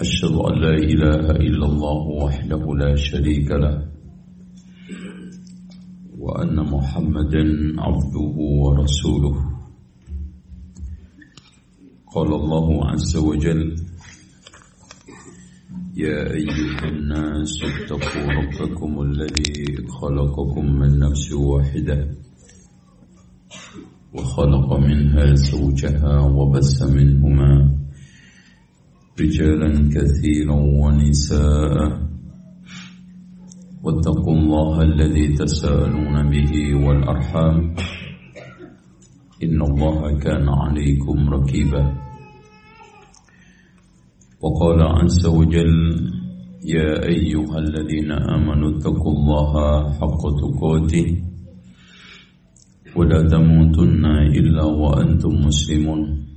أشهد أن لا إله إلا الله وحده لا شريك له وأن محمدا عبده ورسوله. قال الله عز وجل يا أيها الناس اتقوا ربكم الذي خلقكم من نفس واحدة وخلق منها زوجها وبث منهما رجالا كثيرا ونساء. واتقوا الله الذي تساءلون به والأرحام. إن الله كان عليكم ركيبا. وقال عز وجل يا أيها الذين آمنوا اتقوا الله حق تقاته. ولا تموتن إلا وأنتم مسلمون.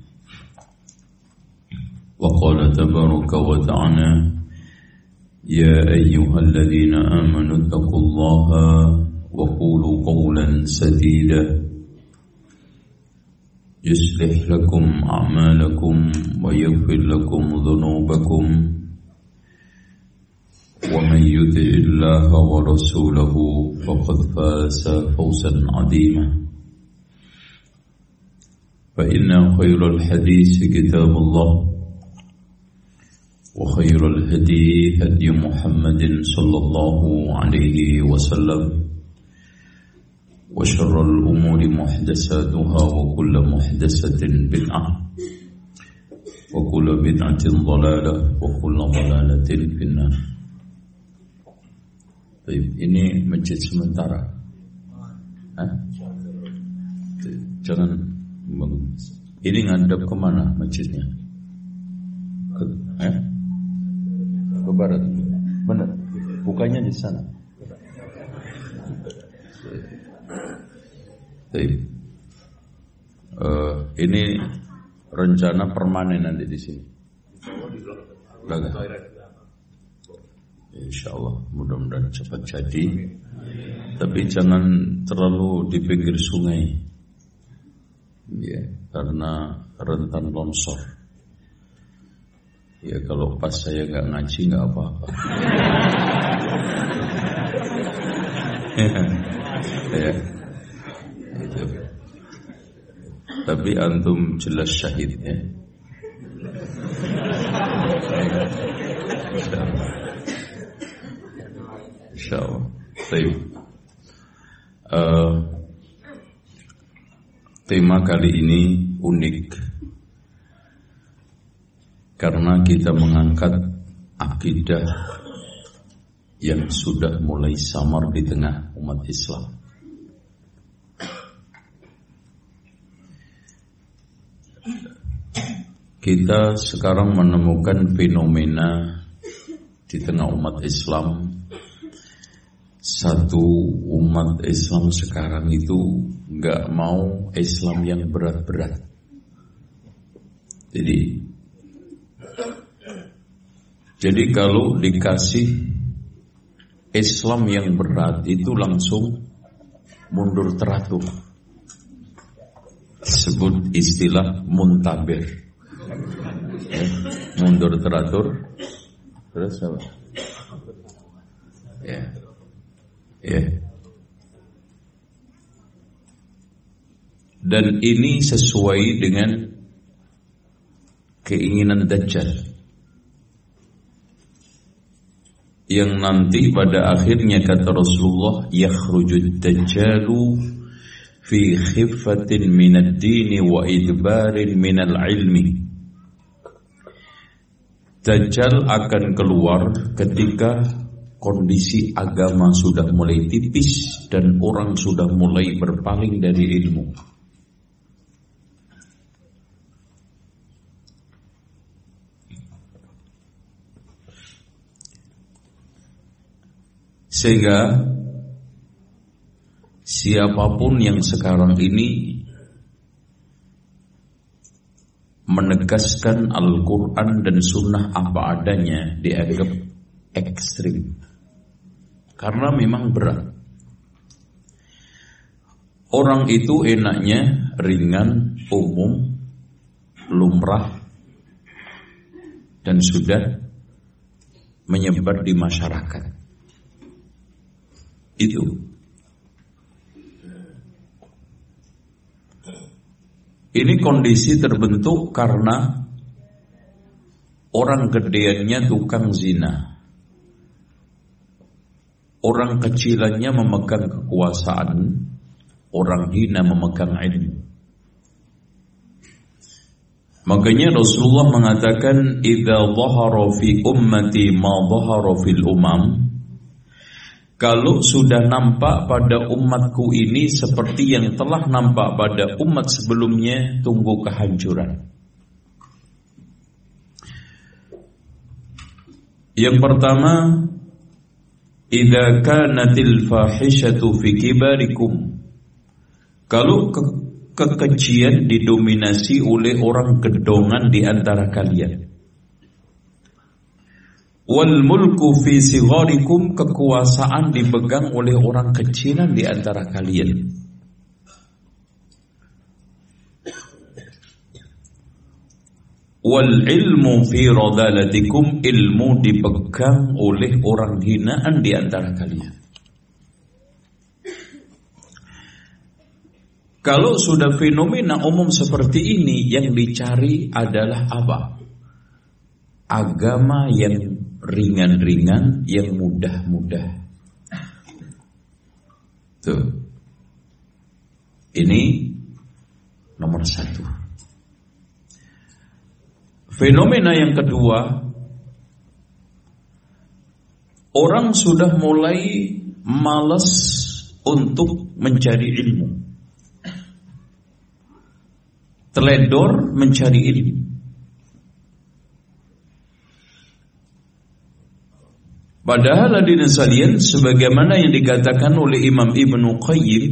وقال تبارك وتعالى يا أيها الذين آمنوا اتقوا الله وقولوا قولا سديدا. يصلح لكم أعمالكم ويغفر لكم ذنوبكم. ومن يطع الله ورسوله فقد فاز فوزا عظيما. فإن خير الحديث كتاب الله. وخير الهدي هدي محمد صلى الله عليه وسلم وشر الأمور محدثاتها وكل محدثة بدعة وكل بدعة ضلالة وكل ضلالة في النار طيب ini masjid sementara Hah? jangan ini ngadap kemana masjidnya ke, eh? Ke barat benar bukannya di sana Baik. Uh, ini rencana permanen nanti di sini. Insya Allah mudah-mudahan cepat jadi. Tapi jangan terlalu di pinggir sungai, ya, karena rentan longsor. Ya kalau pas saya nggak ngaji nggak apa-apa. ya. Itu. Tapi antum jelas syahid ya. Insya Allah. Uh, tema kali ini unik karena kita mengangkat akidah yang sudah mulai samar di tengah umat Islam. Kita sekarang menemukan fenomena di tengah umat Islam. Satu umat Islam sekarang itu nggak mau Islam yang berat-berat. Jadi, jadi kalau dikasih Islam yang berat itu langsung mundur teratur. Sebut istilah muntabir. Ya, mundur teratur. Terus apa? Ya. Ya. Dan ini sesuai dengan keinginan Dajjal yang nanti pada akhirnya kata Rasulullah yakhrujud dajjalu fi khiffatin minad dini wa idbarin minal ilmi Dajjal akan keluar ketika kondisi agama sudah mulai tipis dan orang sudah mulai berpaling dari ilmu. Sehingga siapa pun yang sekarang ini menegaskan Al-Quran dan Sunnah apa adanya dianggap ekstrim. Karena memang berat. Orang itu enaknya ringan, umum, lumrah, dan sudah menyebar di masyarakat. Itu. Ini kondisi terbentuk karena orang gedeannya tukang zina. Orang kecilannya memegang kekuasaan, orang hina memegang ilmu. Makanya Rasulullah mengatakan idza dhahara fi ummati ma dhahara fil umam kalau sudah nampak pada umatku ini seperti yang telah nampak pada umat sebelumnya tunggu kehancuran. Yang pertama idza kanatil fahishatu fi kibarikum kalau ke kekejian didominasi oleh orang gedongan di antara kalian. Wal mulku fi sigharikum kekuasaan dipegang oleh orang kecilan di antara kalian. Wal ilmu fi radalatikum ilmu dipegang oleh orang hinaan di antara kalian. Kalau sudah fenomena umum seperti ini yang dicari adalah apa? Agama yang ringan-ringan, yang mudah-mudah. Tuh. Ini nomor satu. Fenomena yang kedua, orang sudah mulai malas untuk mencari ilmu. teledor mencari ilmu. Padahal hadirin sekalian sebagaimana yang dikatakan oleh Imam Ibnu Qayyim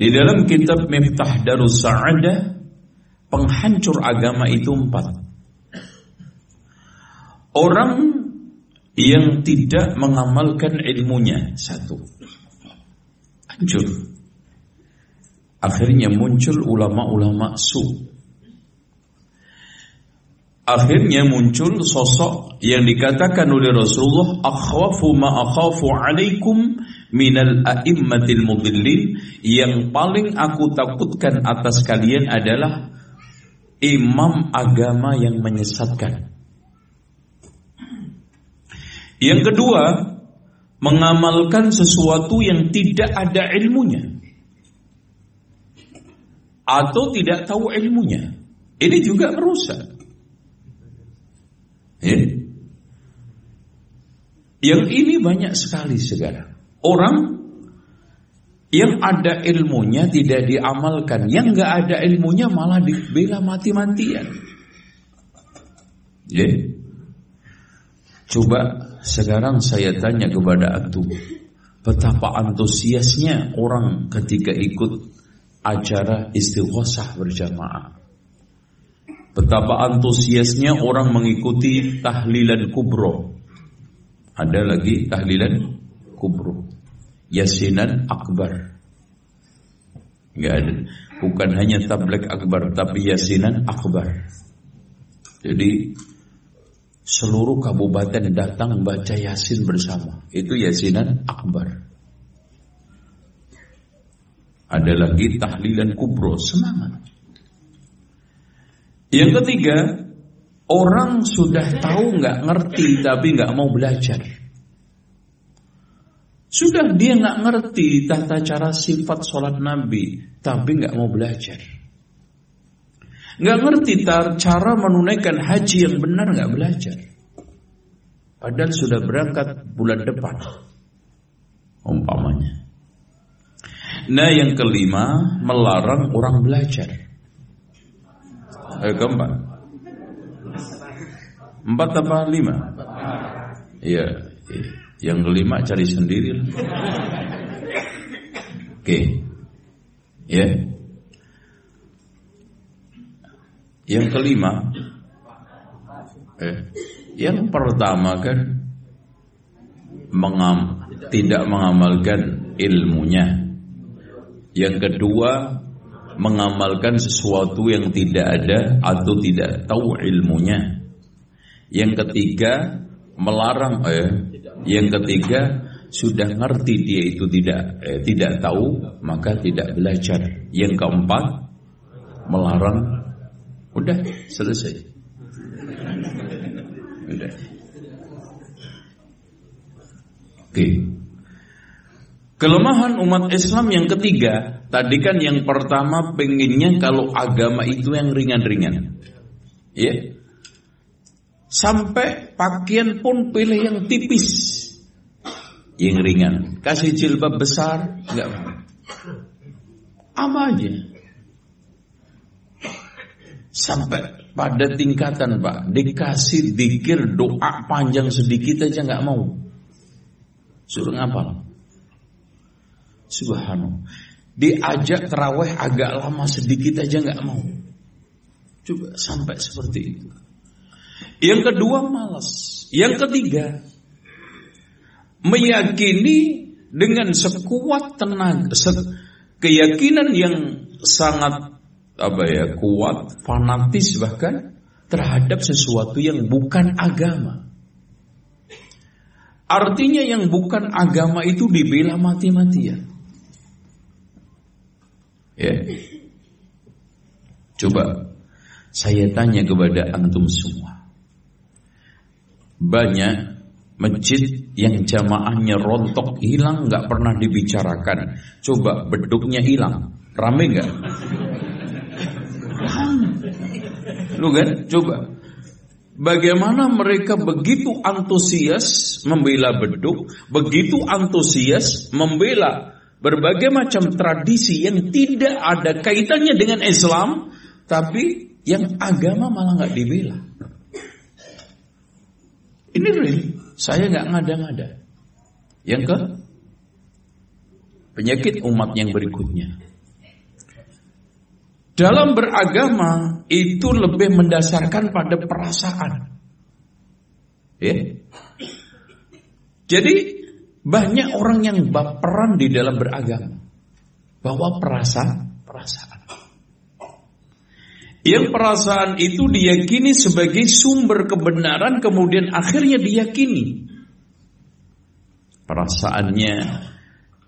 di dalam kitab Miftah Darus Sa'adah penghancur agama itu empat. Orang yang tidak mengamalkan ilmunya satu. Hancur. Akhirnya muncul ulama-ulama su. Akhirnya muncul sosok yang dikatakan oleh Rasulullah, "Akhwafu ma akhafu 'alaikum minal a'immatil mudillin." Yang paling aku takutkan atas kalian adalah imam agama yang menyesatkan. Yang kedua, mengamalkan sesuatu yang tidak ada ilmunya atau tidak tahu ilmunya. Ini juga merusak. Ya. Yang ini banyak sekali sekarang. Orang yang ada ilmunya tidak diamalkan, yang nggak ada ilmunya malah dibela mati-matian. Ya. Coba sekarang saya tanya kepada antum, betapa antusiasnya orang ketika ikut acara istighosah berjamaah. Betapa antusiasnya orang mengikuti tahlilan kubro. Ada lagi tahlilan kubro. Yasinan akbar. Enggak ada. Bukan hanya tablek akbar, tapi yasinan akbar. Jadi seluruh kabupaten datang baca yasin bersama. Itu yasinan akbar. Ada lagi tahlilan kubro, semangat. Yang ketiga, orang sudah tahu nggak ngerti tapi nggak mau belajar. Sudah dia nggak ngerti tata cara sifat sholat Nabi, tapi nggak mau belajar. Nggak ngerti cara menunaikan haji yang benar nggak belajar. Padahal sudah berangkat bulan depan, umpamanya. Nah yang kelima melarang orang belajar. Ayo keempat. Empat apa lima? Iya. iya. Yang kelima cari sendiri. Oke. Ya. Yang kelima eh, yang pertama kan mengam, tidak mengamalkan ilmunya. Yang kedua mengamalkan sesuatu yang tidak ada atau tidak tahu ilmunya. Yang ketiga melarang eh, yang ketiga sudah ngerti dia itu tidak eh, tidak tahu maka tidak belajar. Yang keempat melarang Udah selesai. Udah. Oke. Kelemahan umat Islam yang ketiga, tadi kan yang pertama pengennya kalau agama itu yang ringan-ringan. Ya. Sampai pakaian pun pilih yang tipis. Yang ringan. Kasih jilbab besar, enggak apa. Apa aja. Sampai pada tingkatan Pak, dikasih dikir doa panjang sedikit aja nggak mau. Suruh ngapal. Subhanallah. Diajak terawih agak lama sedikit aja nggak mau. Coba sampai seperti itu. Yang kedua malas. Yang ketiga meyakini dengan sekuat tenaga, keyakinan yang sangat apa ya kuat, fanatis bahkan terhadap sesuatu yang bukan agama. Artinya yang bukan agama itu dibela mati-matian. Ya. Coba saya tanya kepada antum semua. Banyak masjid yang jamaahnya rontok hilang nggak pernah dibicarakan. Coba beduknya hilang, rame nggak? Lu kan? Coba. Bagaimana mereka begitu antusias membela beduk, begitu antusias membela berbagai macam tradisi yang tidak ada kaitannya dengan Islam, tapi yang agama malah nggak dibela. Ini real, saya nggak ngada-ngada. Yang ke penyakit umat yang berikutnya. Dalam beragama itu lebih mendasarkan pada perasaan. Ya. Jadi banyak orang yang baperan di dalam beragama. Bahwa perasaan, perasaan. Yang perasaan itu diyakini sebagai sumber kebenaran kemudian akhirnya diyakini. Perasaannya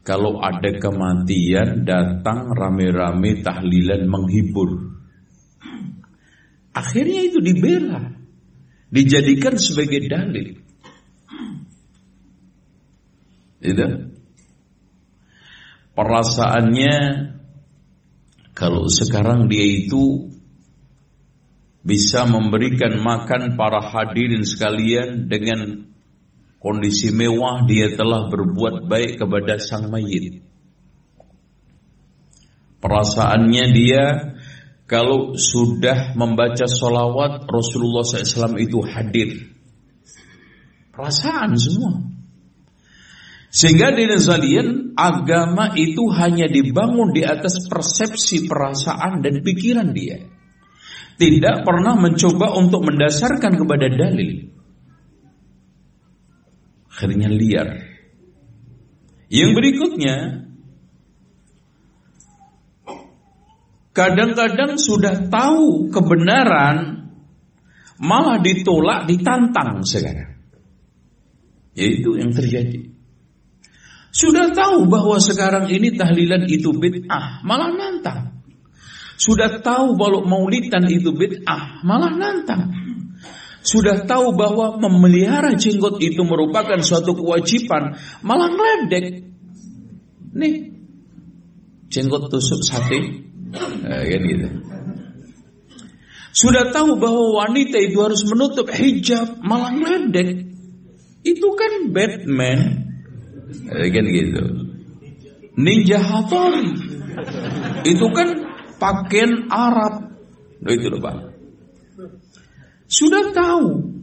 kalau ada kematian datang rame-rame tahlilan menghibur. Akhirnya itu dibela. Dijadikan sebagai dalil. Itu. Perasaannya kalau sekarang dia itu bisa memberikan makan para hadirin sekalian dengan kondisi mewah dia telah berbuat baik kepada sang mayit. Perasaannya dia kalau sudah membaca solawat Rasulullah SAW itu hadir. Perasaan semua. Sehingga di sekalian agama itu hanya dibangun di atas persepsi perasaan dan pikiran dia. Tidak pernah mencoba untuk mendasarkan kepada dalil akhirnya liar. Yang berikutnya, kadang-kadang sudah tahu kebenaran, malah ditolak, ditantang sekarang. Yaitu yang terjadi. Sudah tahu bahwa sekarang ini tahlilan itu bid'ah, malah nantang. Sudah tahu bahwa maulidan itu bid'ah, malah nantang sudah tahu bahwa memelihara jenggot itu merupakan suatu kewajiban, malah ngeledek. Nih, jenggot tusuk sate, eh, kan gitu. Sudah tahu bahwa wanita itu harus menutup hijab, malah ngeledek. Itu kan Batman, kan gitu. Ninja Hattori, itu kan pakaian Arab. Nah, itu loh Pak. Sudah tahu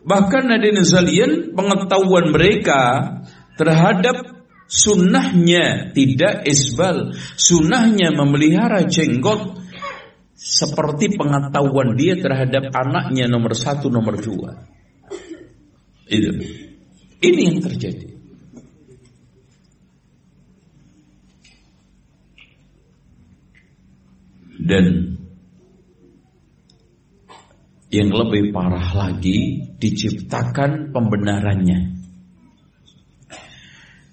Bahkan Nadine Zalian pengetahuan mereka terhadap sunnahnya tidak isbal, sunnahnya memelihara jenggot seperti pengetahuan dia terhadap anaknya nomor satu, nomor dua. Itu. Ini yang terjadi. Dan yang lebih parah lagi diciptakan pembenarannya.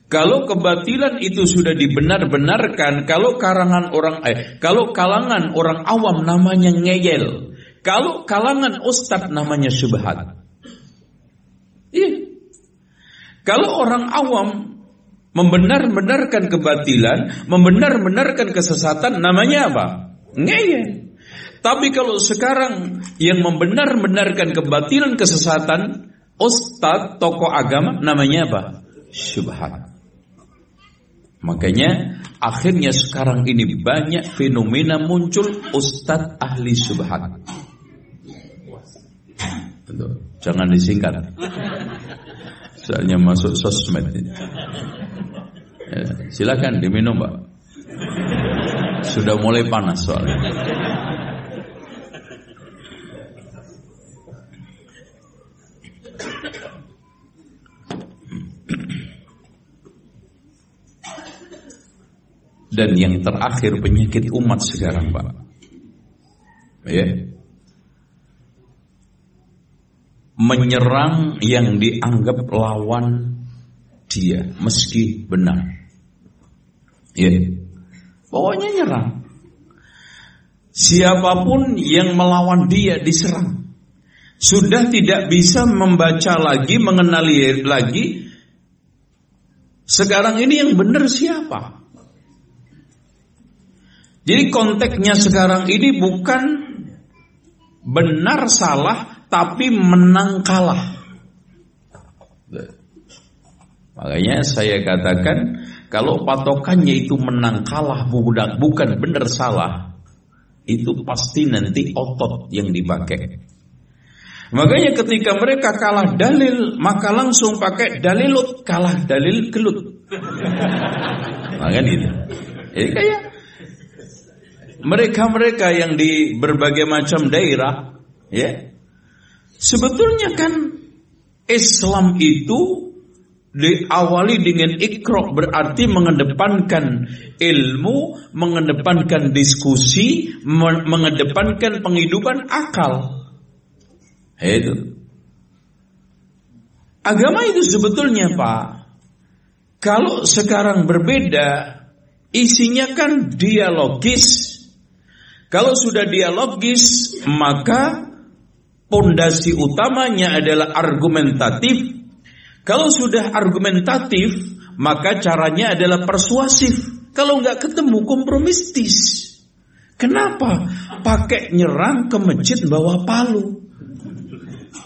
Kalau kebatilan itu sudah dibenar-benarkan, kalau karangan orang eh, kalau kalangan orang awam namanya ngeyel, kalau kalangan ustadz namanya subhat. Iya. Kalau orang awam membenar-benarkan kebatilan, membenar-benarkan kesesatan namanya apa? Ngeyel. Tapi kalau sekarang yang membenar-benarkan kebatilan kesesatan, ustadz tokoh agama namanya apa? Syubhat. Makanya akhirnya sekarang ini banyak fenomena muncul ustadz ahli subhat. Jangan disingkat. Soalnya masuk sosmed. Ya, silakan diminum, Pak. Sudah mulai panas soalnya. Dan yang terakhir penyakit umat sekarang Pak. Ya. Menyerang yang dianggap lawan dia Meski benar. Ya Pokoknya nyerang. Siapa pun yang melawan dia diserang. Sudah tidak bisa membaca lagi Mengenali lagi Sekarang ini yang benar siapa? Jadi konteksnya sekarang ini bukan benar salah tapi menang kalah. Makanya saya katakan kalau patokannya itu menang kalah bukan bukan benar salah itu pasti nanti otot yang dipakai. Makanya ketika mereka kalah dalil maka langsung pakai dalilut kalah dalil gelut. Makanya itu. Jadi kayak mereka-mereka yang di berbagai macam daerah, ya, sebetulnya kan Islam itu diawali dengan ikro berarti mengedepankan ilmu, mengedepankan diskusi, mengedepankan penghidupan akal. Itu. Agama itu sebetulnya Pak, kalau sekarang berbeda, isinya kan dialogis, kalau sudah dialogis, maka pondasi utamanya adalah argumentatif. Kalau sudah argumentatif, maka caranya adalah persuasif. Kalau nggak ketemu kompromistis. Kenapa? Pakai nyerang ke masjid bawa palu.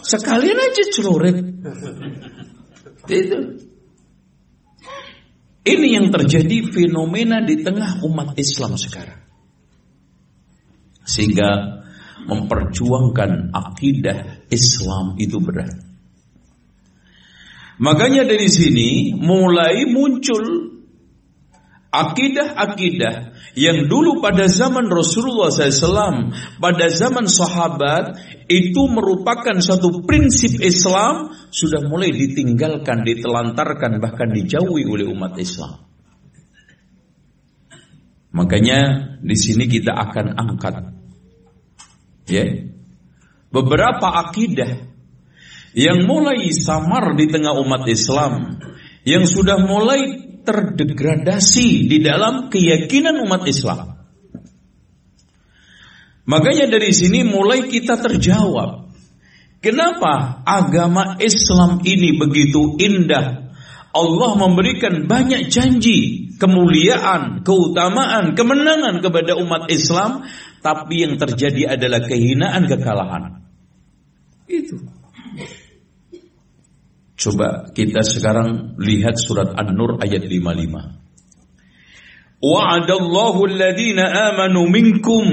Sekalian aja celurit. Itu. Ini yang terjadi fenomena di tengah umat Islam sekarang sehingga memperjuangkan akidah Islam itu berat. Makanya dari sini mulai muncul akidah-akidah yang dulu pada zaman Rasulullah SAW, pada zaman sahabat itu merupakan satu prinsip Islam sudah mulai ditinggalkan, ditelantarkan, bahkan dijauhi oleh umat Islam. Makanya di sini kita akan angkat ya beberapa akidah yang mulai samar di tengah umat Islam yang sudah mulai terdegradasi di dalam keyakinan umat Islam. Makanya dari sini mulai kita terjawab. Kenapa agama Islam ini begitu indah Allah memberikan banyak janji, kemuliaan, keutamaan, kemenangan kepada umat Islam, tapi yang terjadi adalah kehinaan, kekalahan. Itu. Coba kita sekarang lihat surat An-Nur ayat 55. Wa'adallahu alladhina amanu minkum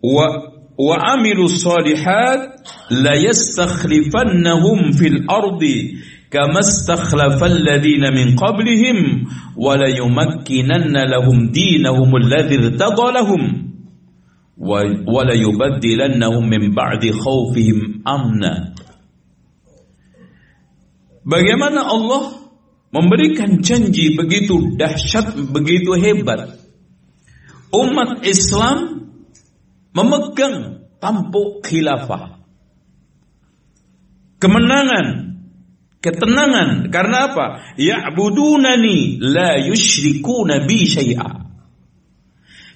wa wa amilu salihat la yastakhlifannahum fil ardi kama istakhlafal ladina min qablihim wa la yumakkinanna lahum dinahum alladhi irtada lahum wa la yubaddilannahum min ba'di khawfihim amna Bagaimana Allah memberikan janji begitu dahsyat, begitu hebat. Umat Islam memegang tampuk khilafah. Kemenangan, ketenangan karena apa? Ya'budunani la yusyrikuna bi syai'a.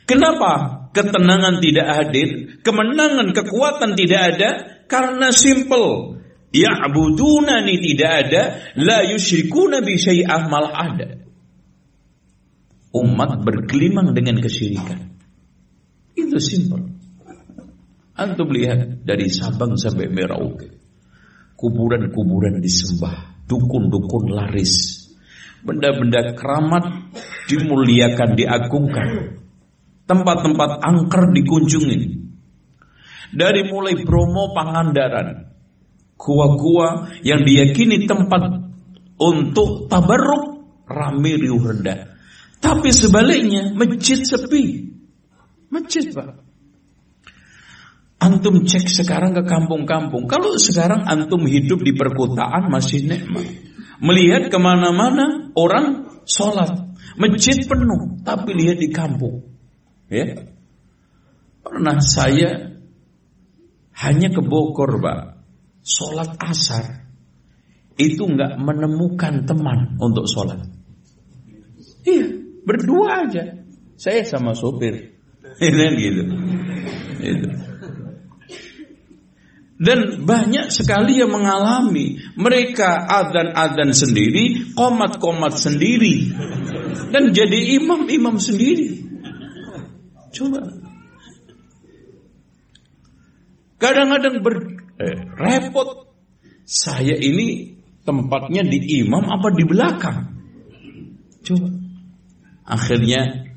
Kenapa ketenangan tidak hadir, kemenangan, kekuatan tidak ada? Karena simple. Ya'budunani tidak ada, la yusyrikuna bi syai'ah malah ada. Umat bergelimang dengan kesyirikan. Itu simple. Antum lihat dari Sabang sampai Merauke. Kuburan-kuburan disembah, dukun-dukun laris. Benda-benda keramat dimuliakan, diagungkan. Tempat-tempat angker dikunjungi. Dari mulai Bromo Pangandaran, gua-gua yang diyakini tempat untuk tabarruk ramai riuh rendah. Tapi sebaliknya masjid sepi. Masjid Pak. Antum cek sekarang ke kampung-kampung. Kalau sekarang antum hidup di perkotaan masih nikmat. Melihat ke mana-mana orang sholat. Masjid penuh. Tapi lihat di kampung. Ya. Pernah saya hanya ke Bogor Pak. Sholat asar. Itu nggak menemukan teman untuk sholat. Iya. Berdua aja. Saya sama sopir. Ini gitu. Itu. Dan banyak sekali yang mengalami mereka adan-adan sendiri, komat-komat sendiri, dan jadi imam-imam sendiri. Coba. Kadang-kadang ber, eh, repot. Saya ini tempatnya di imam apa di belakang? Coba. Akhirnya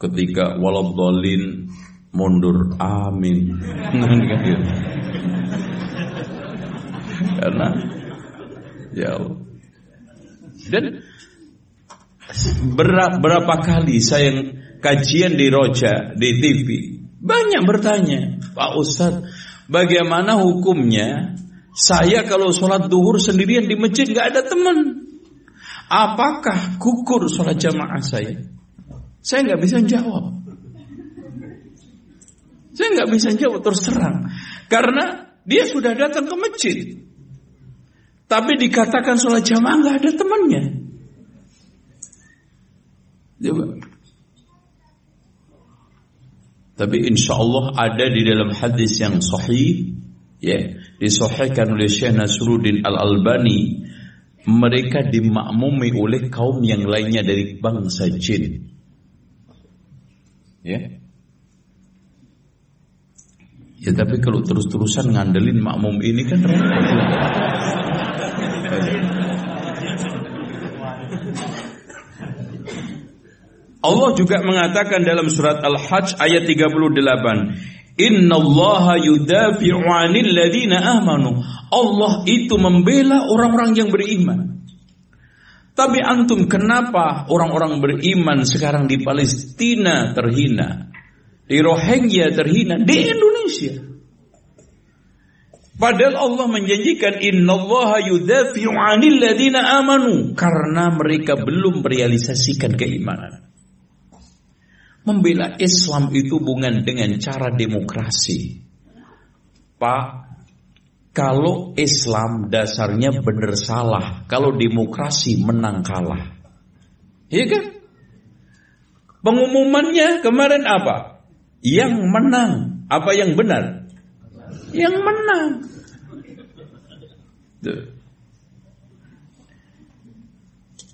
ketika waladhalin mundur amin karena ya Allah dan berapa, berapa kali saya kajian di Roja di TV banyak bertanya Pak Ustadz bagaimana hukumnya saya kalau sholat duhur sendirian di masjid nggak ada teman apakah gugur sholat jamaah saya saya nggak bisa jawab saya nggak bisa jawab terus terang. Karena dia sudah datang ke masjid. Tapi dikatakan sholat jamaah nggak ada temannya. Tapi insya Allah ada di dalam hadis yang sahih, ya, disahihkan oleh Syekh Nasruddin Al Albani, mereka dimakmumi oleh kaum yang lainnya dari bangsa jin. Ya, Ya tapi kalau terus-terusan ngandelin makmum ini kan Allah juga mengatakan dalam surat Al-Hajj ayat 38 Inna Allah yudafi'u 'anil ladina amanu. Allah itu membela orang-orang yang beriman. Tapi antum kenapa orang-orang beriman sekarang di Palestina terhina? Di Rohingya terhina? Di Indonesia. Padahal Allah menjanjikan innallaha yudafi'u 'anil ladina amanu. Karena mereka belum merealisasikan keimanan. Membela Islam itu bukan dengan cara demokrasi. Pak, kalau Islam dasarnya benar salah, kalau demokrasi menang kalah. Iya kan? Pengumumannya kemarin apa? Yang menang apa yang benar? Yang menang.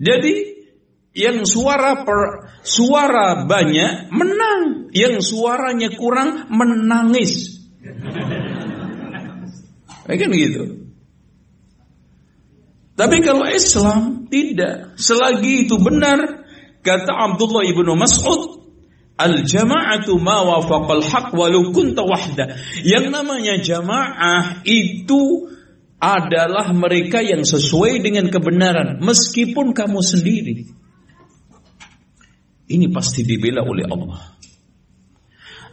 Jadi yang suara per, suara banyak menang, yang suaranya kurang menangis. Ya kan gitu. Tapi kalau Islam tidak, selagi itu benar, kata Abdullah ibnu Mas'ud, Al jama'atu ma wafaqal haq walau kunta wahda. Yang namanya jamaah itu adalah mereka yang sesuai dengan kebenaran meskipun kamu sendiri. Ini pasti dibela oleh Allah.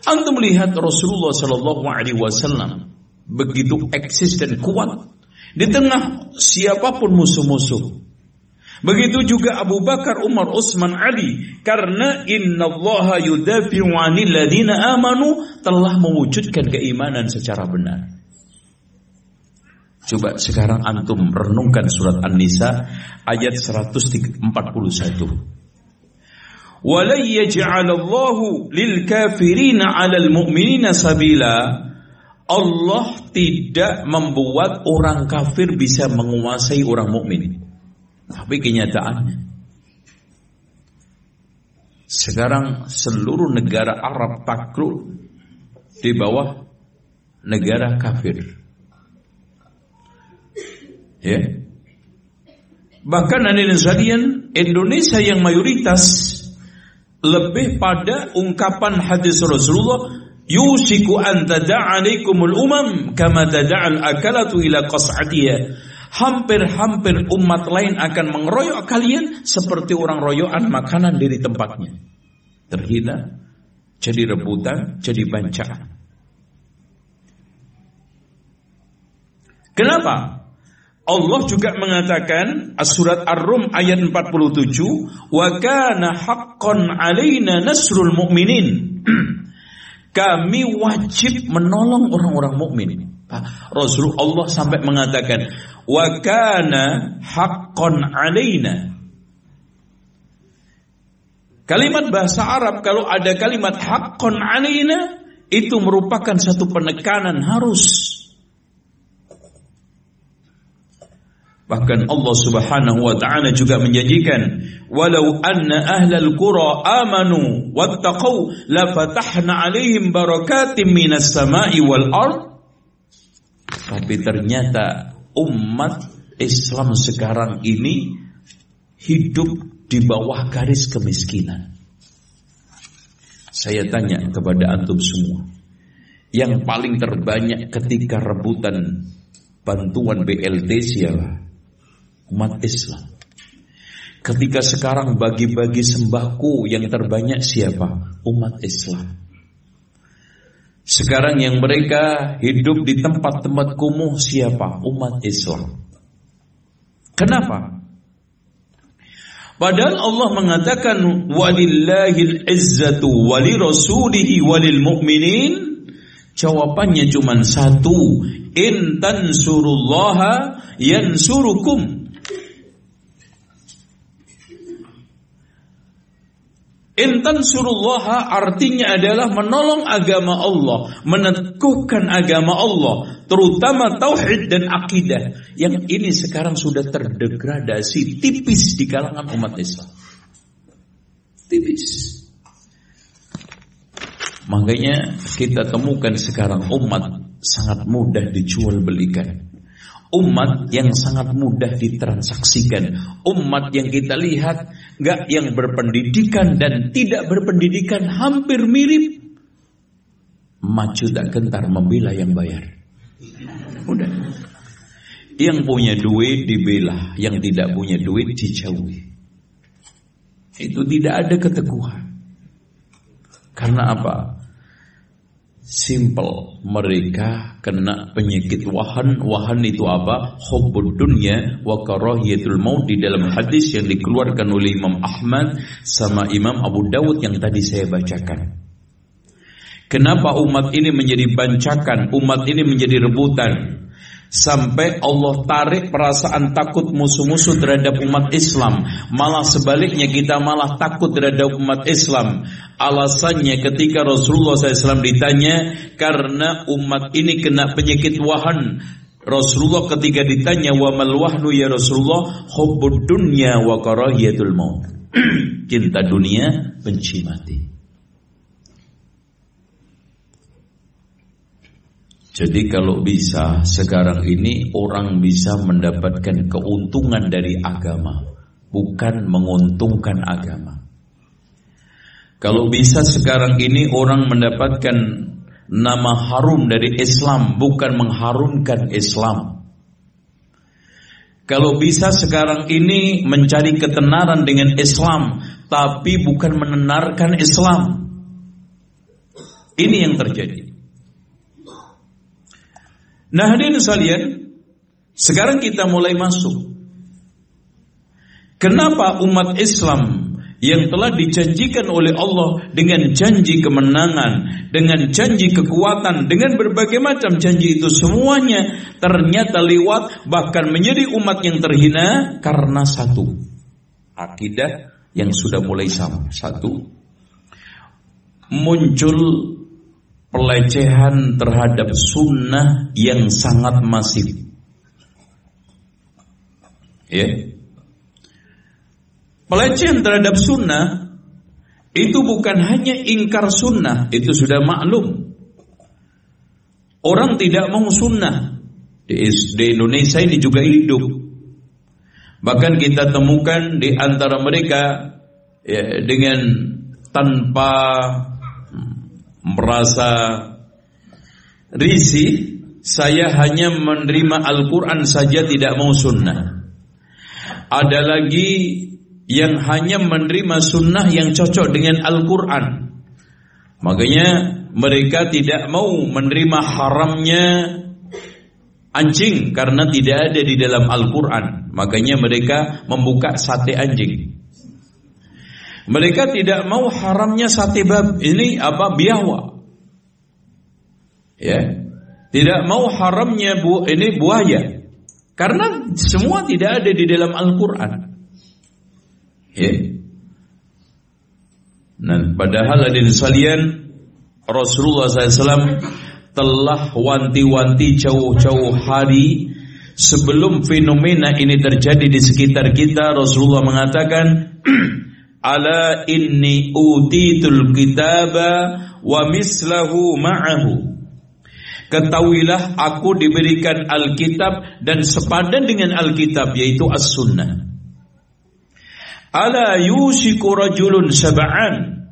Anda melihat Rasulullah Shallallahu Alaihi Wasallam begitu eksis dan kuat di tengah siapa pun musuh-musuh. Begitu juga Abu Bakar, Umar, Utsman, Ali karena innallaha yudafi'u 'anil ladina amanu telah mewujudkan keimanan secara benar. Coba sekarang antum renungkan surat An-Nisa ayat 141. Walay yaj'alallahu lil kafirina 'alal mu'minina. Allah tidak membuat orang kafir bisa menguasai orang mukmin. Tapi kenyataannya sekarang seluruh negara Arab takluk di bawah negara kafir. Ya. Bahkan hadirin Indonesia yang mayoritas lebih pada ungkapan hadis Rasulullah yusiku an tada'alaikumul umam kama tada'al akalatu ila qas'atiha hampir-hampir umat lain akan mengeroyok kalian seperti orang royokan makanan dari tempatnya. Terhina, jadi rebutan, jadi bancaan. Kenapa? Allah juga mengatakan surat Ar-Rum ayat 47, "Wa kana haqqan 'alaina nasrul mu'minin." Kami wajib menolong orang-orang mukmin. Rasulullah sampai mengatakan, wa kana haqqan alaina. Kalimat bahasa Arab kalau ada kalimat haqqan alaina itu merupakan satu penekanan harus. Bahkan Allah Subhanahu wa taala juga menjanjikan, "Walau anna ahlal qura amanu wattaqau la fatahna 'alaihim barakatim minas sama'i wal ard." Tapi ternyata umat Islam sekarang ini hidup di bawah garis kemiskinan. Saya tanya kepada antum semua, yang paling terbanyak ketika rebutan bantuan BLT siapa? Umat Islam. Ketika sekarang bagi-bagi sembahku yang terbanyak siapa? Umat Islam. Sekarang yang mereka hidup di tempat-tempat kumuh siapa? Umat Islam. Kenapa? Padahal Allah mengatakan walillahil izzatu wali rasulihi walil mu'minin. Jawabannya cuma satu, in tansurullaha yansurukum. Intan surullaha artinya adalah menolong agama Allah, meneguhkan agama Allah, terutama tauhid dan akidah. Yang ini sekarang sudah terdegradasi tipis di kalangan umat Islam. Tipis. Makanya kita temukan sekarang umat sangat mudah dijual belikan umat yang sangat mudah ditransaksikan, umat yang kita lihat nggak yang berpendidikan dan tidak berpendidikan hampir mirip. Maju tak gentar membela yang bayar. Udah. Yang punya duit dibela, yang tidak punya duit dijauhi. Itu tidak ada keteguhan. Karena apa? Simple. Mereka kena penyakit wahan. Wahan itu apa? Hubbud dunya wa karahiyatul maut. Di dalam hadis yang dikeluarkan oleh Imam Ahmad sama Imam Abu Dawud yang tadi saya bacakan. Kenapa umat ini menjadi bancakan? Umat ini menjadi rebutan sampai Allah tarik perasaan takut musuh-musuh terhadap umat Islam. Malah sebaliknya kita malah takut terhadap umat Islam. Alasannya ketika Rasulullah SAW ditanya karena umat ini kena penyakit wahan. Rasulullah ketika ditanya wa mal wahnu ya Rasulullah hubbud dunya wa karahiyatul maut. Cinta dunia, benci mati. Jadi kalau bisa sekarang ini orang bisa mendapatkan keuntungan dari agama, bukan menguntungkan agama. Kalau bisa sekarang ini orang mendapatkan nama harum dari Islam bukan mengharumkan Islam. Kalau bisa sekarang ini mencari ketenaran dengan Islam tapi bukan menenarkan Islam. Ini yang terjadi. Nah hadirin sekalian, sekarang kita mulai masuk. Kenapa umat Islam yang telah dijanjikan oleh Allah dengan janji kemenangan, dengan janji kekuatan, dengan berbagai macam janji itu semuanya ternyata lewat bahkan menjadi umat yang terhina karena satu akidah yang sudah mulai sama. Satu muncul pelecehan terhadap sunnah yang sangat masif. Ya, Pelecehan terhadap sunnah itu bukan hanya ingkar sunnah, itu sudah maklum. Orang tidak mau sunnah di, di Indonesia ini juga hidup. Bahkan kita temukan di antara mereka ya, dengan tanpa merasa risih, saya hanya menerima Al-Quran saja tidak mau sunnah. Ada lagi yang hanya menerima sunnah yang cocok dengan Al-Quran. Makanya mereka tidak mau menerima haramnya anjing karena tidak ada di dalam Al-Quran. Makanya mereka membuka sate anjing. Mereka tidak mau haramnya sate bab ini apa biawa. Ya. Tidak mau haramnya bu ini buaya. Karena semua tidak ada di dalam Al-Quran. Ya. Nah, padahal hadirin sekalian Rasulullah SAW telah wanti-wanti jauh-jauh hari sebelum fenomena ini terjadi di sekitar kita Rasulullah mengatakan ala inni utitul kitaba wa mislahu ma'ahu Ketahuilah aku diberikan Alkitab dan sepadan dengan Alkitab yaitu As-Sunnah. Ala yusiku rajulun sab'an.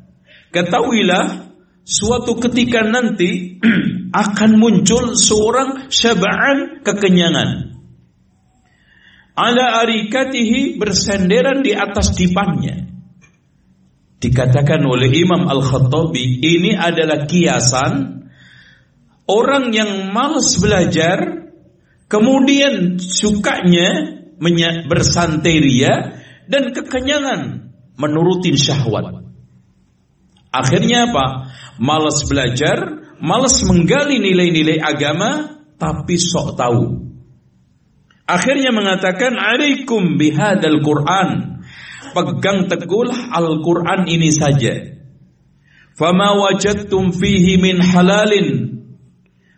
Ketahuilah suatu ketika nanti akan muncul seorang sab'an kekenyangan. Ala arikatihi bersenderan di atas dipannya. Dikatakan oleh Imam Al-Khattabi ini adalah kiasan orang yang malas belajar kemudian sukanya bersanteria dan kekenyangan menuruti syahwat. Akhirnya apa? Malas belajar, malas menggali nilai-nilai agama, tapi sok tahu. Akhirnya mengatakan, "Alaikum bihadal Quran." Pegang teguh Al-Quran ini saja. Fama wajadtum fihi min halalin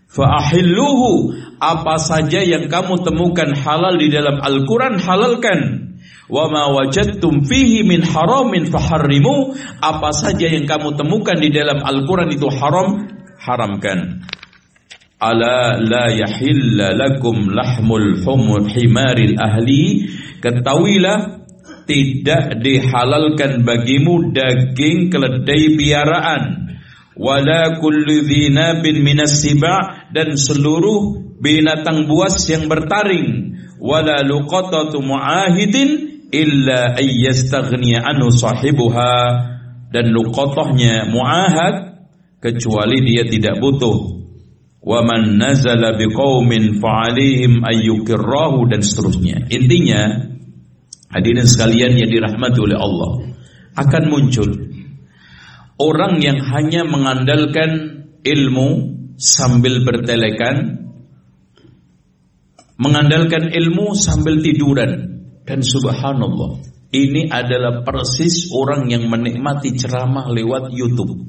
fa'ahilluhu apa saja yang kamu temukan halal di dalam Al-Quran halalkan Wa ma wajadtum fihi min haramin faharrimu. Apa saja yang kamu temukan di dalam Al-Quran itu haram, haramkan. Ala la yahilla lakum lahmul humul himaril ahli. Ketahuilah tidak dihalalkan bagimu daging keledai piaraan. Wala kullu dhinabin minas siba dan seluruh binatang buas yang bertaring. Wala luqatatu muahidin illa ayyastaghniya anhu sahibuha. Dan luqatahnya muahad kecuali dia tidak butuh. Wa man nazala biqaumin fa'alihim ayyukirrahu dan seterusnya. Intinya hadirin sekalian yang dirahmati oleh Allah akan muncul orang yang hanya mengandalkan ilmu sambil bertelekan mengandalkan ilmu sambil tiduran dan subhanallah, ini adalah persis orang yang menikmati ceramah lewat YouTube.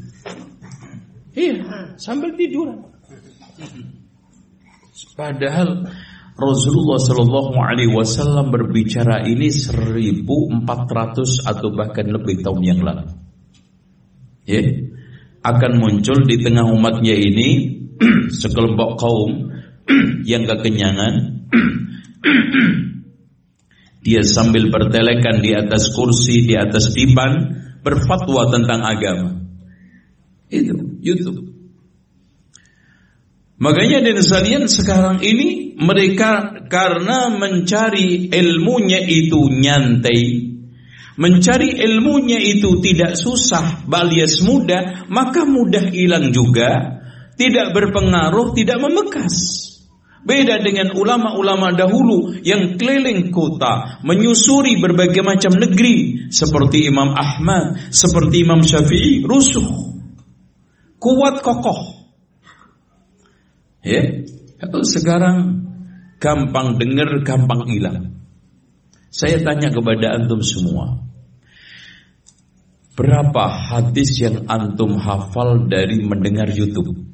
Iya, sambil tidur. Padahal Rasulullah Shallallahu Alaihi Wasallam berbicara ini 1400 atau bahkan lebih tahun yang lalu. Ya, akan muncul di tengah umatnya ini sekelompok kaum yang kekenyangan dia sambil bertelekan di atas kursi, di atas dipan, berfatwa tentang agama. Itu YouTube. Makanya dari sekalian sekarang ini mereka karena mencari ilmunya itu nyantai, mencari ilmunya itu tidak susah, balias mudah, maka mudah hilang juga, tidak berpengaruh, tidak membekas. Beda dengan ulama-ulama dahulu yang keliling kota, menyusuri berbagai macam negeri, seperti Imam Ahmad, seperti Imam Syafi'i, rusuh, kuat kokoh, Ya, kalau sekarang gampang dengar, gampang hilang. Saya tanya kepada antum semua. Berapa hadis yang antum hafal dari mendengar YouTube?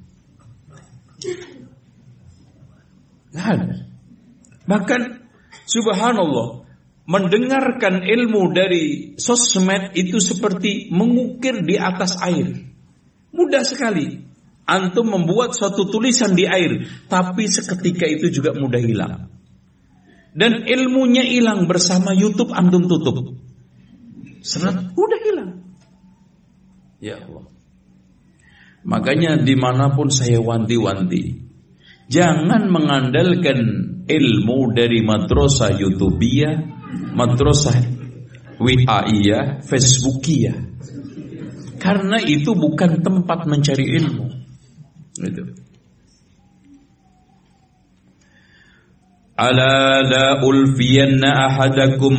Ada. Bahkan subhanallah, mendengarkan ilmu dari sosmed itu seperti mengukir di atas air. Mudah sekali. Antum membuat suatu tulisan di air, tapi seketika itu juga mudah hilang. Dan ilmunya hilang bersama YouTube antum tutup. Seret, udah hilang. Ya Allah. Makanya di mana pun saya wanti-wanti, jangan mengandalkan ilmu dari madrasah YouTubia, madrasah WA-iya, Facebookia. Karena itu bukan tempat mencari ilmu. Itu. Ala la ulfiyanna ahadakum.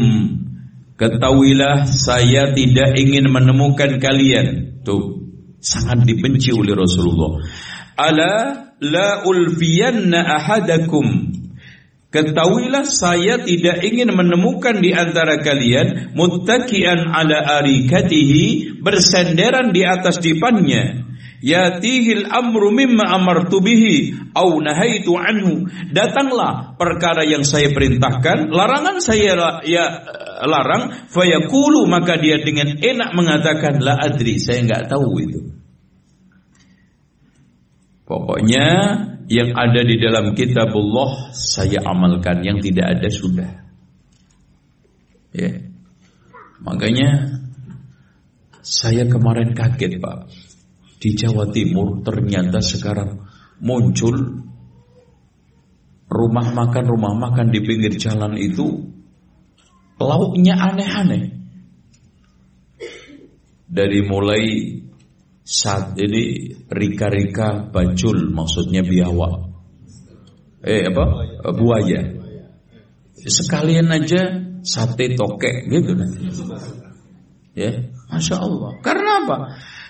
Ketahuilah saya tidak ingin menemukan kalian. Tuh Sangat dibenci oleh Rasulullah. Ala la ulfiyanna ahadakum. Ketahuilah saya tidak ingin menemukan di antara kalian muttakian ala arikatihi bersenderan di atas dipannya Yatihil amru mimma amartu bihi au nahaitu anhu. Datanglah perkara yang saya perintahkan, larangan saya ya larang, fayaqulu maka dia dengan enak mengatakan la adri, saya enggak tahu itu. Pokoknya yang ada di dalam kitabullah saya amalkan, yang tidak ada sudah. Ya. Makanya saya kemarin kaget, Pak di Jawa Timur ternyata sekarang muncul rumah makan rumah makan di pinggir jalan itu lauknya aneh-aneh. Dari mulai saat ini rika-rika bajul maksudnya biawak. Eh apa? Buaya. Sekalian aja sate tokek gitu nanti. Ya, masya Allah. Karena apa?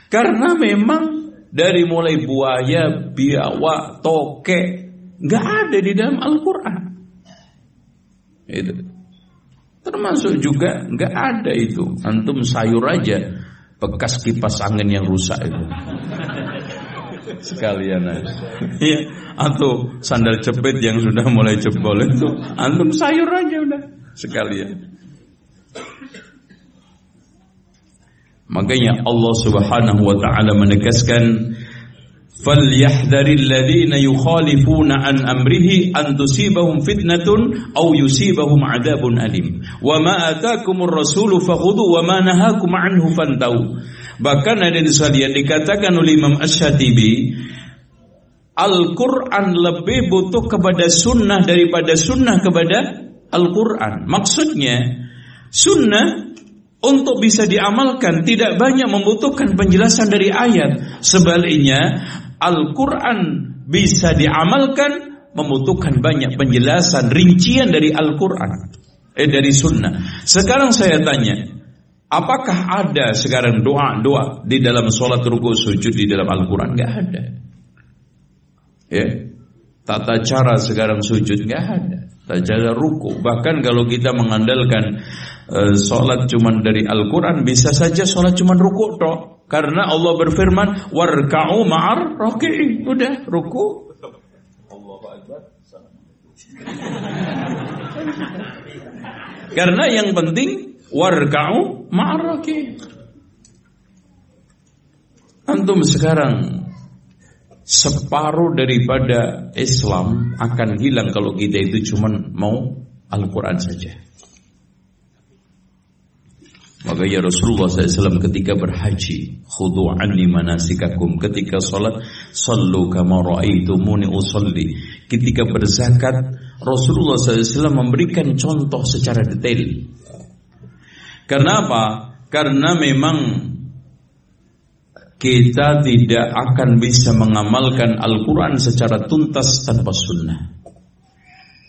Karena memang dari mulai buaya, biawak, tokek nggak ada di dalam Al-Quran. Itu. Termasuk juga nggak ada itu. Antum sayur aja bekas kipas angin yang rusak itu. Sekalian aja. Ya, atau sandal cepet yang sudah mulai jebol itu antum sayur aja udah sekalian. Makanya Allah Subhanahu wa taala menegaskan falyahdharil ladzina yukhalifuna an amrihi an tusibahum fitnatun aw yusibahum adzabun alim wa ma atakumur rasul fakhudhu wa ma nahakum anhu fantau bahkan ada di sekalian dikatakan oleh Imam Asy-Syatibi Al-Quran lebih butuh kepada sunnah daripada sunnah kepada Al-Quran. Maksudnya, sunnah untuk bisa diamalkan tidak banyak membutuhkan penjelasan dari ayat. Sebaliknya, Al-Quran bisa diamalkan membutuhkan banyak penjelasan rincian dari Al-Quran. Eh dari sunnah. Sekarang saya tanya, apakah ada sekarang doa-doa di dalam sholat ruku sujud di dalam Al-Quran? Gak ada. Ya, tata cara sekarang sujud gak ada. Tata cara ruku. Bahkan kalau kita mengandalkan e, sholat cuma dari Al-Quran bisa saja sholat cuma ruku toh karena Allah berfirman warka'u ma'ar roki'i udah ruku. Karena yang penting warka'u ma'ar roki'i antum sekarang separuh daripada Islam akan hilang kalau kita itu cuma mau Al-Quran saja Makanya Rasulullah SAW ketika berhaji, khudu manasikakum. Ketika salat, sallu kama ra'aitumuni usalli. Ketika berzakat, Rasulullah SAW memberikan contoh secara detail. Karena apa? Karena memang kita tidak akan bisa mengamalkan Al-Quran secara tuntas tanpa sunnah.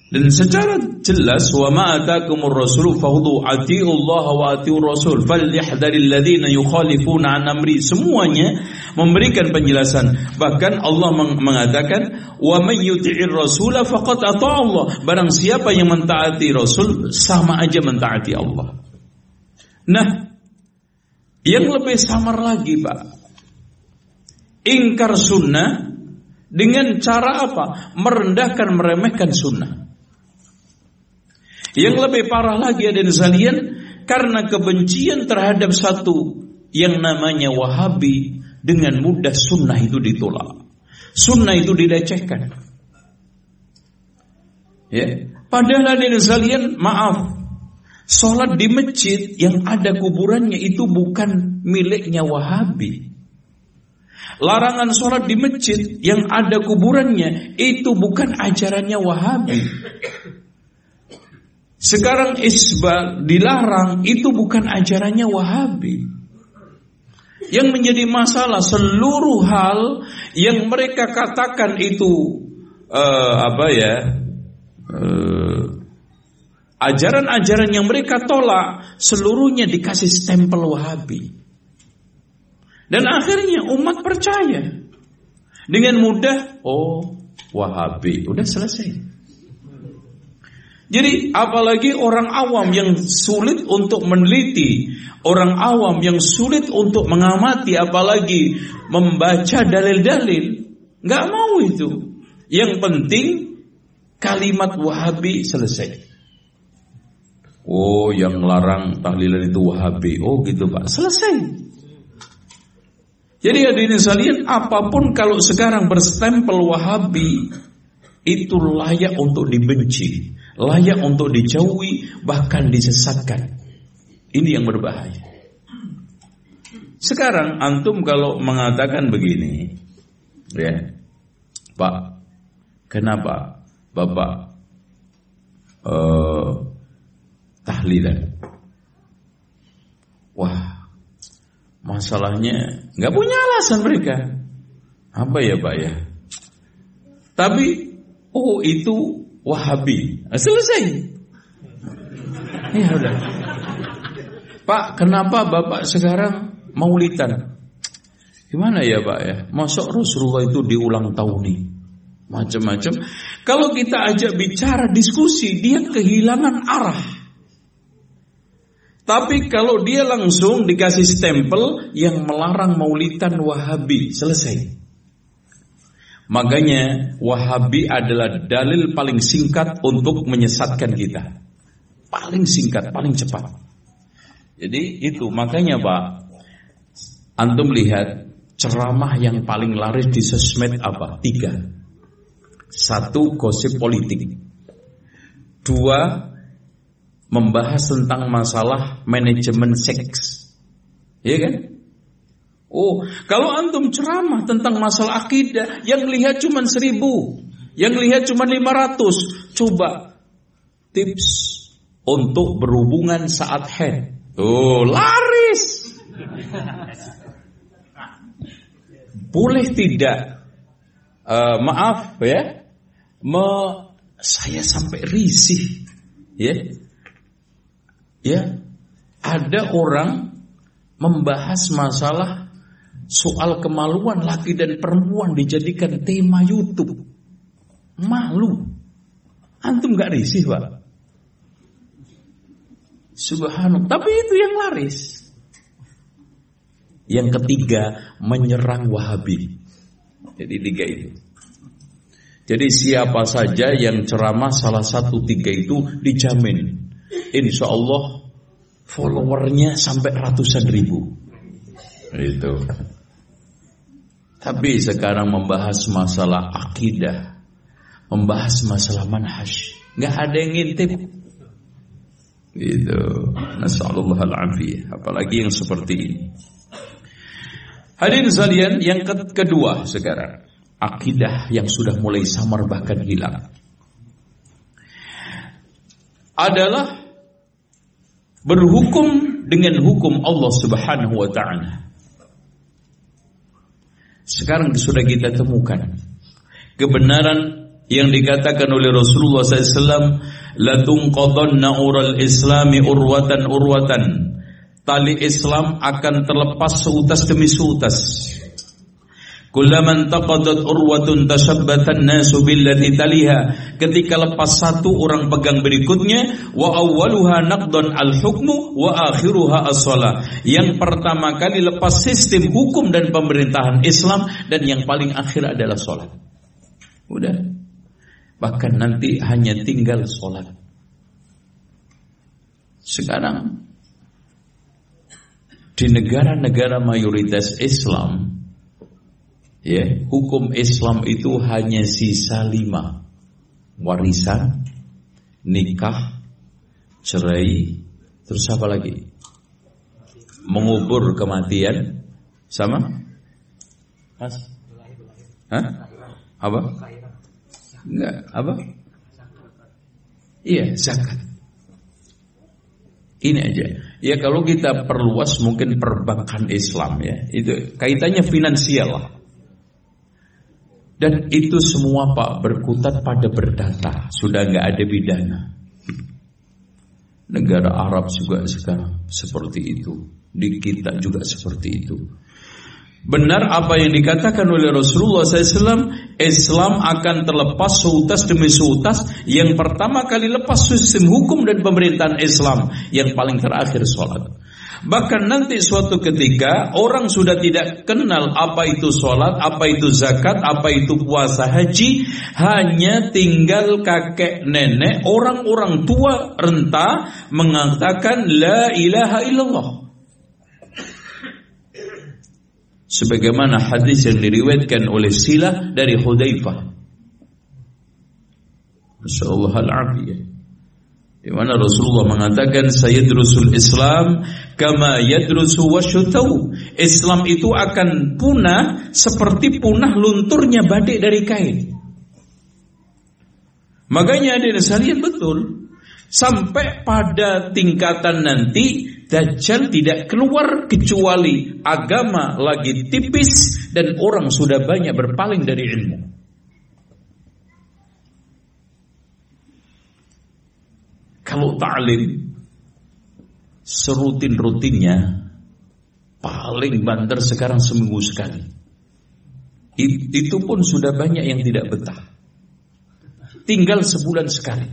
Dan secara jelas wa ma atakumur rasul fahudu Allah wa atiu rasul falyahdharil ladzina yukhalifuna an amri. Semuanya memberikan penjelasan. Bahkan Allah mengatakan wa may yuti'ir rasul faqad ata Allah. Barang siapa yang mentaati rasul sama aja mentaati Allah. Nah yang lebih samar lagi Pak ingkar sunnah dengan cara apa? Merendahkan meremehkan sunnah yang lebih parah lagi ada sekalian karena kebencian terhadap satu yang namanya Wahabi dengan mudah sunnah itu ditolak. Sunnah itu dilecehkan. Ya, padahal ada sekalian maaf, sholat di masjid yang ada kuburannya itu bukan miliknya Wahabi. Larangan sholat di masjid yang ada kuburannya itu bukan ajarannya Wahabi. Sekarang isbal dilarang itu bukan ajarannya Wahabi. Yang menjadi masalah seluruh hal yang mereka katakan itu uh, apa ya uh, ajaran-ajaran yang mereka tolak seluruhnya dikasih stempel Wahabi. Dan akhirnya umat percaya dengan mudah, oh Wahabi, udah selesai. Jadi apalagi orang awam yang sulit untuk meneliti, orang awam yang sulit untuk mengamati, apalagi membaca dalil-dalil, nggak mau itu. Yang penting kalimat Wahabi selesai. Oh, yang larang tahlilan itu Wahabi. Oh, gitu Pak. Selesai. Jadi hadirin sekalian, apa pun kalau sekarang berstempel Wahabi itu layak untuk dibenci layak untuk dijauhi, bahkan disesatkan. Ini yang berbahaya. Sekarang antum kalau mengatakan begini, ya, Pak, kenapa Bapak uh, tahlilan? Wah, masalahnya nggak punya alasan mereka. Apa ya Pak ya? Tapi, oh itu Wahabi. Nah, selesai. Ya udah. Pak, kenapa Bapak sekarang maulidan? Gimana ya Pak ya? Masuk Rasulullah itu diulang tahun nih. Macam-macam. Kalau kita ajak bicara diskusi, dia kehilangan arah. Tapi kalau dia langsung dikasih stempel yang melarang maulidan Wahabi, selesai. Makanya Wahabi adalah dalil paling singkat untuk menyesatkan kita. Paling singkat, paling cepat. Jadi itu makanya Pak, antum lihat ceramah yang paling laris di sosmed apa? Tiga. Satu gosip politik. Dua membahas tentang masalah manajemen seks. Iya kan? Oh, kalau antum ceramah tentang masalah akidah, yang lihat cuma seribu, yang lihat cuma lima ratus. Coba tips untuk berhubungan saat head. Oh, laris. Boleh tidak? Uh, maaf ya, me, saya sampai risih, ya, ya. Ada orang membahas masalah soal kemaluan laki dan perempuan dijadikan tema YouTube. Malu. Antum gak risih, Pak? Subhanallah. Tapi itu yang laris. Yang ketiga, menyerang Wahabi. Jadi tiga itu. Jadi siapa saja yang ceramah salah satu tiga itu dijamin. Insya Allah followernya sampai ratusan ribu. Itu. Tapi sekarang membahas masalah akidah, membahas masalah manhaj, nggak ada yang ngintip, Itu. Nasallallahu al-afiyah. Apalagi yang seperti ini. Hadirin sekalian, yang kedua sekarang, akidah yang sudah mulai samar bahkan hilang. Adalah berhukum dengan hukum Allah Subhanahu wa taala. Sekarang sudah kita temukan kebenaran yang dikatakan oleh Rasulullah SAW latunqadanna ural islami urwatan urwatan. Tali Islam akan terlepas seutas demi seutas Kullaman taqadat urwatun tasabbatan nasu billati taliha. Ketika lepas satu orang pegang berikutnya wa awwaluha naqdan al hukmu wa akhiruha as Yang pertama kali lepas sistem hukum dan pemerintahan Islam dan yang paling akhir adalah salat. Udah. Bahkan nanti hanya tinggal sholat. Sekarang di negara-negara mayoritas Islam, ya hukum Islam itu hanya sisa lima warisan, nikah, cerai, terus apa lagi? Mengubur kematian, sama? Mas? Hah? Apa? Enggak, apa? Iya, zakat. Ini aja. Ya kalau kita perluas mungkin perbankan Islam ya. Itu kaitannya finansial lah. Dan itu semua Pak berkutat pada berdata. Sudah nggak ada bidana. Negara Arab juga sekarang seperti itu. Di kita juga seperti itu. Benar apa yang dikatakan oleh Rasulullah SAW Islam akan terlepas seutas demi seutas Yang pertama kali lepas sistem hukum dan pemerintahan Islam Yang paling terakhir sholat Bahkan nanti suatu ketika orang sudah tidak kenal apa itu sholat, apa itu zakat, apa itu puasa haji, hanya tinggal kakek nenek, orang-orang tua renta mengatakan la ilaha illallah sebagaimana hadis yang diriwayatkan oleh Silah dari Hudzaifah. Masyaallah al-afiyah. Di mana Rasulullah mengatakan sayadrusul Islam kama yadrusu wasyutau. Islam itu akan punah seperti punah lunturnya badik dari kain. Makanya ada yang betul sampai pada tingkatan nanti Dajjal tidak keluar kecuali agama lagi tipis dan orang sudah banyak berpaling dari ilmu. Kalau ta'lim serutin-rutinnya paling banter sekarang seminggu sekali. Itu pun sudah banyak yang tidak betah. Tinggal sebulan sekali.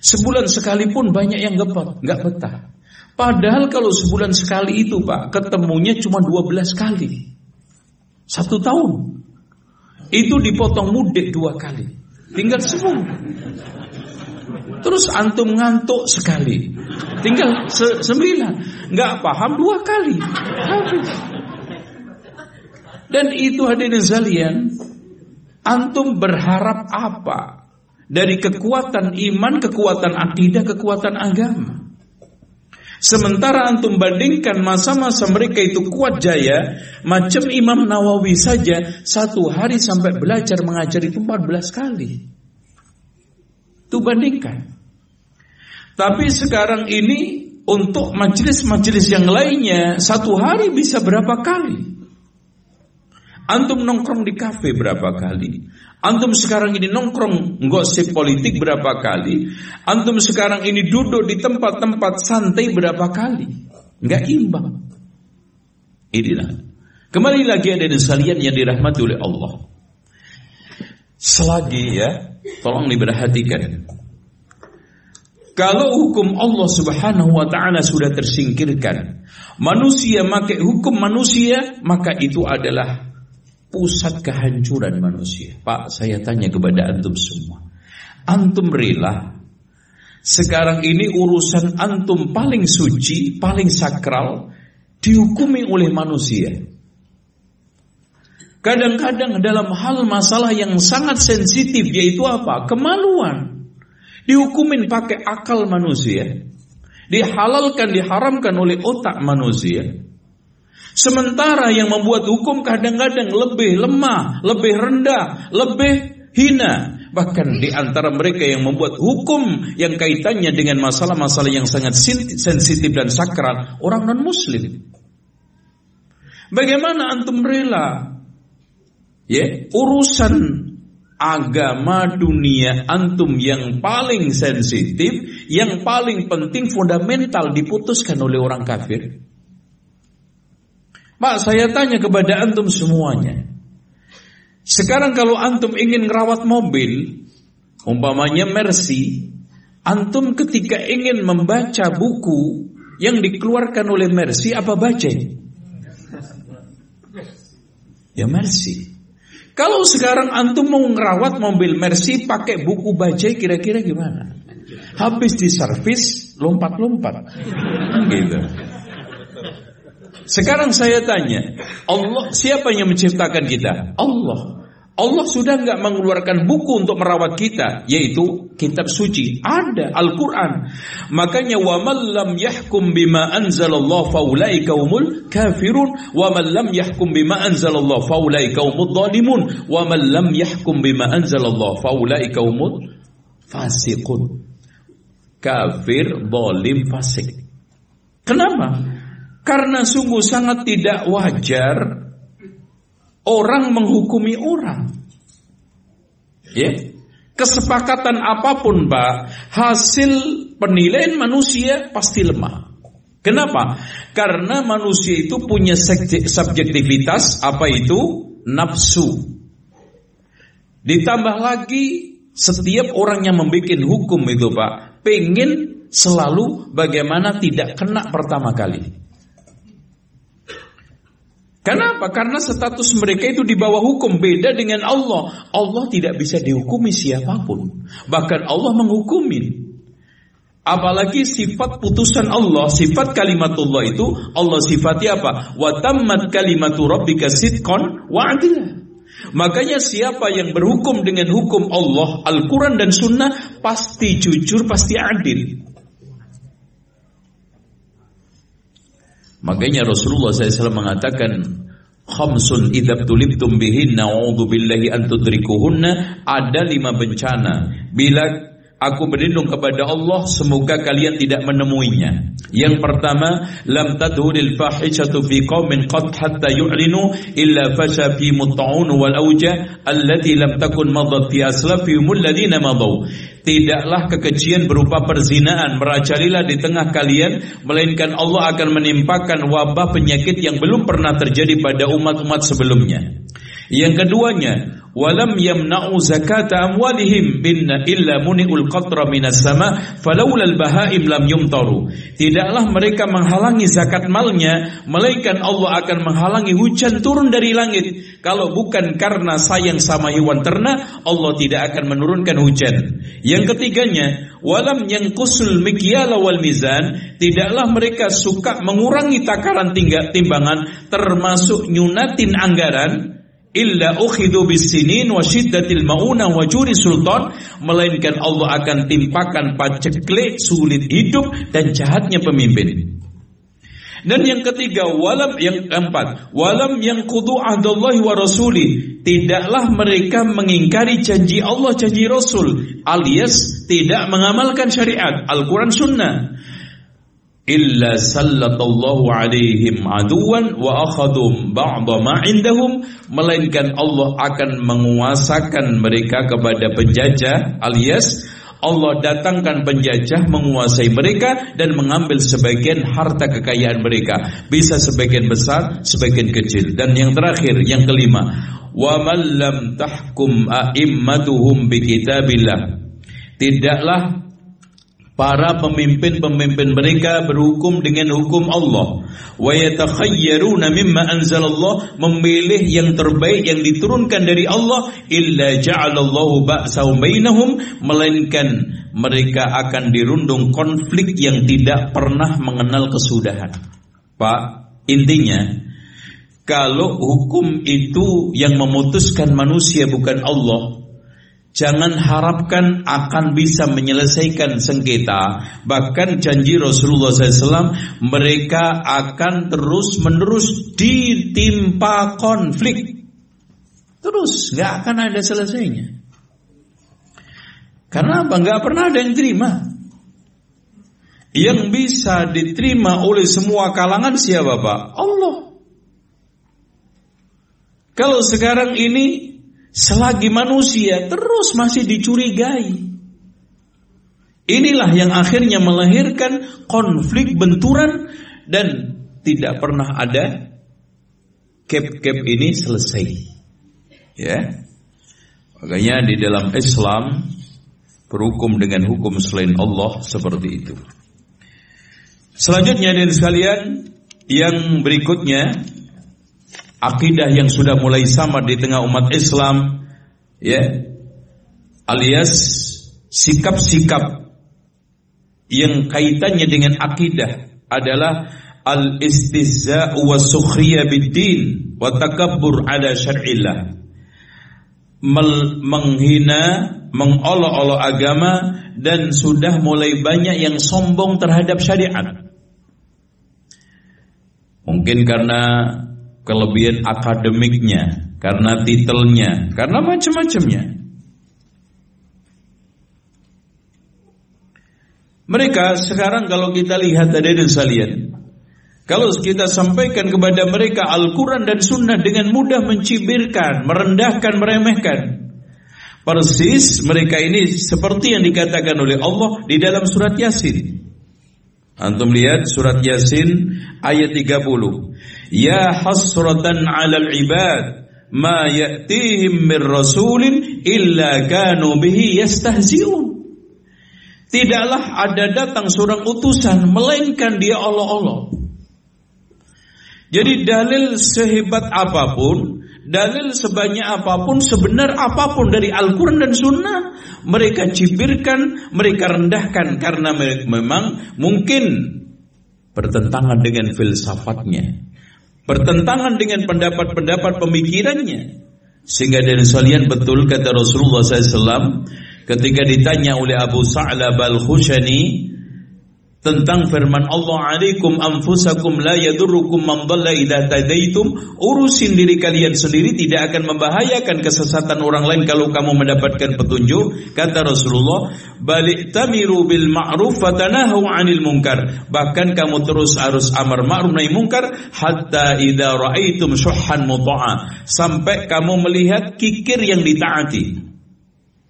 Sebulan sekalipun banyak yang gepet, nggak betah. Padahal kalau sebulan sekali itu Pak, ketemunya cuma 12 kali. Satu tahun. Itu dipotong mudik dua kali. Tinggal sepuluh. Terus antum ngantuk sekali. Tinggal se sembilan. Nggak paham dua kali. Habis. Dan itu hadirin sekalian, antum berharap apa? Dari kekuatan iman, kekuatan akidah, kekuatan agama. Sementara antum bandingkan masa-masa mereka itu kuat jaya, macam Imam Nawawi saja satu hari sampai belajar mengajar itu 14 kali. Itu bandingkan. Tapi sekarang ini untuk majelis-majelis yang lainnya satu hari bisa berapa kali? Antum nongkrong di kafe berapa kali? Antum sekarang ini nongkrong gosip politik berapa kali? Antum sekarang ini duduk di tempat-tempat santai berapa kali? Enggak imbang. Inilah. Kembali lagi ada di salian yang dirahmati oleh Allah. Selagi ya, tolong diperhatikan. Kalau hukum Allah Subhanahu wa taala sudah tersingkirkan, manusia pakai hukum manusia, maka itu adalah pusat kehancuran manusia. Pak, saya tanya kepada antum semua. Antum rela sekarang ini urusan antum paling suci, paling sakral dihukumi oleh manusia. Kadang-kadang dalam hal masalah yang sangat sensitif yaitu apa? Kemaluan. Dihukumin pakai akal manusia. Dihalalkan, diharamkan oleh otak manusia. Sementara yang membuat hukum kadang-kadang lebih lemah, lebih rendah, lebih hina. Bahkan di antara mereka yang membuat hukum yang kaitannya dengan masalah-masalah yang sangat sensitif dan sakral, orang non-muslim. Bagaimana antum rela ya urusan agama dunia antum yang paling sensitif, yang paling penting fundamental diputuskan oleh orang kafir? Pak, saya tanya kepada antum semuanya. Sekarang kalau antum ingin merawat mobil, umpamanya Mercy, antum ketika ingin membaca buku yang dikeluarkan oleh Mercy apa baca? Ya Mercy. Kalau sekarang antum mau ngerawat mobil Mercy pakai buku bajai kira-kira gimana? Habis diservis lompat-lompat. Gitu. Sekarang saya tanya, Allah siapa yang menciptakan kita? Allah. Allah sudah nggak mengeluarkan buku untuk merawat kita, yaitu kitab suci. Ada Al-Quran. Makanya wa lam yahkum bima anzalallah faulaika humul kafirun man lam yahkum bima anzalallah humul zalimun wa man lam yahkum bima anzalallah faulaika humul fasiqun. Kafir, zalim, fasik. Kenapa? Karena sungguh sangat tidak wajar orang menghukumi orang. Ya. Kesepakatan apa pun, Pak, hasil penilaian manusia pasti lemah. Kenapa? Karena manusia itu punya subjektivitas apa itu? Nafsu. Ditambah lagi setiap orang yang membuat hukum itu, Pak, pengen selalu bagaimana tidak kena pertama kali. Kenapa? Karena status mereka itu di bawah hukum beda dengan Allah. Allah tidak bisa dihukumi siapa pun. Bahkan Allah menghukumi. Apalagi sifat putusan Allah, sifat kalimatullah itu Allah sifati apa? Wa tammat kalimatu rabbika sidqan wa adila. Makanya siapa yang berhukum dengan hukum Allah, Al-Quran dan Sunnah pasti jujur, pasti adil. Makanya Rasulullah SAW mengatakan khamsun idab tulibtum bihinna wa'udhu billahi an tudrikuhunna. Ada lima bencana. Bila Aku berlindung kepada Allah semoga kalian tidak menemuinya. Yang pertama, lam tadhuril fahishatu fi qaumin qad hatta yu'linu illa fasha fi mut'un wal auja allati lam takun madat fi aslafihim alladhina madaw. Tidaklah kekejian berupa perzinaan merajalilah di tengah kalian melainkan Allah akan menimpakan wabah penyakit yang belum pernah terjadi pada umat-umat sebelumnya. Yang keduanya, walam yamna'u zakata amwalihim binna illa muni'ul qatra minas sama falawla al-bahaim lam yumtaru. Tidaklah mereka menghalangi zakat malnya melainkan Allah akan menghalangi hujan turun dari langit. Kalau bukan karena sayang sama hewan ternak Allah tidak akan menurunkan hujan. Yang ketiganya walam yang mikyala wal mizan tidaklah mereka suka mengurangi takaran timbangan termasuk nyunatin anggaran illa ukhidhu bisinin wa syiddatil mauna wa juri sultan melainkan Allah akan timpakan paceklik sulit hidup dan jahatnya pemimpin. Dan yang ketiga walam yang keempat walam yang kudu ahdallahi wa rasuli tidaklah mereka mengingkari janji Allah janji Rasul alias tidak mengamalkan syariat Al-Quran Sunnah illa sallallahu alaihim aduwan wa akhadum ba'da ma indahum melainkan Allah akan menguasakan mereka kepada penjajah alias Allah datangkan penjajah menguasai mereka dan mengambil sebagian harta kekayaan mereka bisa sebagian besar sebagian kecil. Dan yang terakhir yang kelima wa man lam tahkum a'immatuhum bi kitabillah tidaklah Para pemimpin-pemimpin mereka berhukum dengan hukum Allah. Wa yatakhayyaruna mimma anzalallah memilih yang terbaik yang diturunkan dari Allah illa ja'alallahu ba'sahum bainahum melainkan mereka akan dirundung konflik yang tidak pernah mengenal kesudahan. Pak, intinya kalau hukum itu yang memutuskan manusia bukan Allah, Jangan harapkan akan bisa menyelesaikan sengketa. Bahkan janji Rasulullah SAW, mereka akan terus menerus ditimpa konflik. Terus, nggak akan ada selesainya. Karena apa? Nggak pernah ada yang terima. Yang bisa diterima oleh semua kalangan siapa Pak? Allah. Kalau sekarang ini selagi manusia terus masih dicurigai. Inilah yang akhirnya melahirkan konflik benturan dan tidak pernah ada cap-cap ini selesai. Ya. Makanya di dalam Islam berhukum dengan hukum selain Allah seperti itu. Selanjutnya dan sekalian yang berikutnya akidah yang sudah mulai sama di tengah umat Islam ya alias sikap-sikap yang kaitannya dengan akidah adalah al istihza wa sukhriya bid-din wa takabbur ala syar'illah menghina, mengolok-olok agama dan sudah mulai banyak yang sombong terhadap syariat. Mungkin karena kelebihan akademiknya, karena titelnya, karena macam-macamnya. Mereka sekarang kalau kita lihat ada di salian, kalau kita sampaikan kepada mereka Al-Quran dan Sunnah dengan mudah mencibirkan, merendahkan, meremehkan. Persis mereka ini seperti yang dikatakan oleh Allah di dalam surat Yasin. Antum lihat surat Yasin ayat 30. Ya hasratan 'alal ibad ma ya'tihim min rasulin illa kanu bihi yastahzi'un. Tidaklah ada datang seorang utusan melainkan dia Allah-Allah. Jadi dalil sehebat apa pun, dalil sebanyak apa pun, sebenar apa pun dari Al-Quran dan Sunnah, mereka cibirkan, mereka rendahkan karena memang mungkin bertentangan dengan filsafatnya bertentangan dengan pendapat-pendapat pemikirannya. Sehingga dari salian betul kata Rasulullah SAW ketika ditanya oleh Abu Sa'lab al-Khushani tentang firman Allah alaikum anfusakum la yadurrukum man dhalla idza tadaitum. Urusin diri kalian sendiri tidak akan membahayakan kesesatan orang lain kalau kamu mendapatkan petunjuk kata Rasulullah. Balik tamiru bil ma'ruf fatanahu 'anil munkar. Bahkan kamu terus harus amar ma'ruf nahi munkar hatta idza ra'aitum syuhhan muta'a sampai kamu melihat kikir yang ditaati.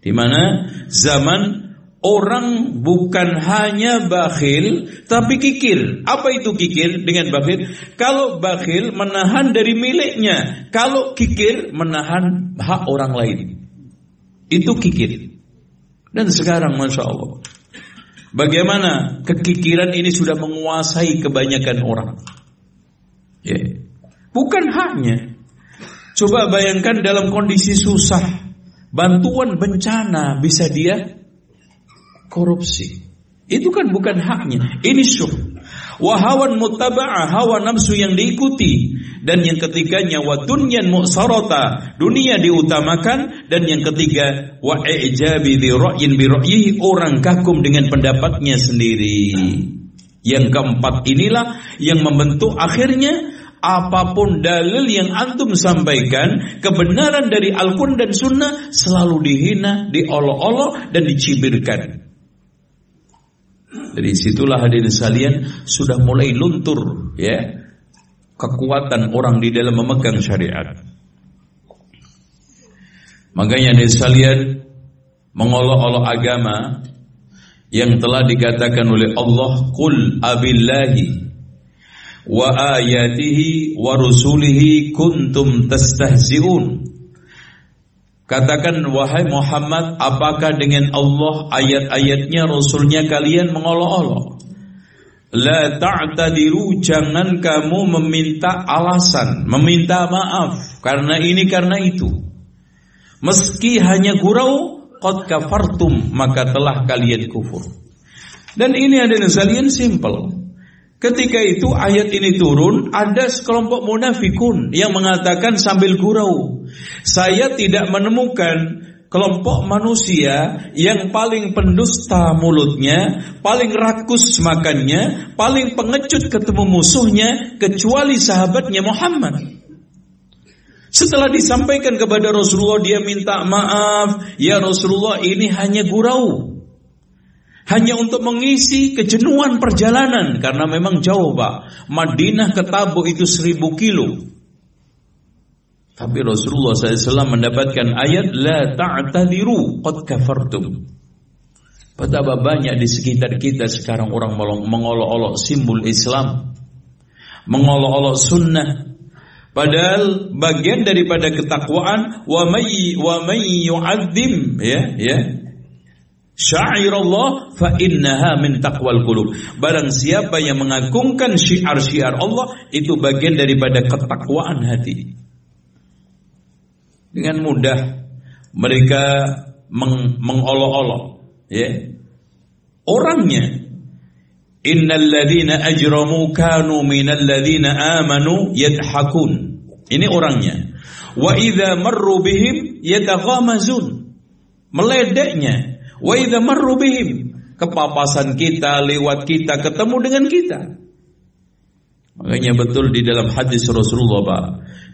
Di mana zaman Orang bukan hanya bakhil tapi kikir. Apa itu kikir dengan bakhil? Kalau bakhil menahan dari miliknya, kalau kikir menahan hak orang lain. Itu kikir. Dan sekarang Masya Allah. Bagaimana kekikiran ini sudah menguasai kebanyakan orang. Ya. Bukan haknya. Coba bayangkan dalam kondisi susah. Bantuan bencana bisa dia korupsi. Itu kan bukan haknya. Ini syuh. Wahawan mutaba'ah, hawa nafsu yang diikuti. Dan yang ketiganya wa dunyan mu'sarata, dunia diutamakan. Dan yang ketiga wa i'jabi bi ra'yin orang kagum dengan pendapatnya sendiri. Yang keempat inilah yang membentuk akhirnya apa pun dalil yang antum sampaikan, kebenaran dari Al-Quran dan Sunnah selalu dihina, diolok-olok dan dicibirkan. Dari situlah hadirin sekalian sudah mulai luntur ya kekuatan orang di dalam memegang syariat. Makanya hadirin sekalian mengolok-olok agama yang telah dikatakan oleh Allah kul abillahi wa ayatihi wa rusulihi kuntum tastahzi'un Katakan wahai Muhammad apakah dengan Allah ayat-ayatnya Rasulnya kalian mengolok-olok? La ta'tadiru jangan kamu meminta alasan Meminta maaf Karena ini karena itu. Meski hanya gurau Qad kafartum maka telah kalian kufur. Dan ini adalah sekalian simple Ketika itu ayat ini turun, ada sekelompok munafikun yang mengatakan sambil gurau, saya tidak menemukan kelompok manusia yang paling pendusta mulutnya, paling rakus makannya, paling pengecut ketemu musuhnya kecuali sahabatnya Muhammad. Setelah disampaikan kepada Rasulullah dia minta maaf, ya Rasulullah ini hanya gurau. Hanya untuk mengisi kejenuhan perjalanan. Karena memang jauh Pak. Madinah ke Tabuk itu seribu kilo. Tapi Rasulullah SAW mendapatkan ayat La ta'tadiru qad kafartum. Betapa banyak di sekitar kita sekarang orang mengolok-olok simbol Islam. Mengolok-olok sunnah. Padahal bagian daripada ketakwaan wa may wa may yu'adzim ya ya Syairallah fa innaha min taqwal qulub. Barang siapa yang mengagungkan syiar-syiar Allah itu bagian daripada ketakwaan hati. Dengan mudah mereka meng mengolok-olok ya. Orangnya innal ladzina ajramu kanu minal ladzina amanu yadhakun. Ini orangnya. Wa idza marru bihim yataghamazun. Meledeknya wa idza marru bihim. Kepapasan kita lewat kita ketemu dengan kita. Makanya betul di dalam hadis Rasulullah Pak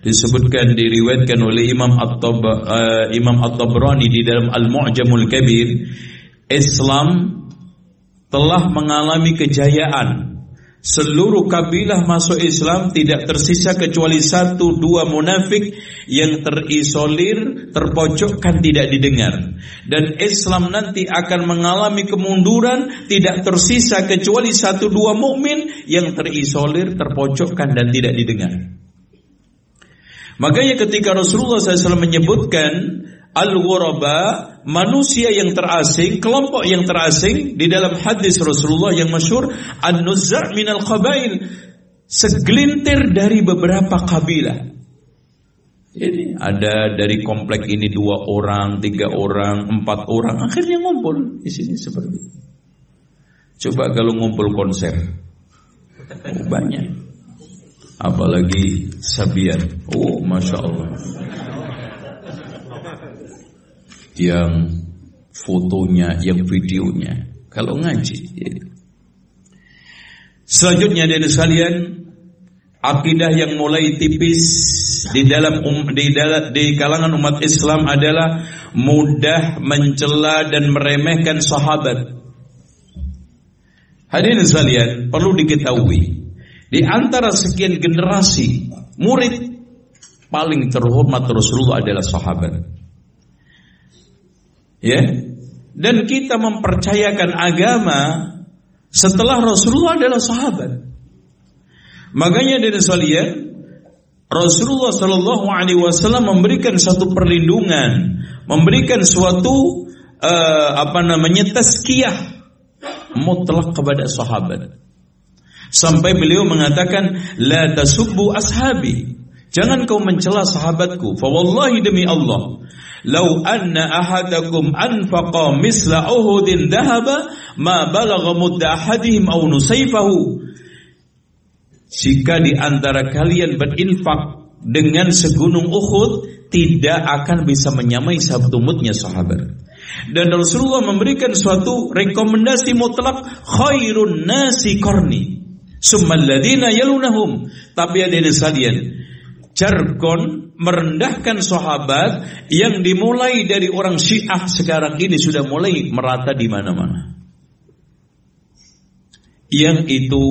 disebutkan diriwayatkan oleh Imam At-Tab uh, Imam At-Tabrani di dalam Al-Mu'jamul Kabir Islam telah mengalami kejayaan Seluruh kabilah masuk Islam tidak tersisa kecuali satu dua munafik yang terisolir, terpojokkan tidak didengar. Dan Islam nanti akan mengalami kemunduran tidak tersisa kecuali satu dua mukmin yang terisolir, terpojokkan dan tidak didengar. Makanya ketika Rasulullah SAW menyebutkan al-ghuraba, manusia yang terasing, kelompok yang terasing di dalam hadis Rasulullah yang masyhur an-nuzza' minal qabail, segelintir dari beberapa kabilah. Ini ada dari komplek ini dua orang, tiga orang, empat orang, akhirnya ngumpul di sini seperti ini. Coba kalau ngumpul konser, oh, banyak apalagi Sabian. Oh, masya Allah. Yang fotonya, yang videonya. Kalau ngaji. Ya. Selanjutnya dari sekalian, akidah yang mulai tipis di dalam um, di dalam di kalangan umat Islam adalah mudah mencela dan meremehkan sahabat. Hadirin sekalian, perlu diketahui di antara sekian generasi murid paling terhormat Rasulullah adalah sahabat. Ya. Dan kita mempercayakan agama setelah Rasulullah adalah sahabat. Makanya dari sekalian Rasulullah Shallallahu Alaihi Wasallam memberikan satu perlindungan, memberikan suatu uh, apa namanya tazkiyah mutlak kepada sahabat. Sampai beliau mengatakan la tasubbu ashabi. Jangan kau mencela sahabatku. Fa wallahi demi Allah, lau anna ahadakum anfaqa misla Uhudin dahaba ma balagha mudda ahadihim aw nusayfahu. Jika di antara kalian berinfak dengan segunung Uhud tidak akan bisa menyamai satu mutnya sahabat. Dan Rasulullah memberikan suatu rekomendasi mutlak khairun nasi korni Summaladina yalunahum. Tapi ada di sekalian, jargon merendahkan sahabat yang dimulai dari orang Syiah sekarang ini sudah mulai merata di mana-mana. Yang itu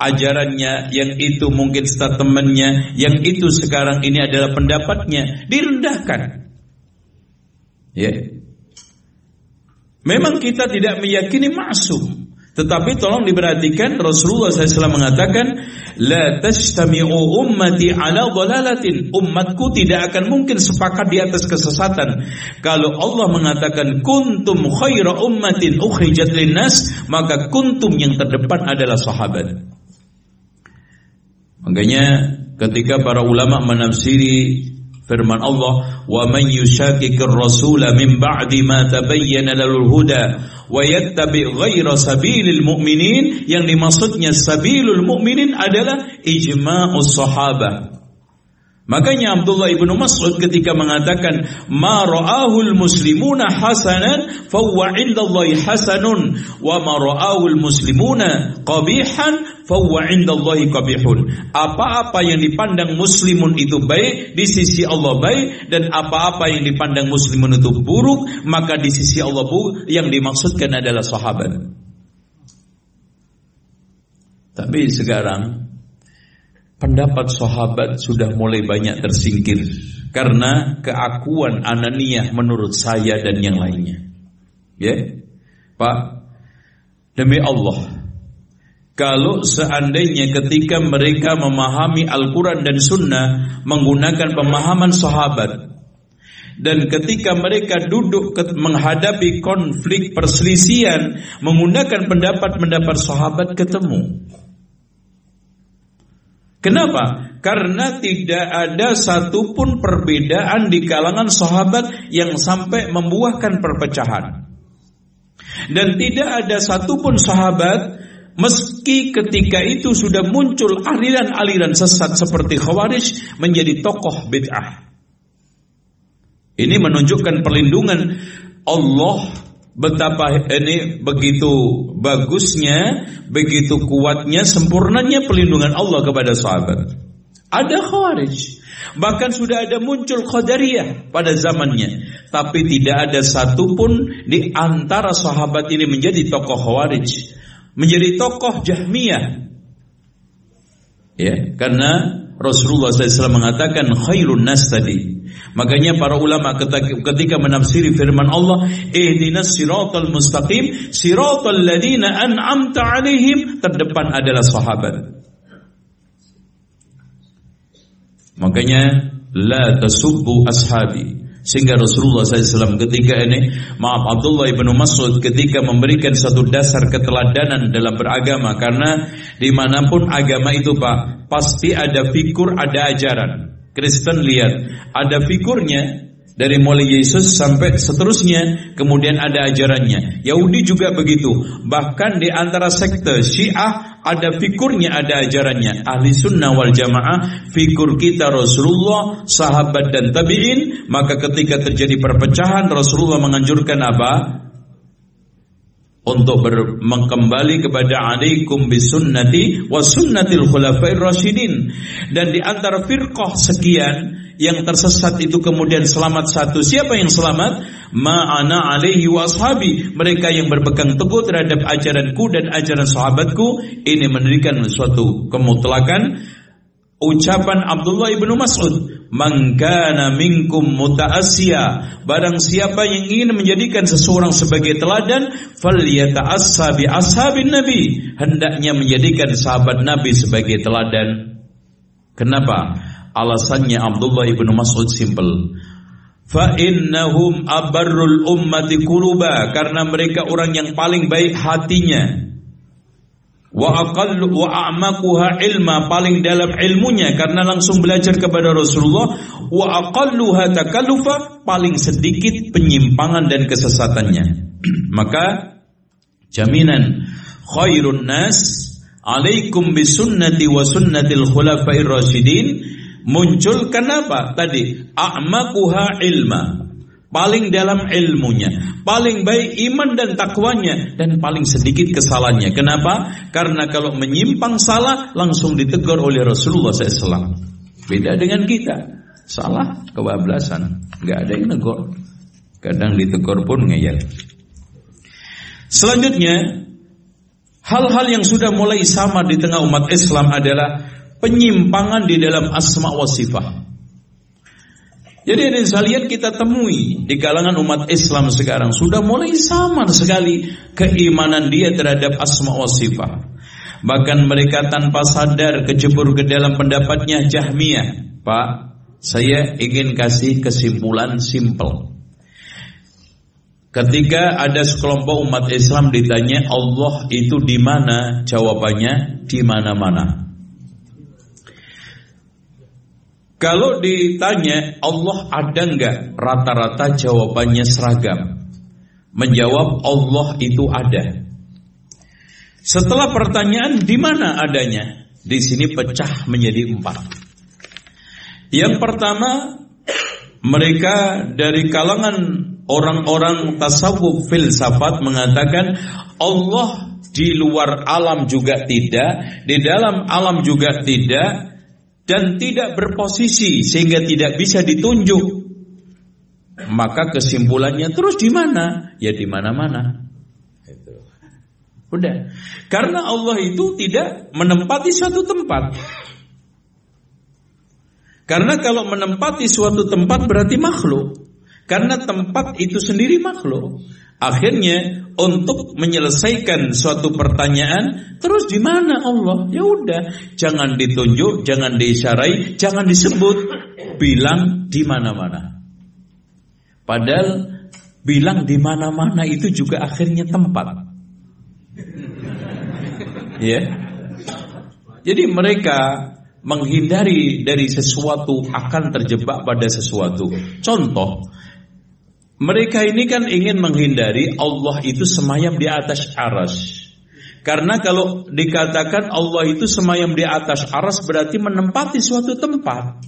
ajarannya, yang itu mungkin statementnya, yang itu sekarang ini adalah pendapatnya, direndahkan. Ya. Memang kita tidak meyakini masuk. Tetapi tolong diperhatikan Rasulullah SAW mengatakan La tajtami'u ummati ala dhalalatin Umatku tidak akan mungkin sepakat di atas kesesatan. Kalau Allah mengatakan Kuntum khaira ummatin ukhrijat linnas Maka kuntum yang terdepan adalah sahabat. Makanya ketika para ulama menafsiri firman Allah wa man yushaqiqir rasula min ba'di ma tabayyana lalul huda wa yattabi ghaira sabilil mu'minin. Yang dimaksudnya sabilul mu'minin adalah ijma'us sahabah Makanya Abdullah ibnu Mas'ud ketika mengatakan ma ra'ahul muslimuna hasanan huwa indallahi hasanun wa ma ra'ahul muslimuna qabihan huwa indallahi qabihun. Apa-apa yang dipandang muslimun itu baik di sisi Allah baik dan apa-apa yang dipandang muslimun itu buruk maka di sisi Allah buruk yang dimaksudkan adalah sahabat. Tapi sekarang pendapat sahabat sudah mulai banyak tersingkir karena keakuan ananiyah menurut saya dan yang lainnya. Ya. Pak, demi Allah, kalau seandainya ketika mereka memahami Al-Quran dan Sunnah menggunakan pemahaman sahabat dan ketika mereka duduk menghadapi konflik perselisihan menggunakan pendapat-pendapat sahabat ketemu Kenapa? Karena tidak ada satupun perbedaan di kalangan sahabat yang sampai membuahkan perpecahan. Dan tidak ada satupun sahabat meski ketika itu sudah muncul aliran-aliran sesat seperti Khawarij menjadi tokoh bid'ah. Ini menunjukkan perlindungan Allah betapa ini begitu bagusnya, begitu kuatnya, sempurnanya pelindungan Allah kepada sahabat. Ada khawarij, bahkan sudah ada muncul qadariyah pada zamannya, tapi tidak ada satupun di antara sahabat ini menjadi tokoh khawarij, menjadi tokoh jahmiyah. Ya, karena Rasulullah SAW mengatakan khairun nas tadi. Makanya para ulama ketika menafsiri firman Allah, ihdinas siratal mustaqim, siratal ladina an'amta alaihim, terdepan adalah sahabat. Makanya la tasubbu ashabi. Sehingga Rasulullah SAW ketika ini, maaf Abdullah ibnu Mas'ud ketika memberikan satu dasar keteladanan dalam beragama karena di mana pun agama itu pak pasti ada figur, ada ajaran. Kristen lihat ada figurnya dari mulai Yesus sampai seterusnya kemudian ada ajarannya. Yahudi juga begitu. Bahkan di antara sekte Syiah ada fikurnya, ada ajarannya. Ahli sunnah wal jamaah, fikur kita Rasulullah, sahabat dan tabi'in. Maka ketika terjadi perpecahan, Rasulullah menganjurkan apa? Untuk ber, kembali kepada alaikum bisunnati wa sunnatil khulafair rasyidin. Dan di antara firqah sekian, yang tersesat itu kemudian selamat satu. Siapa yang selamat? Ma'ana alaihi wa ashabi. Mereka yang berpegang teguh terhadap ajaranku dan ajaran sahabatku. Ini menerikan suatu kemutlakan. Ucapan Abdullah ibnu Mas'ud. Mangkana minkum muta'asya. Barang siapa yang ingin menjadikan seseorang sebagai teladan. Falyata'assa bi ashabin nabi. Hendaknya menjadikan sahabat nabi sebagai teladan. Kenapa? Alasannya Abdullah ibnu Mas'ud simple. Fa innahum abarrul ummati kuluba karena mereka orang yang paling baik hatinya. Wa aqallu wa a'maquha ilma paling dalam ilmunya karena langsung belajar kepada Rasulullah wa aqalluha takallufa paling sedikit penyimpangan dan kesesatannya. Maka jaminan khairun nas alaikum bisunnati wa sunnatil khulafair rasyidin Muncul kenapa? Tadi a'maquha ilma. Paling dalam ilmunya, paling baik iman dan takwanya dan paling sedikit kesalahannya. Kenapa? Karena kalau menyimpang salah langsung ditegur oleh Rasulullah SAW. Beda dengan kita. Salah kebablasan, nggak ada yang negur. Kadang ditegur pun ngeyel. Selanjutnya, hal-hal yang sudah mulai sama di tengah umat Islam adalah penyimpangan di dalam asma wa sifat. Jadi ada sekalian kita temui di kalangan umat Islam sekarang sudah mulai samar sekali keimanan dia terhadap asma wa sifat. Bahkan mereka tanpa sadar kecebur ke dalam pendapatnya Jahmiyah. Pak, saya ingin kasih kesimpulan simple. Ketika ada sekelompok umat Islam ditanya Allah itu di mana? Jawabannya di mana-mana. Kalau ditanya Allah ada nggak rata-rata jawabannya seragam. Menjawab Allah itu ada. Setelah pertanyaan di mana adanya? Di sini pecah menjadi empat. Yang pertama, mereka dari kalangan orang-orang tasawuf filsafat mengatakan Allah di luar alam juga tidak, di dalam alam juga tidak, dan tidak berposisi sehingga tidak bisa ditunjuk. Maka kesimpulannya terus di mana? Ya di mana-mana. Udah. Karena Allah itu tidak menempati suatu tempat. Karena kalau menempati suatu tempat berarti makhluk. Karena tempat itu sendiri makhluk. Akhirnya untuk menyelesaikan suatu pertanyaan, terus di mana Allah? Ya udah, jangan ditunjuk, jangan diisyarai, jangan disebut, bilang di mana-mana. Padahal bilang di mana-mana itu juga akhirnya tempat. Ya. Jadi mereka menghindari dari sesuatu akan terjebak pada sesuatu. Contoh, mereka ini kan ingin menghindari Allah itu semayam di atas aras. Karena kalau dikatakan Allah itu semayam di atas aras berarti menempati suatu tempat.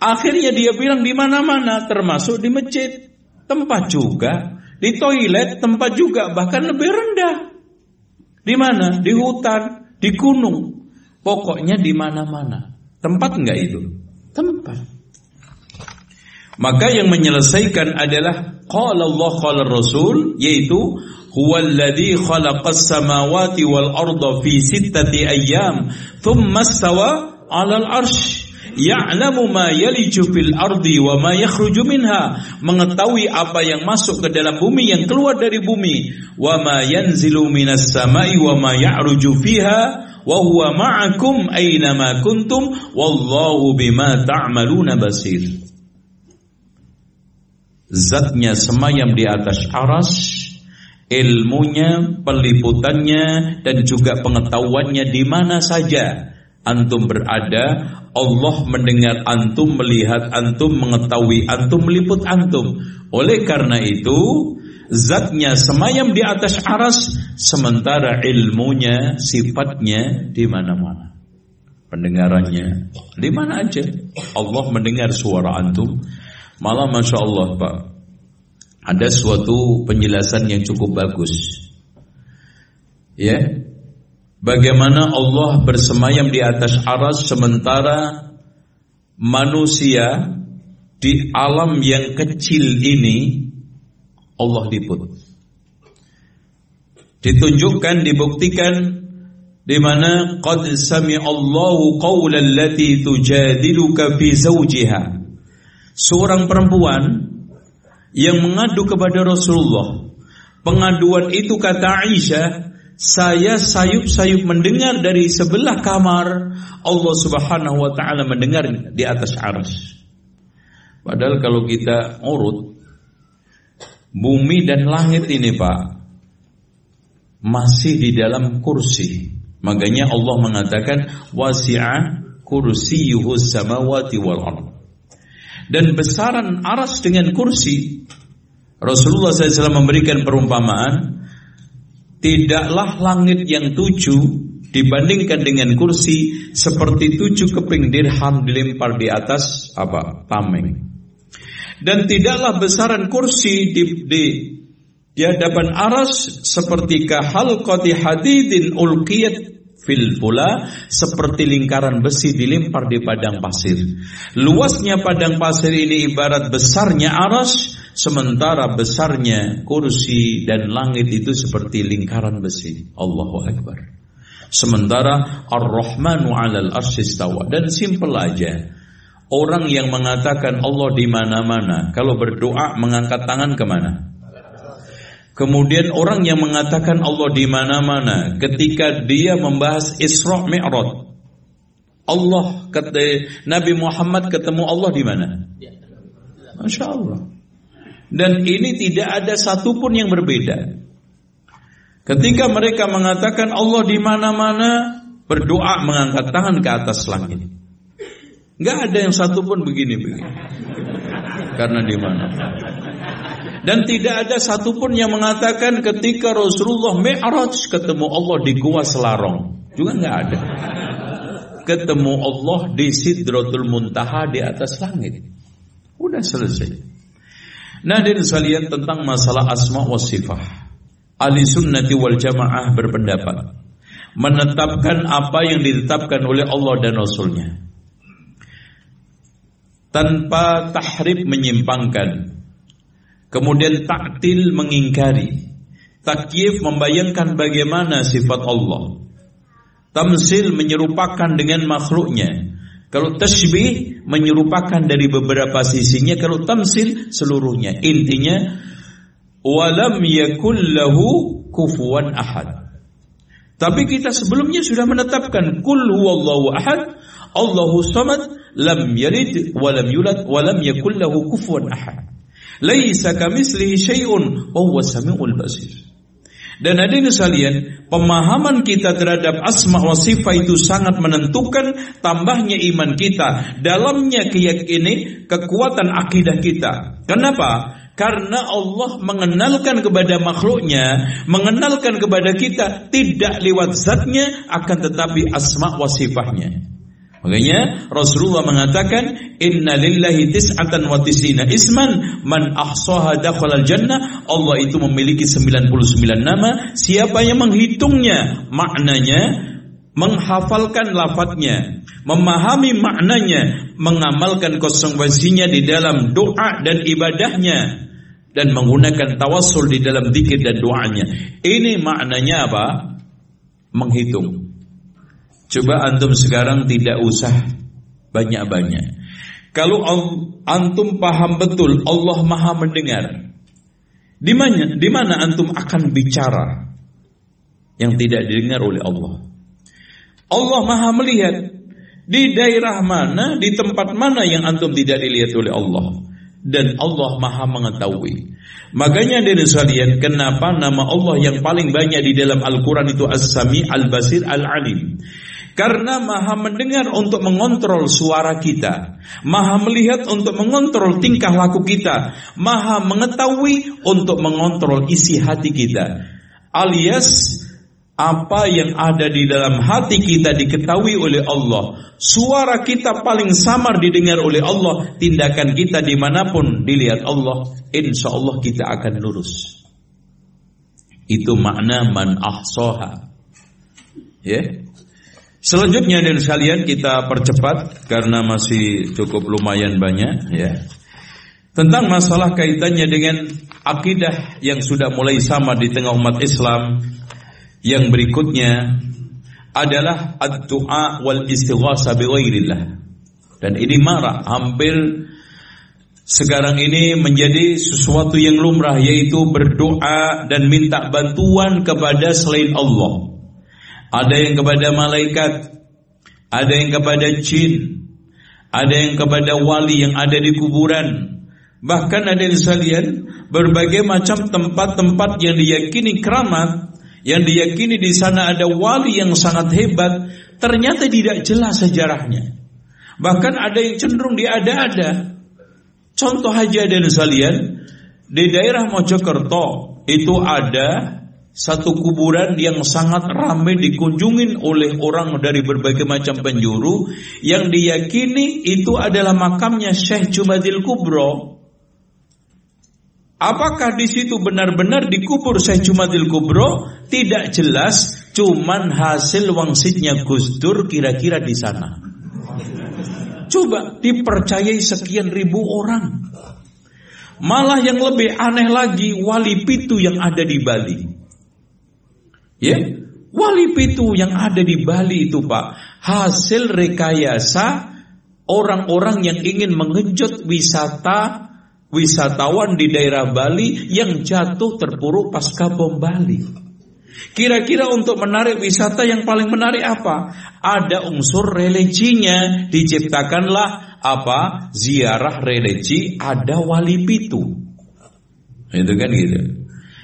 Akhirnya dia bilang di mana-mana termasuk di masjid, tempat juga, di toilet tempat juga, bahkan lebih rendah. Di mana? Di hutan, di gunung. Pokoknya di mana-mana. Tempat enggak itu? Tempat. Maka yang menyelesaikan adalah qala Allah qala Rasul yaitu huwallazi khalaqas samawati wal arda fi sittati ayyam thumma istawa 'alal arsy ya'lamu ma yaliju fil ardi wa ma yakhruju minha. Mengetahui apa yang masuk ke dalam bumi yang keluar dari bumi. Wa ma yanzilu minas samai wa ma ya'ruju fiha wa huwa ma'akum aina ma kuntum wallahu bima ta'maluna basir zatnya semayam di atas aras ilmunya, peliputannya dan juga pengetahuannya di mana saja antum berada, Allah mendengar antum, melihat antum, mengetahui antum, meliput antum. Oleh karena itu, zatnya semayam di atas aras, sementara ilmunya, sifatnya di mana-mana. Pendengarannya di mana aja. Allah mendengar suara antum. Malah masya Allah pak, ada suatu penjelasan yang cukup bagus. Ya, Bagaimana Allah bersemayam di atas aras sementara manusia di alam yang kecil ini Allah liput. Ditunjukkan, dibuktikan di mana qad Allahu qawlan lati tujadiluka fi zawjiha. Seorang perempuan yang mengadu kepada Rasulullah. Pengaduan itu kata Aisyah saya sayup-sayup mendengar dari sebelah kamar Allah Subhanahu wa taala mendengar di atas aras. Padahal kalau kita urut bumi dan langit ini Pak masih di dalam kursi. Makanya Allah mengatakan wasi'a kursiyuhu samawati wal ard. Dan besaran aras dengan kursi Rasulullah SAW memberikan perumpamaan Tidaklah langit yang tujuh dibandingkan dengan kursi seperti tujuh keping dirham dilempar di atas apa tameng. Dan tidaklah besaran kursi di, di di hadapan aras seperti kahal koti hadidin ulqiyat fil pula seperti lingkaran besi dilempar di padang pasir. Luasnya padang pasir ini ibarat besarnya aras Sementara besarnya kursi dan langit itu seperti lingkaran besi. Allahu Akbar. Sementara Ar-Rahmanu 'alal arsyistawa dan simpel aja. Orang yang mengatakan Allah di mana-mana, kalau berdoa mengangkat tangan ke mana? Kemudian orang yang mengatakan Allah di mana-mana, ketika dia membahas Isra Mi'raj, Allah kata Nabi Muhammad ketemu Allah di mana? Masya Allah. Dan ini tidak ada satupun yang berbeda. Ketika mereka mengatakan Allah di mana-mana, berdoa mengangkat tangan ke atas langit. Gak ada yang satupun begini-begini. Karena di mana? Dan tidak ada satupun yang mengatakan ketika Rasulullah Mi'raj ketemu Allah di gua Selarong. Juga nggak ada. ketemu Allah di Sidratul Muntaha di atas langit. Udah selesai. Nah, dan lihat tentang masalah asma wa sifah. Ahli sunnati wal jamaah berpendapat menetapkan apa yang ditetapkan oleh Allah dan Rasulnya tanpa tahrib menyimpangkan kemudian taktil mengingkari. Takyif membayangkan bagaimana sifat Allah. Tamsil menyerupakan dengan makhluknya. Kalau tashbih menyerupakan dari beberapa sisinya. Kalau tamsil seluruhnya. Intinya walam yakul lahu kufuwan ahad. Tapi kita sebelumnya sudah menetapkan kul huwallahu ahad, Allahu samad, lam yalid wa lam yulad wa lam yakul lahu kufuwan ahad. Laisa kamitslihi syai'un wa huwa samiul basir. Dan hadirin sekalian, pemahaman kita terhadap asma wa sifat itu sangat menentukan tambahnya iman kita, dalamnya keyakinan, kekuatan akidah kita. Kenapa? Karena Allah mengenalkan kepada makhluknya, mengenalkan kepada kita tidak lewat zatnya akan tetapi asma wa sifatnya. Makanya Rasulullah mengatakan Inna lillahi tis'atan wa tis'ina isman Man ahsaha dakhalal jannah Allah itu memiliki 99 nama Siapa yang menghitungnya Maknanya Menghafalkan lafadznya Memahami maknanya Mengamalkan konsekuensinya di dalam doa dan ibadahnya dan menggunakan tawassul di dalam zikir dan doanya. Ini maknanya apa? Menghitung. Coba antum sekarang tidak usah banyak-banyak. Kalau antum paham betul Allah Maha mendengar. Di mana di mana antum akan bicara yang tidak didengar oleh Allah? Allah Maha melihat di daerah mana, di tempat mana yang antum tidak dilihat oleh Allah dan Allah Maha mengetahui. Makanya dari sekalian, kenapa nama Allah yang paling banyak di dalam Al-Quran itu As-Sami, Al-Basir, Al-Alim. Karena maha mendengar untuk mengontrol suara kita. Maha melihat untuk mengontrol tingkah laku kita. Maha mengetahui untuk mengontrol isi hati kita. Alias apa yang ada di dalam hati kita diketahui oleh Allah. Suara kita paling samar didengar oleh Allah. Tindakan kita di mana pun dilihat Allah. Insya Allah kita akan lurus. Itu makna man ahsoha. Ya. Selanjutnya dan sekalian kita percepat karena masih cukup lumayan banyak ya. Tentang masalah kaitannya dengan akidah yang sudah mulai sama di tengah umat Islam yang berikutnya adalah ad-du'a wal istighasa bi Dan ini marah hampir sekarang ini menjadi sesuatu yang lumrah yaitu berdoa dan minta bantuan kepada selain Allah. Ada yang kepada malaikat, ada yang kepada jin, ada yang kepada wali yang ada di kuburan. Bahkan ada yang sekalian berbagai macam tempat-tempat yang diyakini keramat yang diyakini di sana ada wali yang sangat hebat, ternyata tidak jelas sejarahnya. Bahkan ada yang cenderung diada-ada. Contoh aja dan sekalian, di daerah Mojokerto itu ada satu kuburan yang sangat ramai dikunjungin oleh orang dari berbagai macam penjuru yang diyakini itu adalah makamnya Syekh Jumadil Kubro Apakah di situ benar-benar dikubur Syekh Jumadil Kubro? Tidak jelas, cuman hasil wangsitnya Gus Dur kira-kira di sana. Coba dipercayai sekian ribu orang. Malah yang lebih aneh lagi wali pitu yang ada di Bali. Ya, wali pitu yang ada di Bali itu Pak, hasil rekayasa orang-orang yang ingin mengejut wisata wisatawan di daerah Bali yang jatuh terpuruk pasca bom Bali. Kira-kira untuk menarik wisata yang paling menarik apa? Ada unsur religinya, diciptakanlah apa? Ziarah religi ada wali pitu. Itu kan gitu.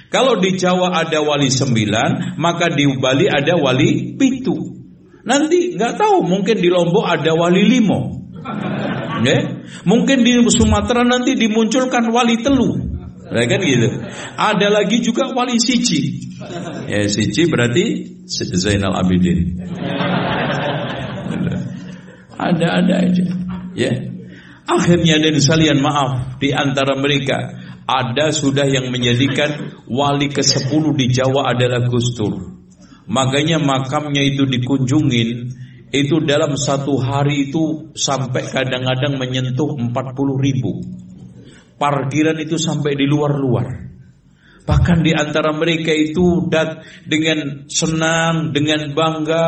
Kalau di Jawa ada wali sembilan, maka di Bali ada wali pitu. Nanti nggak tahu, mungkin di Lombok ada wali limo. Ya? Mungkin di Sumatera nanti dimunculkan wali telu. Ya kan gitu. Ada lagi juga wali siji. Ya siji berarti Zainal Abidin. ada-ada aja. Ya. Akhirnya dan salian maaf di antara mereka ada sudah yang menjadikan wali ke-10 di Jawa adalah Gustur. Makanya makamnya itu dikunjungin itu dalam satu hari itu sampai kadang-kadang menyentuh 40 ribu. Parkiran itu sampai di luar-luar. Bahkan di antara mereka itu dat dengan senang, dengan bangga,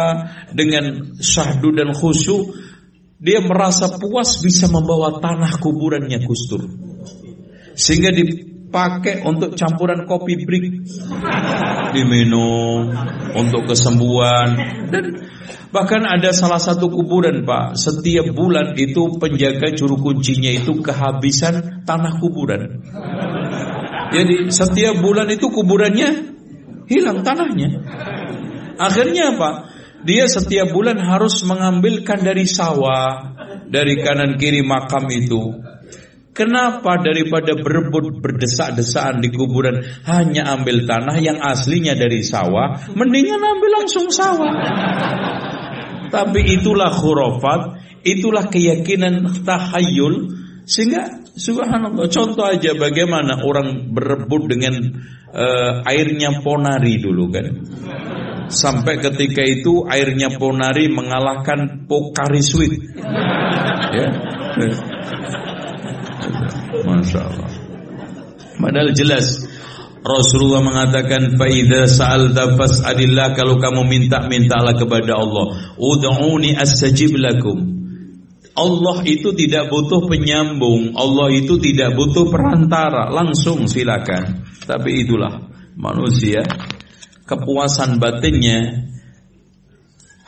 dengan syahdu dan khusyuk, dia merasa puas bisa membawa tanah kuburannya Gustur sehingga dipakai untuk campuran kopi break diminum untuk kesembuhan. Dan bahkan ada salah satu kuburan Pak. Setiap bulan itu penjaga juru kuncinya itu kehabisan tanah kuburan. Jadi setiap bulan itu kuburannya hilang tanahnya. Akhirnya apa dia setiap bulan harus mengambilkan dari sawah dari kanan kiri makam itu Kenapa daripada berebut berdesak-desaan di kuburan hanya ambil tanah yang aslinya dari sawah, mendingan ambil langsung sawah. Tapi itulah khurafat, itulah keyakinan tahayul sehingga subhanallah contoh aja bagaimana orang berebut dengan uh, airnya ponari dulu kan. Sampai ketika itu airnya ponari mengalahkan Pokari Sweet. Ya. Masya Allah. Padahal jelas Rasulullah mengatakan faida sa'alta fas'alillah kalau kamu minta mintalah kepada Allah. Ud'uni astajib lakum. Allah itu tidak butuh penyambung, Allah itu tidak butuh perantara, langsung silakan. Tapi itulah manusia kepuasan batinnya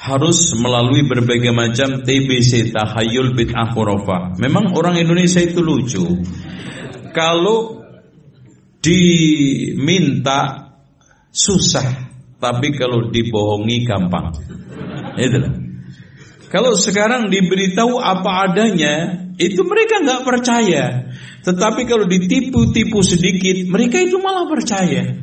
harus melalui berbagai macam TBC tahayul bid'ah khurafah. Memang orang Indonesia itu lucu. Kalau diminta susah, tapi kalau dibohongi gampang. Itulah. Kalau sekarang diberitahu apa adanya, itu mereka nggak percaya. Tetapi kalau ditipu-tipu sedikit, mereka itu malah percaya.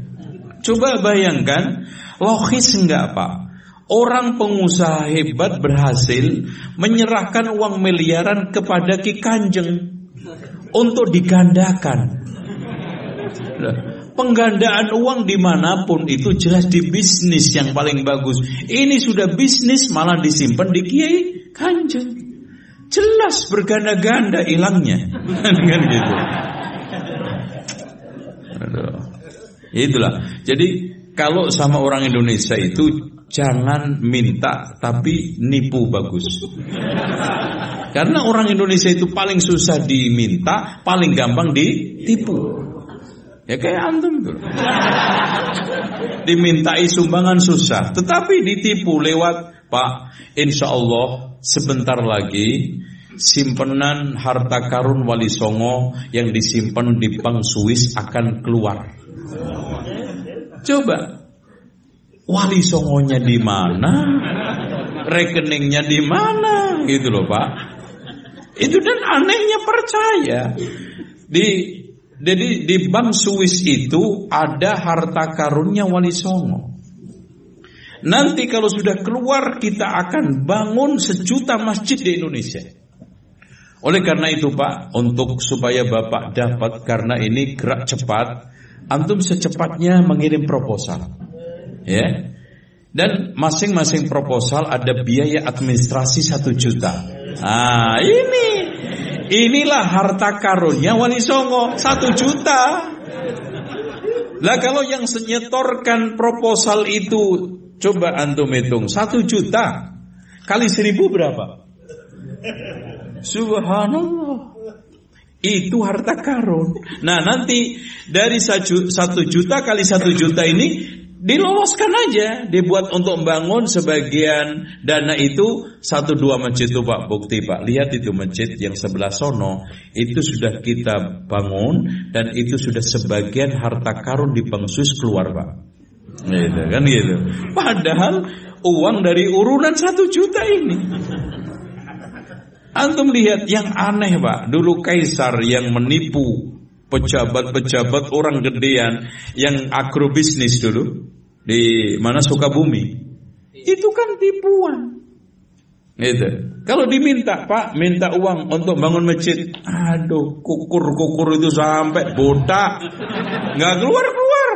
Coba bayangkan, logis nggak pak? Orang pengusaha hebat berhasil menyerahkan uang miliaran kepada Ki Kanjeng untuk digandakan. Penggandaan uang di mana pun itu jelas di bisnis yang paling bagus. Ini sudah bisnis malah disimpan di Kiai Kanjeng. Jelas berganda-ganda hilangnya. kan gitu. Itulah. Jadi kalau sama orang Indonesia itu jangan minta tapi nipu bagus. Karena orang Indonesia itu paling susah diminta, paling gampang ditipu. Ya kayak antum tuh. Dimintai sumbangan susah, tetapi ditipu lewat Pak, insya Allah sebentar lagi simpenan harta karun Wali Songo yang disimpan di bank Swiss akan keluar. Coba Wali songonya di mana? Rekeningnya di mana? Gitu loh Pak. Itu dan anehnya percaya. Di jadi di bank Swiss itu ada harta karunnya Wali Songo. Nanti kalau sudah keluar kita akan bangun sejuta masjid di Indonesia. Oleh karena itu Pak, untuk supaya Bapak dapat karena ini gerak cepat, antum secepatnya mengirim proposal ya. Dan masing-masing proposal ada biaya administrasi satu juta. Ah ini inilah harta karunnya Wali Songo satu juta. Lah kalau yang senyetorkan proposal itu coba antum hitung satu juta kali seribu berapa? Subhanallah. Itu harta karun. Nah nanti dari satu juta kali satu juta ini diloloskan aja. Dibuat untuk membangun sebagian dana itu. Satu dua masjid itu Pak. Bukti Pak. Lihat itu masjid yang sebelah sono. Itu sudah kita bangun dan itu sudah sebagian harta karun di Bangsus keluar Pak. Gitu kan gitu. Padahal uang dari urunan satu juta ini. Antum lihat yang aneh Pak. Dulu kaisar yang menipu pejabat-pejabat orang gedean yang agrobisnis dulu di mana suka bumi. Itu kan tipuan. Gitu. Kalau diminta, Pak, minta uang untuk bangun masjid. Aduh, kukur-kukur itu sampai botak. Nggak keluar-keluar.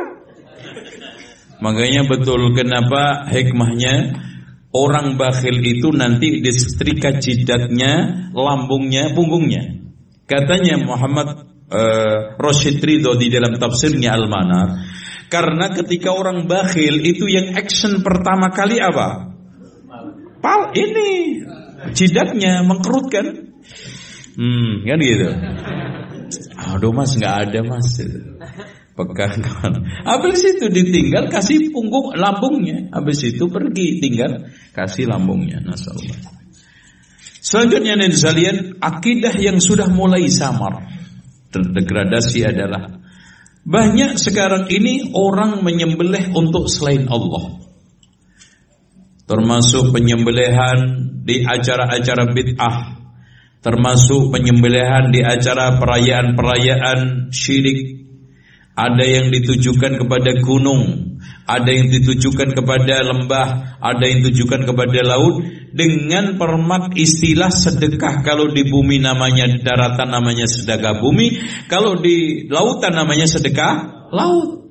Makanya betul kenapa hikmahnya orang bakhil itu nanti disetrika jidatnya, lambungnya, punggungnya. Katanya Muhammad uh, Rashid Ridho di dalam tafsirnya Al-Manar, karena ketika orang bakhil itu yang action pertama kali apa? Pal ini jidatnya mengkerutkan. Hmm, kan gitu. Aduh mas nggak ada mas. Pegang kawan. Habis itu ditinggal kasih punggung lambungnya. Habis itu pergi tinggal kasih lambungnya. Nasallah. Selanjutnya nih akidah yang sudah mulai samar, terdegradasi adalah banyak sekarang ini orang menyembelih untuk selain Allah termasuk penyembelihan di acara-acara bid'ah, termasuk penyembelihan di acara perayaan-perayaan syirik. Ada yang ditujukan kepada gunung, ada yang ditujukan kepada lembah, ada yang ditujukan kepada laut dengan permak istilah sedekah. Kalau di bumi namanya daratan namanya sedekah bumi, kalau di lautan namanya sedekah laut.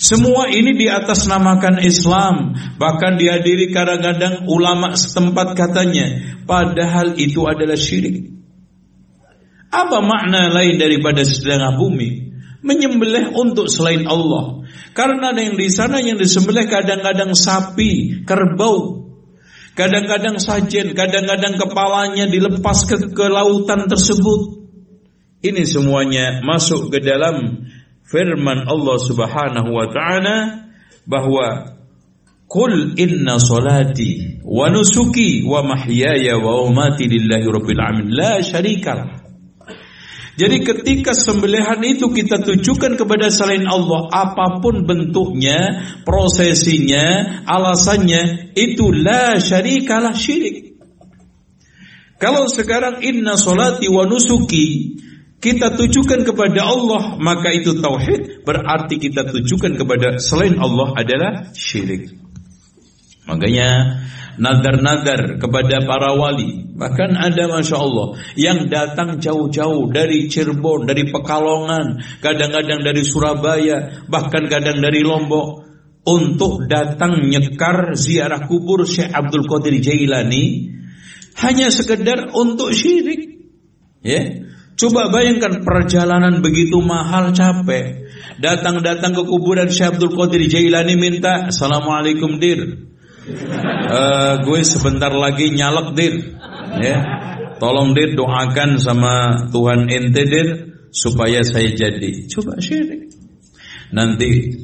Semua ini di atas namakan Islam Bahkan dihadiri kadang-kadang ulama setempat katanya Padahal itu adalah syirik Apa makna lain daripada sedangah bumi Menyembelih untuk selain Allah. Karena ada yang di sana yang disembelih kadang-kadang sapi, kerbau. Kadang-kadang sajen, kadang-kadang kepalanya dilepas ke, ke lautan tersebut. Ini semuanya masuk ke dalam firman Allah Subhanahu wa taala bahwa Qul inna salati wa nusuki wa mahyaya wa mamati lillahi rabbil alamin. La syarikalah. Jadi ketika sembelihan itu kita tujukan kepada selain Allah apa pun bentuknya, prosesinya, alasannya itu la syarikalah syirik. Kalau sekarang inna salati wa nusuki kita tujukan kepada Allah maka itu tauhid berarti kita tujukan kepada selain Allah adalah syirik makanya nadar-nadar kepada para wali bahkan ada masya Allah yang datang jauh-jauh dari Cirebon dari Pekalongan kadang-kadang dari Surabaya bahkan kadang dari Lombok untuk datang nyekar ziarah kubur Syekh Abdul Qadir Jailani hanya sekedar untuk syirik ya Coba bayangkan perjalanan begitu mahal capek. Datang-datang ke kuburan Syekh Abdul Qadir Jailani minta Assalamualaikum dir. Uh, gue sebentar lagi nyalek dir. Ya. Tolong dir doakan sama Tuhan ente dir supaya saya jadi. Coba syirik. Nanti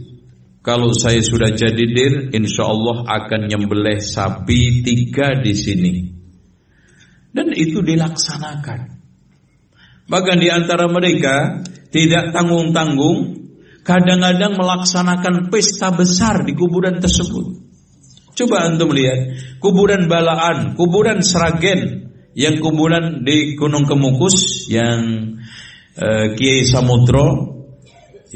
kalau saya sudah jadi dir, insya Allah akan nyembelih sapi tiga di sini. Dan itu dilaksanakan. Bahkan di antara mereka tidak tanggung-tanggung kadang-kadang melaksanakan pesta besar di kuburan tersebut. Coba antum lihat kuburan Balaan, kuburan Sragen, yang kuburan di Gunung Kemukus yang uh, Kiai Samudro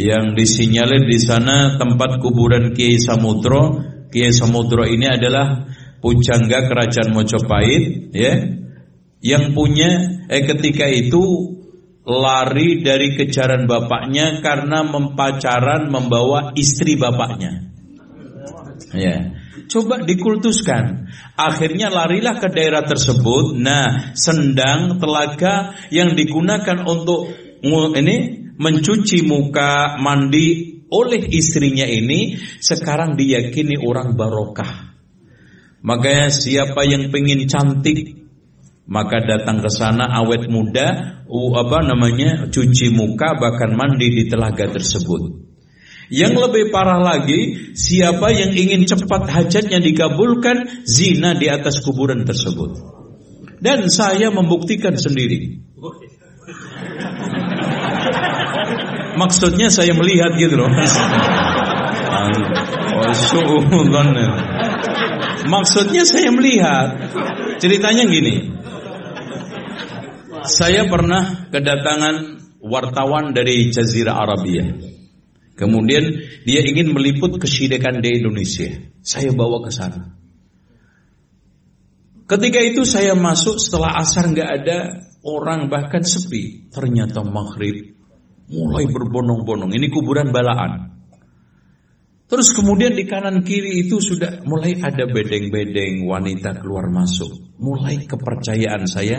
yang disinyalir di sana tempat kuburan Kiai Samudro. Kiai Samudro ini adalah pujangga kerajaan Mojopahit ya yang punya eh ketika itu lari dari kejaran bapaknya karena mempacaran membawa istri bapaknya. Ya. Coba dikultuskan. Akhirnya larilah ke daerah tersebut. Nah, sendang telaga yang digunakan untuk ini mencuci muka, mandi oleh istrinya ini sekarang diyakini orang barokah. Makanya siapa yang pengen cantik maka datang ke sana awet muda, uh, apa namanya, cuci muka bahkan mandi di telaga tersebut. Yang lebih parah lagi, siapa yang ingin cepat hajatnya dikabulkan, zina di atas kuburan tersebut. Dan saya membuktikan sendiri. Maksudnya saya melihat gitu loh. Maksudnya saya melihat. Ceritanya gini. Saya pernah kedatangan wartawan dari Jazirah Arabia. Kemudian dia ingin meliput kesyirikan di Indonesia. Saya bawa ke sana. Ketika itu saya masuk setelah asar nggak ada orang bahkan sepi. Ternyata maghrib mulai berbonong-bonong. Ini kuburan balaan. Terus kemudian di kanan kiri itu sudah mulai ada bedeng-bedeng wanita keluar masuk. Mulai kepercayaan saya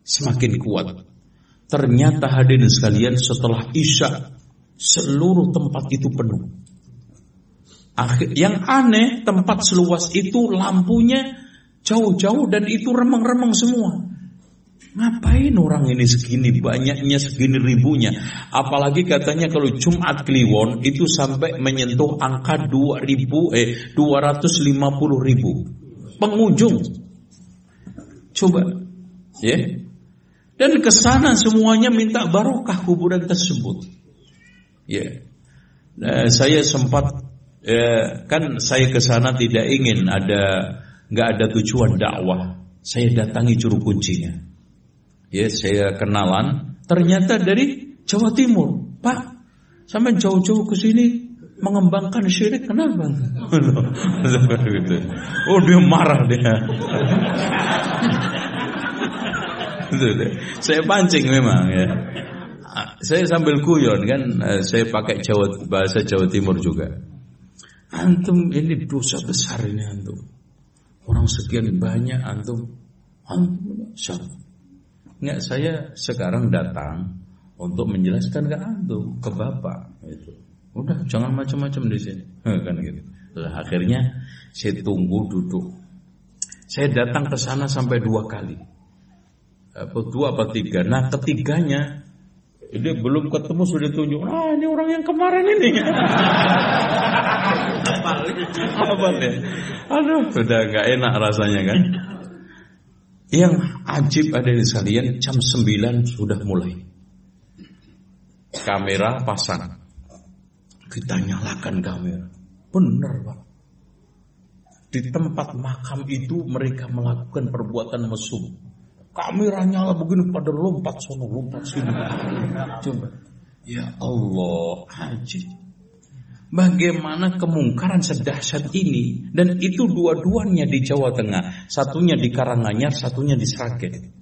semakin kuat. Ternyata hadirin sekalian setelah Isya seluruh tempat itu penuh. Akhir, yang aneh tempat seluas itu lampunya jauh-jauh dan itu remang-remang semua. Ngapain orang ini segini? Banyaknya segini ribunya. Apalagi katanya kalau Jumat Kliwon Itu sampai menyentuh angka 2000 eh 250 ribu. Pengunjung. Coba. Ya. Dan ke sana semuanya minta barokah kuburan tersebut Ya nah, Saya sempat eh, Kan saya ke sana tidak ingin ada nggak ada tujuan dakwah. Saya datangi juru kuncinya. Ya, saya kenalan. Ternyata dari Jawa Timur, Pak. Sampai jauh-jauh ke sini mengembangkan syirik kenapa? oh dia marah dia. saya pancing memang ya. Saya sambil kuyon kan, eh, saya pakai Jawa bahasa Jawa Timur juga. Antum ini dosa besar ini antum. Orang sekian banyak antum, antum siapa? Enggak saya sekarang datang untuk menjelaskan ke antum, ke bapak. Itu. Udah jangan macam-macam di sini, kan gitu. Terus akhirnya saya tunggu duduk. Saya datang ke sana sampai dua kali, apa dua apa tiga. Nah ketiganya ini belum ketemu sudah tunjuk. Ah ini orang yang kemarin ini. Apa deh? Aduh, sudah nggak enak rasanya kan? Yang ajib ada di sekalian jam 9 sudah mulai. Kamera pasang. Kita nyalakan kamera. Benar, Pak. Di tempat makam itu mereka melakukan perbuatan mesum. Kamera nyala begini pada lompat sono, lompat sini. Coba. Ya Allah, ajib. Bagaimana kemungkaran sedahsyat ini dan itu dua-duanya di Jawa Tengah, satunya di Karanganyar, satunya di Sragen.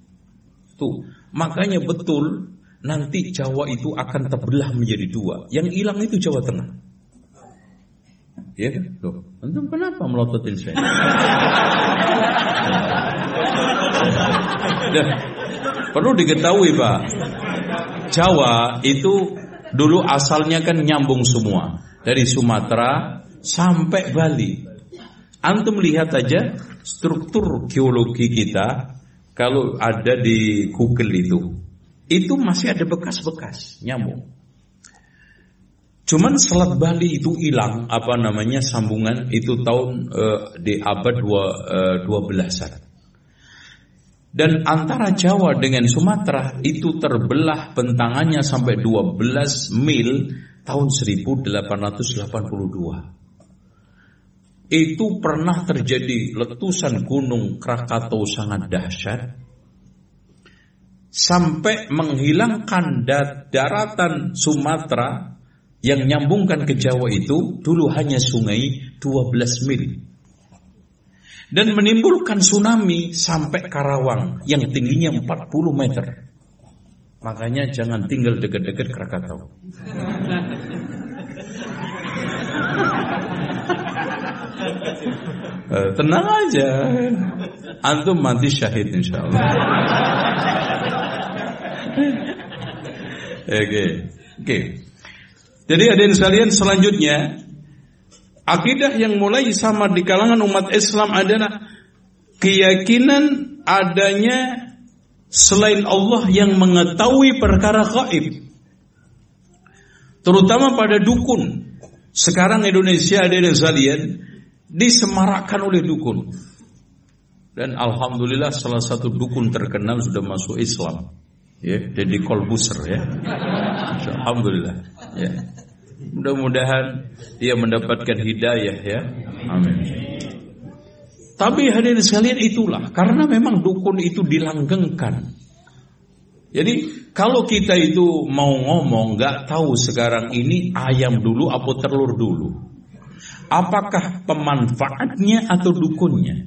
Tuh, makanya betul nanti Jawa itu akan terbelah menjadi dua. Yang hilang itu Jawa Tengah. Ya kan? Loh, antum kenapa melototin saya? Dan, perlu diketahui Pak, Jawa itu dulu asalnya kan nyambung semua dari Sumatera sampai Bali. Antum lihat aja struktur geologi kita kalau ada di Google itu, itu masih ada bekas-bekas nyambung. Cuman Selat Bali itu hilang apa namanya sambungan itu tahun uh, di abad dua, uh, 12-an. Dan antara Jawa dengan Sumatera itu terbelah bentangannya sampai 12 mil tahun 1882. Itu pernah terjadi letusan gunung Krakatau sangat dahsyat sampai menghilangkan daratan Sumatera yang nyambungkan ke Jawa itu dulu hanya sungai 12 mil dan menimbulkan tsunami sampai Karawang yang tingginya 40 meter. Makanya jangan tinggal dekat-dekat Krakatau. uh, tenang aja. Antum mati syahid insya Allah. Oke, okay. Okay. Jadi ada yang sekalian selanjutnya akidah yang mulai sama di kalangan umat Islam adalah keyakinan adanya selain Allah yang mengetahui perkara gaib. Terutama pada dukun. Sekarang Indonesia ada yang sekalian disemarakkan oleh dukun. Dan alhamdulillah salah satu dukun terkenal sudah masuk Islam. Ya, jadi Kolbuser ya. Alhamdulillah. Ya. Mudah-mudahan dia mendapatkan hidayah ya. Amin. Tapi hadirin sekalian itulah karena memang dukun itu dilanggengkan. Jadi kalau kita itu mau ngomong nggak tahu sekarang ini ayam dulu apa telur dulu. Apakah pemanfaatnya atau dukunnya?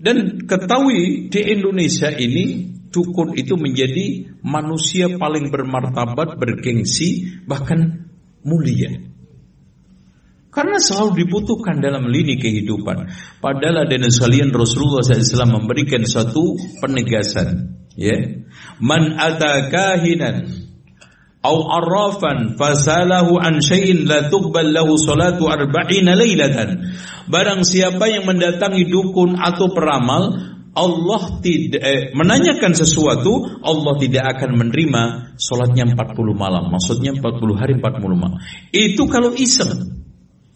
Dan ketahui di Indonesia ini dukun itu menjadi manusia paling bermartabat, bergengsi, bahkan mulia. Karena selalu dibutuhkan dalam lini kehidupan. Padahal ada sekalian Rasulullah SAW memberikan satu penegasan. Ya, man atakahinan au arrafan fasalahu an syai'in la tuqbal lahu salatu arba'ina lailatan barang siapa yang mendatangi dukun atau peramal Allah tidak eh, menanyakan sesuatu Allah tidak akan menerima salatnya 40 malam. Maksudnya 40 hari 40 malam. Itu kalau iseng.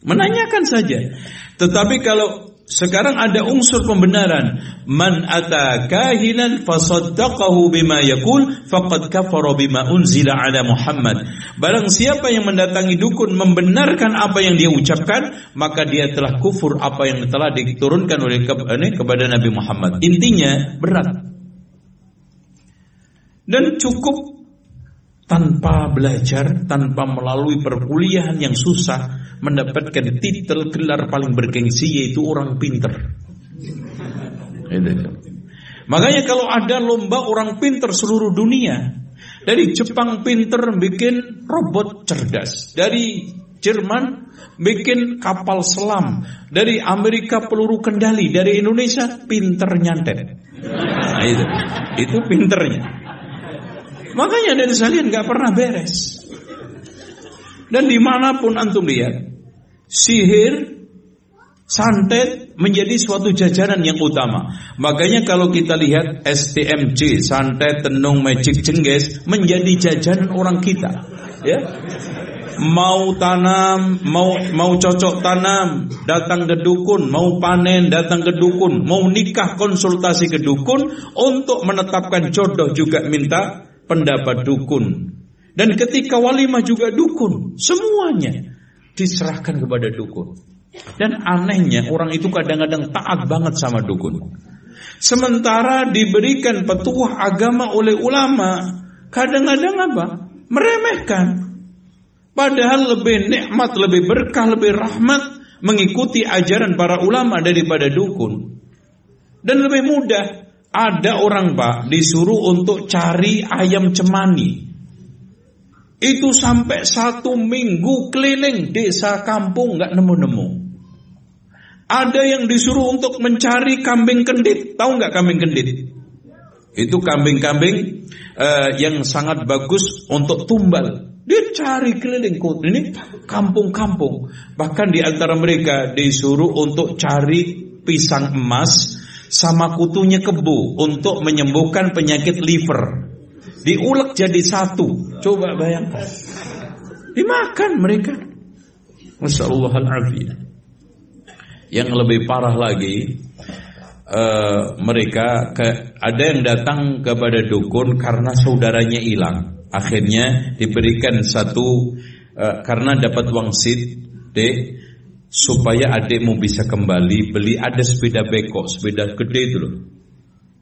Menanyakan saja. Tetapi kalau sekarang ada unsur pembenaran. Man ata kahinan fasaddaqahu bima yakul faqad kafara bima unzila ala Muhammad. Barang siapa yang mendatangi dukun membenarkan apa yang dia ucapkan, maka dia telah kufur apa yang telah diturunkan oleh kepada Nabi Muhammad. Intinya berat. Dan cukup tanpa belajar, tanpa melalui perkuliahan yang susah, mendapatkan titel gelar paling bergengsi yaitu orang pinter. Makanya kalau ada lomba orang pinter seluruh dunia, dari Jepang pinter bikin robot cerdas, dari Jerman bikin kapal selam, dari Amerika peluru kendali, dari Indonesia pinter nyantet. Nah, itu, itu pinternya. Makanya dari sekalian nggak pernah beres. Dan di mana pun antum lihat, sihir, santet menjadi suatu jajanan yang utama. Makanya kalau kita lihat STMC, santet, tenung, magic, jengges menjadi jajanan orang kita. Ya, mau tanam, mau mau cocok tanam, datang ke dukun, mau panen, datang ke dukun, mau nikah konsultasi ke dukun, untuk menetapkan jodoh juga minta pendapat dukun. Dan ketika walimah juga dukun, semuanya diserahkan kepada dukun. Dan anehnya orang itu kadang-kadang taat banget sama dukun. Sementara diberikan petuah agama oleh ulama, kadang-kadang apa? Meremehkan. Padahal lebih nikmat, lebih berkah, lebih rahmat mengikuti ajaran para ulama daripada dukun. Dan lebih mudah, ada orang pak disuruh untuk cari ayam cemani itu sampai satu minggu keliling desa kampung nggak nemu-nemu. Ada yang disuruh untuk mencari kambing kendit. Tahu nggak kambing kendit? Itu kambing-kambing uh, yang sangat bagus untuk tumbal. Dia cari keliling ini kampung-kampung. Bahkan di antara mereka disuruh untuk cari pisang emas sama kutunya kebu untuk menyembuhkan penyakit liver diulek jadi satu. Coba bayangkan. Dimakan mereka. Masya Allah Yang lebih parah lagi, uh, mereka ke, ada yang datang kepada dukun karena saudaranya hilang. Akhirnya diberikan satu uh, karena dapat wangsit, supaya adikmu bisa kembali beli ada sepeda beko, sepeda gede itu loh.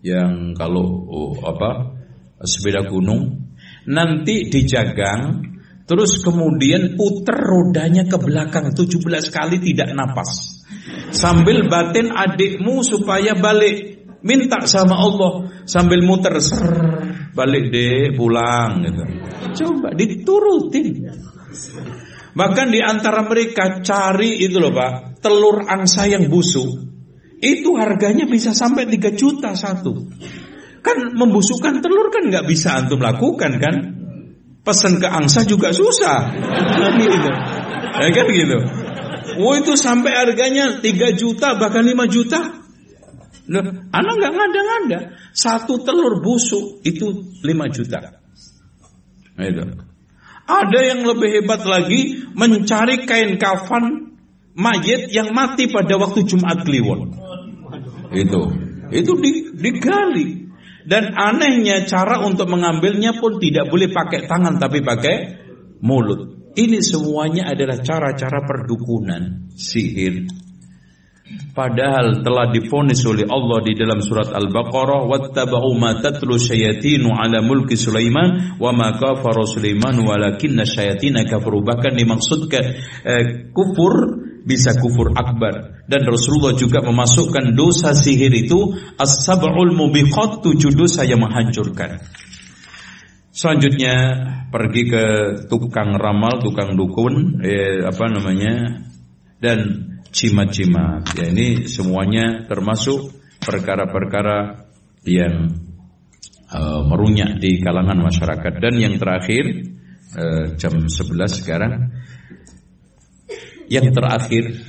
Yang kalau oh, apa sepeda gunung, nanti dijagang, terus kemudian puter rodanya ke belakang 17 kali tidak napas. Sambil batin adikmu supaya balik, minta sama Allah sambil muter ser balik deh pulang gitu. Coba diturutin. Bahkan di antara mereka cari itu loh Pak, telur angsa yang busuk. Itu harganya bisa sampai 3 juta satu. Kan membusukkan telur kan nggak bisa antum lakukan kan? Pesan ke angsa juga susah. Gitu. Ya kan gitu. Oh itu sampai harganya 3 juta bahkan 5 juta. Loh, anak nggak ngada-ngada. Satu telur busuk itu 5 juta. Nah, itu. Ada yang lebih hebat lagi mencari kain kafan mayat yang mati pada waktu Jumat Kliwon. Itu. Itu digali. Dan anehnya cara untuk mengambilnya pun tidak boleh pakai tangan tapi pakai mulut. Ini semuanya adalah cara-cara perdukunan, sihir. Padahal telah difonis oleh Allah di dalam surat Al-Baqarah wattaba'u ma tatlu syayatinu ala mulki Sulaiman wa ma kafara Sulaiman walakinna syayatina kafaru bahkan dimaksudkan eh, kufur bisa kufur akbar dan Rasulullah juga memasukkan dosa sihir itu as-sab'ul mubiqat tujuh dosa yang menghancurkan. Selanjutnya pergi ke tukang ramal, tukang dukun, eh, apa namanya, dan cimat-cimat. Ya ini semuanya termasuk perkara-perkara yang uh, merunyak di kalangan masyarakat. Dan yang terakhir uh, jam 11 sekarang yang terakhir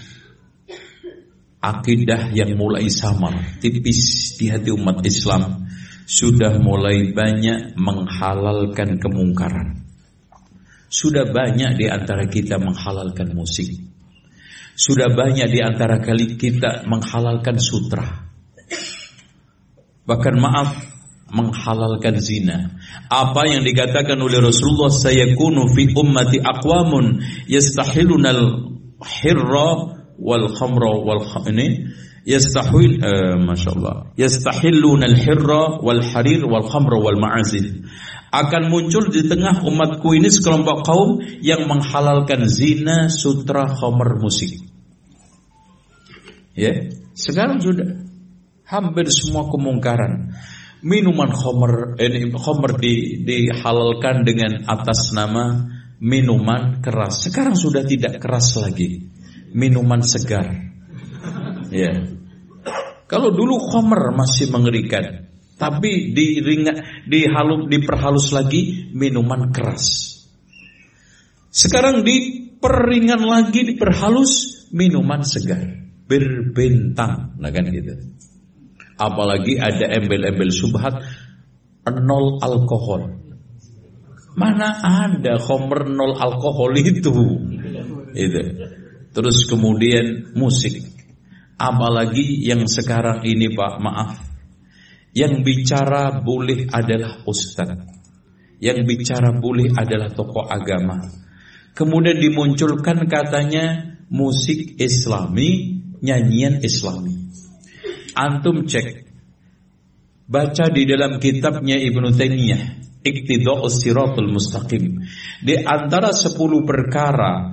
akidah yang mulai samar, tipis di hati umat Islam sudah mulai banyak menghalalkan kemungkaran. Sudah banyak di antara kita menghalalkan musik. Sudah banyak di antara kali kita menghalalkan sutra. Bahkan maaf menghalalkan zina. Apa yang dikatakan oleh Rasulullah sayakunu fi ummati aqwamun yastahilunal hirra wal khamra wal ini yastahil uh, masyaallah yastahilluna al hirra wal harir wal khamra wal ma'azif akan muncul di tengah umatku ini sekelompok kaum yang menghalalkan zina, sutra, khamr, musik. Ya, sekarang sudah hampir semua kemungkaran. Minuman khamr, ini khamr di, dihalalkan dengan atas nama minuman keras. Sekarang sudah tidak keras lagi. Minuman segar. Ya. Kalau dulu khomer masih mengerikan, tapi diringat, dihalus, diperhalus lagi minuman keras. Sekarang diperingan lagi, diperhalus minuman segar, berbentang, nah kan gitu. Apalagi ada embel-embel subhat nol alkohol. Mana ada khomer nol alkohol itu? Itu. Terus kemudian musik. Apalagi yang sekarang ini Pak, maaf. Yang bicara boleh adalah ustaz. Yang bicara boleh adalah tokoh agama. Kemudian dimunculkan katanya musik islami, nyanyian islami. Antum cek. Baca di dalam kitabnya Ibnu Taimiyah Iktida'us siratul mustaqim. Di antara sepuluh perkara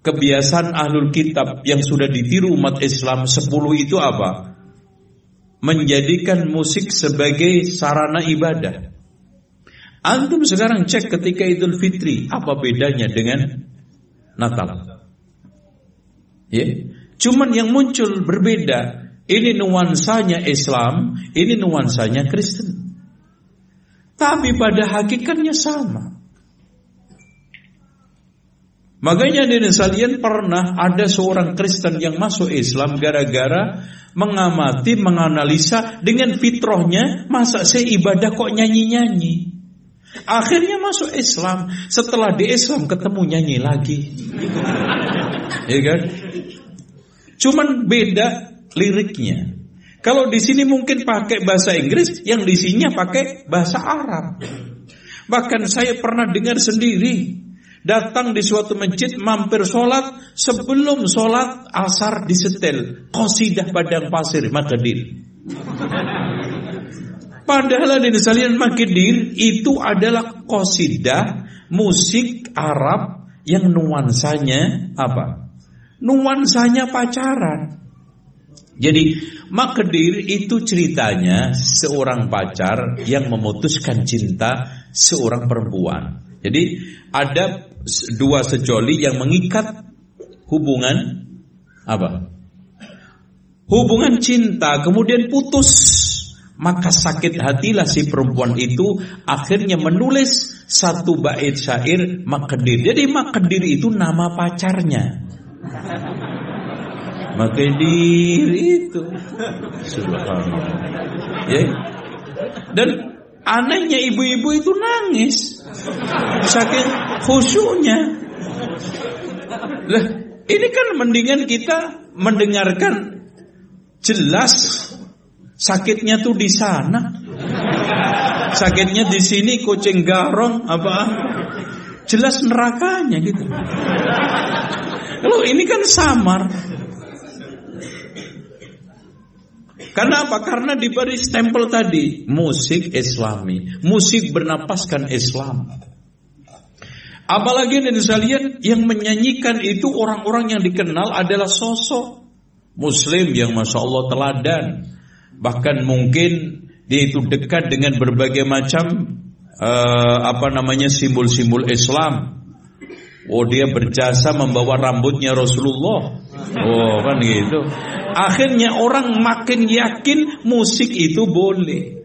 kebiasaan ahlul kitab yang sudah ditiru umat Islam sepuluh itu apa? Menjadikan musik sebagai sarana ibadah. Antum sekarang cek ketika Idul Fitri, apa bedanya dengan Natal? Ya, cuman yang muncul berbeda. Ini nuansanya Islam, ini nuansanya Kristen. Tapi pada hakikatnya sama. Makanya di sekalian pernah ada seorang Kristen yang masuk Islam gara-gara mengamati, menganalisa dengan fitrahnya masa saya ibadah kok nyanyi-nyanyi. Akhirnya masuk Islam. Setelah di Islam ketemu nyanyi lagi. ya kan? Cuman beda liriknya. Kalau di sini mungkin pakai bahasa Inggris, yang di sini pakai bahasa Arab. Bahkan saya pernah dengar sendiri datang di suatu masjid mampir sholat sebelum sholat asar disetel kosidah padang pasir Makedir. Padahal di salian Makedir itu adalah kosidah musik Arab yang nuansanya apa? Nuansanya pacaran. Jadi Makedir itu ceritanya seorang pacar yang memutuskan cinta seorang perempuan. Jadi ada dua sejoli yang mengikat hubungan apa? Hubungan cinta kemudian putus. Maka sakit hatilah si perempuan itu akhirnya menulis satu bait syair Makedir. Jadi Makedir itu nama pacarnya. Makedir itu Subhanallah ya. Dan anehnya ibu-ibu itu nangis Saking khusyuknya Lah ini kan mendingan kita mendengarkan jelas sakitnya tuh di sana. Sakitnya di sini kucing garong apa? Jelas nerakanya gitu. Kalau ini kan samar. Karena apa? Karena diberi stempel tadi musik Islami, musik bernapaskan Islam. Apalagi dan sekalian yang menyanyikan itu orang-orang yang dikenal adalah sosok Muslim yang masya Allah teladan, bahkan mungkin dia itu dekat dengan berbagai macam uh, apa namanya simbol-simbol Islam. Oh dia berjasa membawa rambutnya Rasulullah. Oh kan gitu. Akhirnya orang makin yakin musik itu boleh.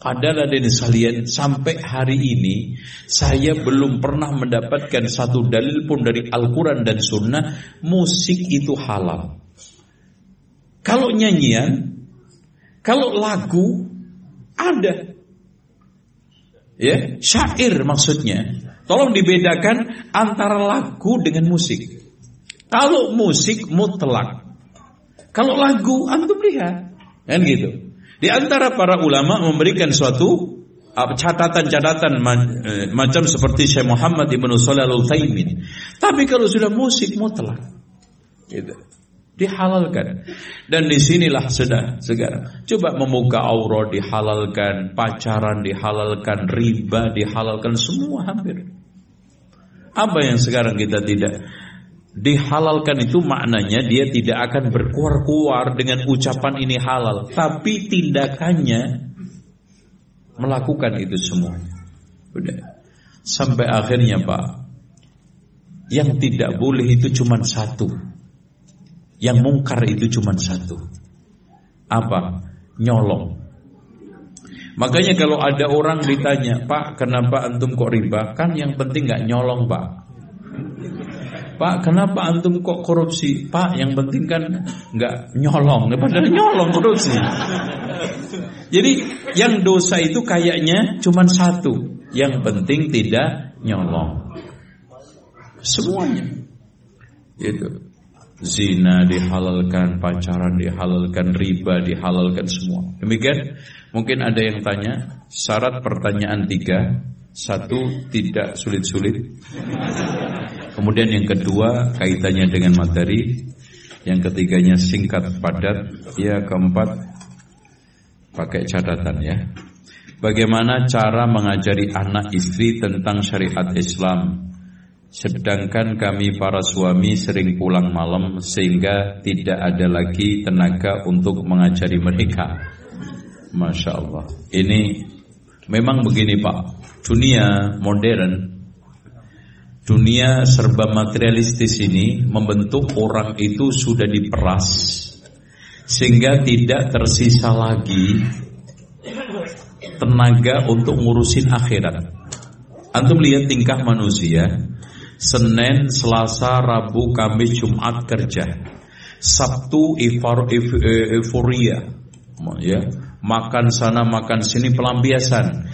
Padahal ada sekalian sampai hari ini saya belum pernah mendapatkan satu dalil pun dari Al-Quran dan Sunnah musik itu halal. Kalau nyanyian, kalau lagu ada, ya syair maksudnya. Tolong dibedakan antara lagu dengan musik. Kalau musik mutlak, kalau lagu antum lihat, kan gitu. Di antara para ulama memberikan suatu catatan-catatan uh, macam seperti Syekh Muhammad Ibn Shalih Al. Tapi kalau sudah musik mutlak, gitu. dihalalkan. Dan di sinilah sudah sekarang. Coba membuka aura dihalalkan, pacaran dihalalkan, riba dihalalkan, semua hampir. Apa yang sekarang kita tidak Dihalalkan itu maknanya dia tidak akan berkuar-kuar dengan ucapan ini halal, tapi tindakannya melakukan itu semuanya. Udah. Sampai akhirnya Pak, yang tidak boleh itu cuma satu. Yang mungkar itu cuma satu. Apa? Nyolong. Makanya kalau ada orang ditanya, Pak, kenapa antum kok riba? Kan yang penting nggak nyolong, Pak. Pak, kenapa antum kok korupsi? Pak, yang penting kan nggak nyolong, padahal nyolong korupsi. Jadi yang dosa itu kayaknya cuma satu, yang penting tidak nyolong. Semuanya. Itu. Zina dihalalkan, pacaran dihalalkan, riba dihalalkan semua. Demikian, mungkin ada yang tanya, syarat pertanyaan tiga, satu tidak sulit-sulit. Kemudian yang kedua kaitannya dengan materi. Yang ketiganya singkat padat. Ya keempat pakai catatan ya. Bagaimana cara mengajari anak istri tentang syariat Islam? Sedangkan kami para suami sering pulang malam sehingga tidak ada lagi tenaga untuk mengajari mereka. Masya Allah. Ini memang begini Pak. Dunia modern dunia serba materialistis ini membentuk orang itu sudah diperas sehingga tidak tersisa lagi tenaga untuk ngurusin akhirat. Antum lihat tingkah manusia, Senin, Selasa, Rabu, Kamis, Jumat kerja. Sabtu euforia, ya, makan sana makan sini pelampiasan.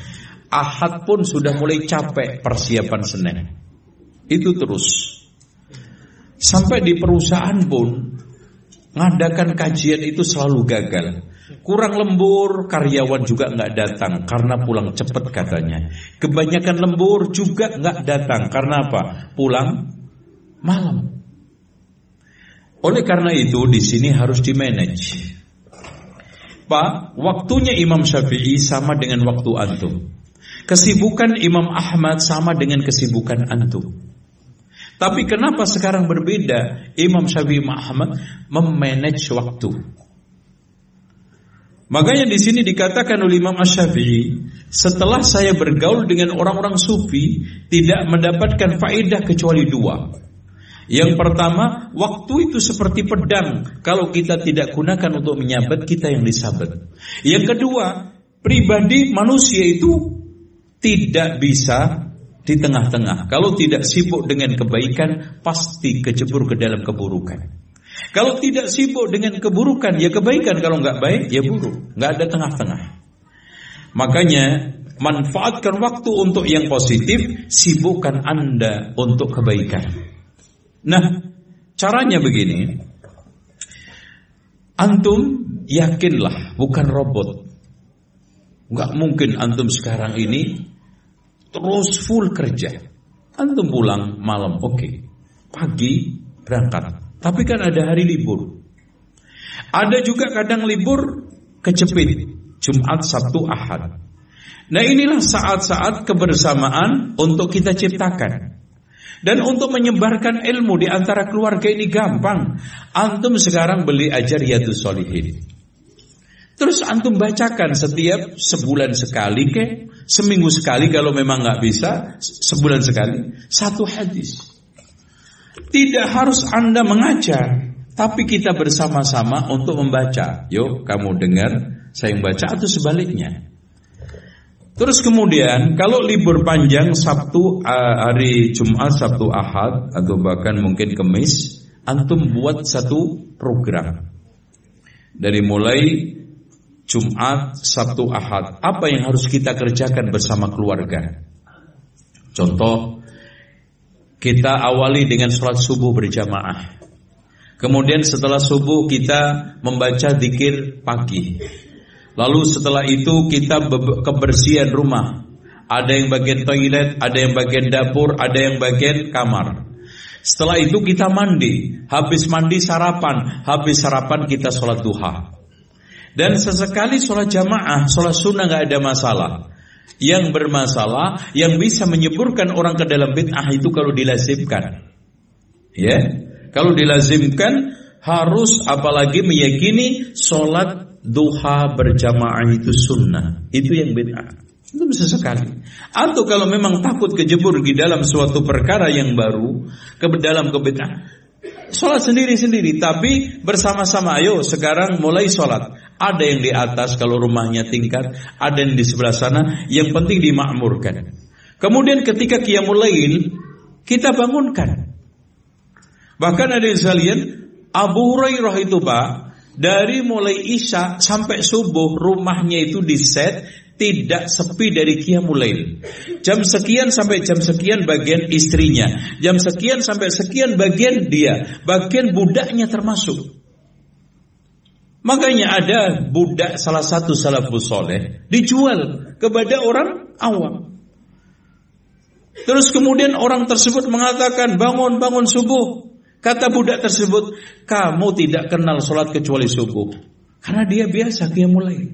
Ahad pun sudah mulai capek persiapan Senin. Itu terus. Sampai di perusahaan pun ngadakan kajian itu selalu gagal. Kurang lembur, karyawan juga nggak datang karena pulang cepat katanya. Kebanyakan lembur juga nggak datang karena apa? Pulang malam. Oleh karena itu di sini harus di manage. Pak, waktunya Imam Syafi'i sama dengan waktu antum. Kesibukan Imam Ahmad sama dengan kesibukan antum. Tapi kenapa sekarang berbeda? Imam Syafi'i Muhammad memanage waktu. Makanya di sini dikatakan oleh Imam Syafi'i, setelah saya bergaul dengan orang-orang sufi, tidak mendapatkan faedah kecuali dua. Yang pertama, waktu itu seperti pedang. Kalau kita tidak gunakan untuk menyabet, kita yang disabet. Yang kedua, pribadi manusia itu tidak bisa di tengah-tengah. Kalau tidak sibuk dengan kebaikan, pasti kecebur ke dalam keburukan. Kalau tidak sibuk dengan keburukan, ya kebaikan. Kalau nggak baik, ya buruk. Nggak ada tengah-tengah. Makanya manfaatkan waktu untuk yang positif, sibukkan anda untuk kebaikan. Nah, caranya begini. Antum yakinlah bukan robot. Nggak mungkin antum sekarang ini Terus full kerja. Antum pulang malam, oke. Okay. Pagi berangkat. Tapi kan ada hari libur. Ada juga kadang libur kecepit. Jumat, Sabtu, Ahad. Nah inilah saat-saat kebersamaan untuk kita ciptakan. Dan untuk menyebarkan ilmu di antara keluarga ini gampang. Antum sekarang beli ajar Riyadus Solihin. Terus antum bacakan setiap sebulan sekali ke, seminggu sekali kalau memang nggak bisa, sebulan sekali satu hadis. Tidak harus anda mengajar, tapi kita bersama-sama untuk membaca. Yuk kamu dengar, saya yang baca atau sebaliknya. Terus kemudian kalau libur panjang Sabtu uh, hari Jumat, Sabtu Ahad atau bahkan mungkin Kamis, antum buat satu program. Dari mulai Jumat, Sabtu, Ahad, apa yang harus kita kerjakan bersama keluarga? Contoh, kita awali dengan sholat subuh berjamaah. Kemudian setelah subuh kita membaca zikir pagi. Lalu setelah itu kita kebersihan rumah. Ada yang bagian toilet, ada yang bagian dapur, ada yang bagian kamar. Setelah itu kita mandi. Habis mandi sarapan. Habis sarapan kita sholat duha. Dan sesekali sholat jamaah, sholat sunnah nggak ada masalah. Yang bermasalah, yang bisa menyeburkan orang ke dalam bid'ah itu kalau dilazimkan. Ya, kalau dilazimkan harus apalagi meyakini sholat duha berjamaah itu sunnah. Itu yang bid'ah. Itu bisa sekali. Atau kalau memang takut kejebur di dalam suatu perkara yang baru ke dalam kebid'ah, sholat sendiri-sendiri, tapi bersama-sama. Ayo sekarang mulai sholat. Ada yang di atas kalau rumahnya tingkat, ada yang di sebelah sana. Yang penting dimakmurkan. Kemudian ketika qiyamul lail, kita bangunkan. Bahkan ada yang sekalian, Abu Hurairah itu Pak, dari mulai Isya sampai subuh rumahnya itu diset tidak sepi dari Qiyamul Jam sekian sampai jam sekian bagian istrinya, jam sekian sampai sekian bagian dia, bagian budaknya termasuk. Makanya ada budak salah satu salafus soleh dijual kepada orang awam. Terus kemudian orang tersebut mengatakan bangun bangun subuh. Kata budak tersebut, kamu tidak kenal sholat kecuali subuh. Karena dia biasa dia mulai.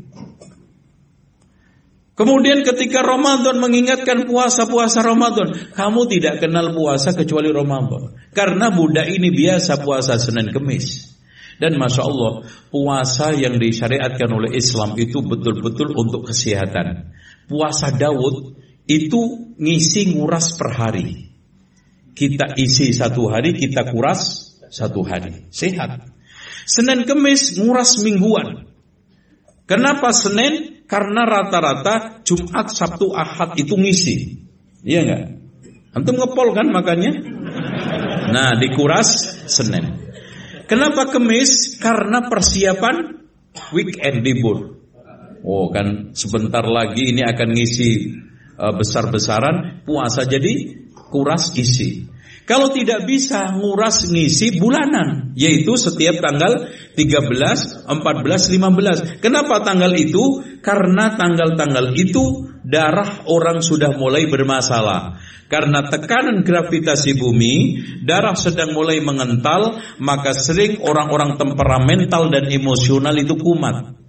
Kemudian ketika Ramadan mengingatkan puasa-puasa Ramadan, kamu tidak kenal puasa kecuali Ramadan. Karena budak ini biasa puasa Senin Kemis. Dan Masya Allah, puasa yang disyariatkan oleh Islam itu betul-betul untuk kesehatan. Puasa Daud itu ngisi nguras per hari. Kita isi satu hari, kita kuras satu hari. Sehat. Senin kemis nguras mingguan. Kenapa Senin? Karena rata-rata Jumat, Sabtu, Ahad itu ngisi. Iya enggak? Antum ngepol kan makanya? Nah, dikuras Senin. Kenapa kemis? Karena persiapan weekend libur. Oh kan sebentar lagi ini akan ngisi uh, besar-besaran puasa jadi kuras isi. Kalau tidak bisa nguras ngisi bulanan, yaitu setiap tanggal 13, 14, 15. Kenapa tanggal itu? Karena tanggal-tanggal itu darah orang sudah mulai bermasalah. Karena tekanan gravitasi bumi, darah sedang mulai mengental, maka sering orang-orang temperamental dan emosional itu kumat.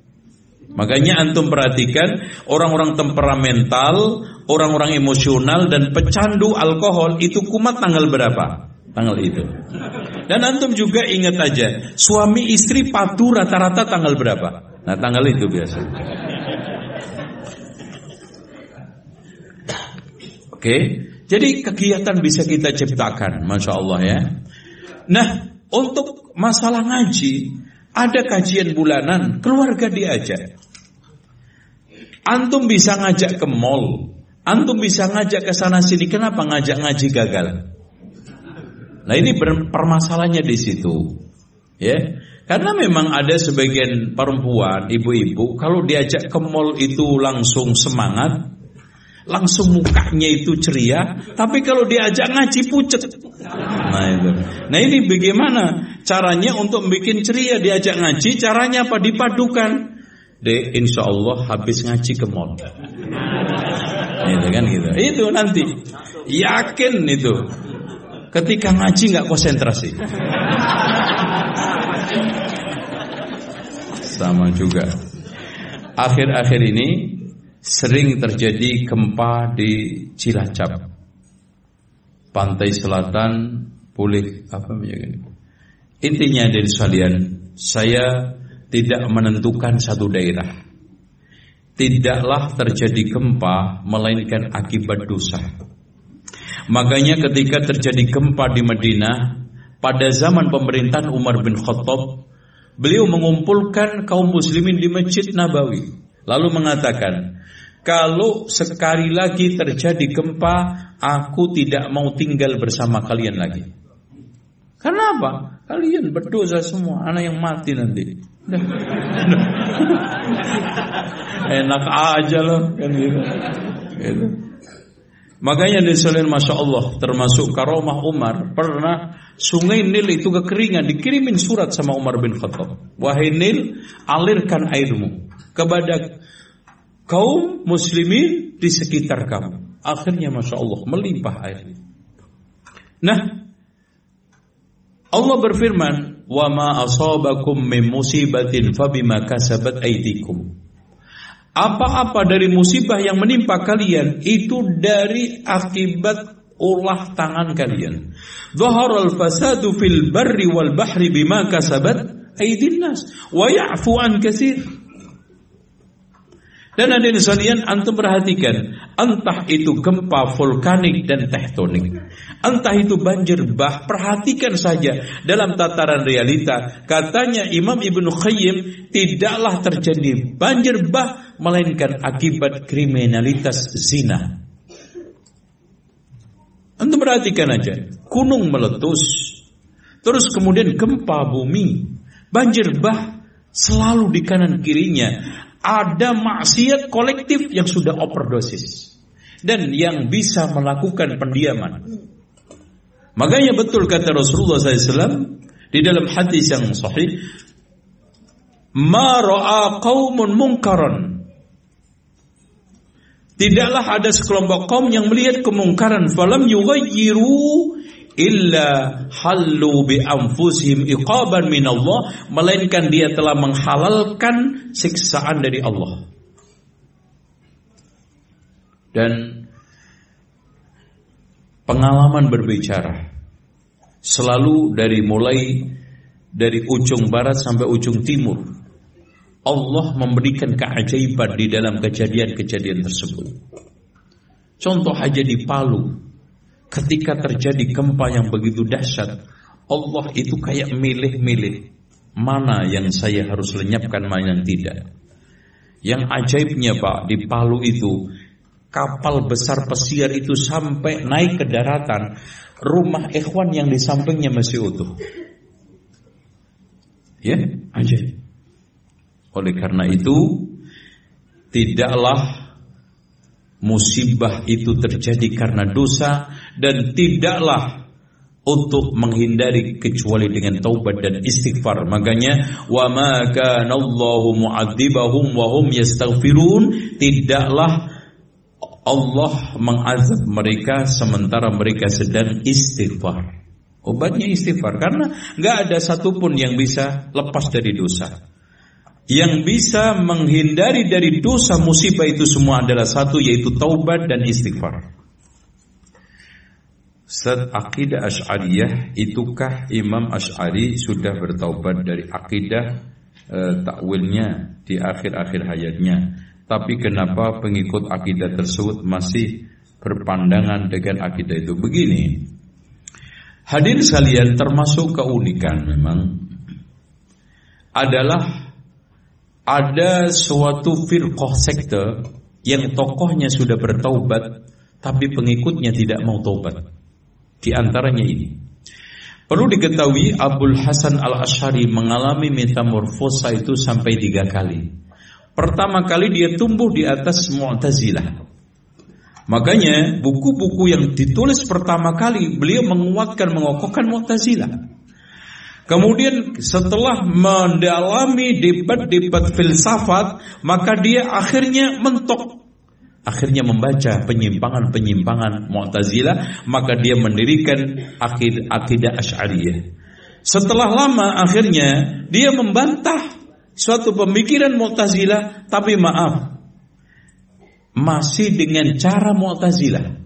Makanya antum perhatikan orang-orang temperamental, orang-orang emosional dan pecandu alkohol itu kumat tanggal berapa? Tanggal itu. Dan antum juga ingat aja, suami istri patuh rata-rata tanggal berapa? Nah, tanggal itu biasa. Oke, jadi kegiatan bisa kita ciptakan, masya Allah ya. Nah, untuk masalah ngaji, ada kajian bulanan, keluarga diajak. Antum bisa ngajak ke mall, antum bisa ngajak ke sana sini. Kenapa ngajak ngaji gagal? Nah ini permasalahannya di situ, ya. Karena memang ada sebagian perempuan, ibu-ibu, kalau diajak ke mall itu langsung semangat, langsung mukanya itu ceria, tapi kalau diajak ngaji pucet. Nah itu. Nah ini bagaimana caranya untuk bikin ceria diajak ngaji? Caranya apa? Dipadukan. De, insya Allah habis ngaji ke mall. Itu kan gitu. Itu nanti yakin itu. Ketika ngaji nggak konsentrasi. Sama juga. Akhir-akhir ini sering terjadi gempa di Cilacap. Pantai selatan boleh apa ini? Intinya dari sekalian, saya tidak menentukan satu daerah. Tidaklah terjadi gempa melainkan akibat dosa. Makanya ketika terjadi gempa di Madinah pada zaman pemerintahan Umar bin Khattab, beliau mengumpulkan kaum muslimin di Masjid Nabawi lalu mengatakan, kalau sekali lagi terjadi gempa, aku tidak mau tinggal bersama kalian lagi. Karena apa? Kalian berdosa semua, anak yang mati nanti. Enak aja loh kan gitu. gitu. Makanya diselain Masya Allah termasuk karomah Umar pernah sungai Nil itu kekeringan dikirimin surat sama Umar bin Khattab. Wahai Nil alirkan airmu kepada kaum muslimin di sekitar kamu. Akhirnya Masya Allah melimpah air. Nah, Allah berfirman, "Wa ma asabakum min musibatin fabima kasabat aydikum." Apa-apa dari musibah yang menimpa kalian itu dari akibat ulah tangan kalian. Zaharal fasadu fil barri wal bahri bima kasabat aydin nas wa ya'fu an katsir. Dan hadirin sekalian, antum perhatikan, entah itu gempa vulkanik dan tektonik, entah itu banjir bah, perhatikan saja dalam tataran realita. Katanya Imam Ibnu Qayyim, tidaklah terjadi banjir bah melainkan akibat kriminalitas zina. Antum perhatikan aja, gunung meletus, terus kemudian gempa bumi, banjir bah selalu di kanan kirinya ada maksiat kolektif yang sudah overdosis dan yang bisa melakukan pendiaman. Makanya betul kata Rasulullah SAW di dalam hadis yang sahih, "Ma ra'a qaumun munkaran." Tidaklah ada sekelompok kaum yang melihat kemungkaran falam yughayyiru illa hallu bi anfusihim iqaban min Allah melainkan dia telah menghalalkan siksaan dari Allah. Dan pengalaman berbicara selalu dari mulai dari ujung barat sampai ujung timur Allah memberikan keajaiban di dalam kejadian-kejadian tersebut. Contoh aja di Palu, ketika terjadi gempa yang begitu dahsyat, Allah itu kayak milih-milih mana yang saya harus lenyapkan, mana yang tidak. Yang ajaibnya Pak di Palu itu kapal besar pesiar itu sampai naik ke daratan, rumah ikhwan yang di sampingnya masih utuh. Ya, ajaib. Oleh karena itu, tidaklah musibah itu terjadi karena dosa dan tidaklah untuk menghindari kecuali dengan taubat dan istighfar. Makanya wa ma kana Allahu mu'adzibahum wa hum yastaghfirun, tidaklah Allah mengazab mereka sementara mereka sedang istighfar. Obatnya istighfar karena nggak ada satupun yang bisa lepas dari dosa. Yang bisa menghindari dari dosa musibah itu semua adalah satu yaitu taubat dan istighfar. Set akidah Asy'ariyah itukah Imam Asy'ari sudah bertaubat dari akidah e, takwilnya di akhir-akhir hayatnya. Tapi kenapa pengikut akidah tersebut masih berpandangan dengan akidah itu begini? Hadir sekalian termasuk keunikan memang adalah ada suatu firqah sekte yang tokohnya sudah bertaubat tapi pengikutnya tidak mau taubat. Di antaranya ini. Perlu diketahui Abdul Hasan Al-Ashari mengalami metamorfosa itu sampai tiga kali. Pertama kali dia tumbuh di atas Mu'tazilah. Makanya buku-buku yang ditulis pertama kali beliau menguatkan mengokohkan Mu'tazilah. Kemudian setelah mendalami debat-debat filsafat, maka dia akhirnya mentok. Akhirnya membaca penyimpangan-penyimpangan Mu'tazilah, maka dia mendirikan akid, akidah Asy'ariyah. Setelah lama akhirnya dia membantah suatu pemikiran Mu'tazilah, tapi maaf, masih dengan cara Mu'tazilah.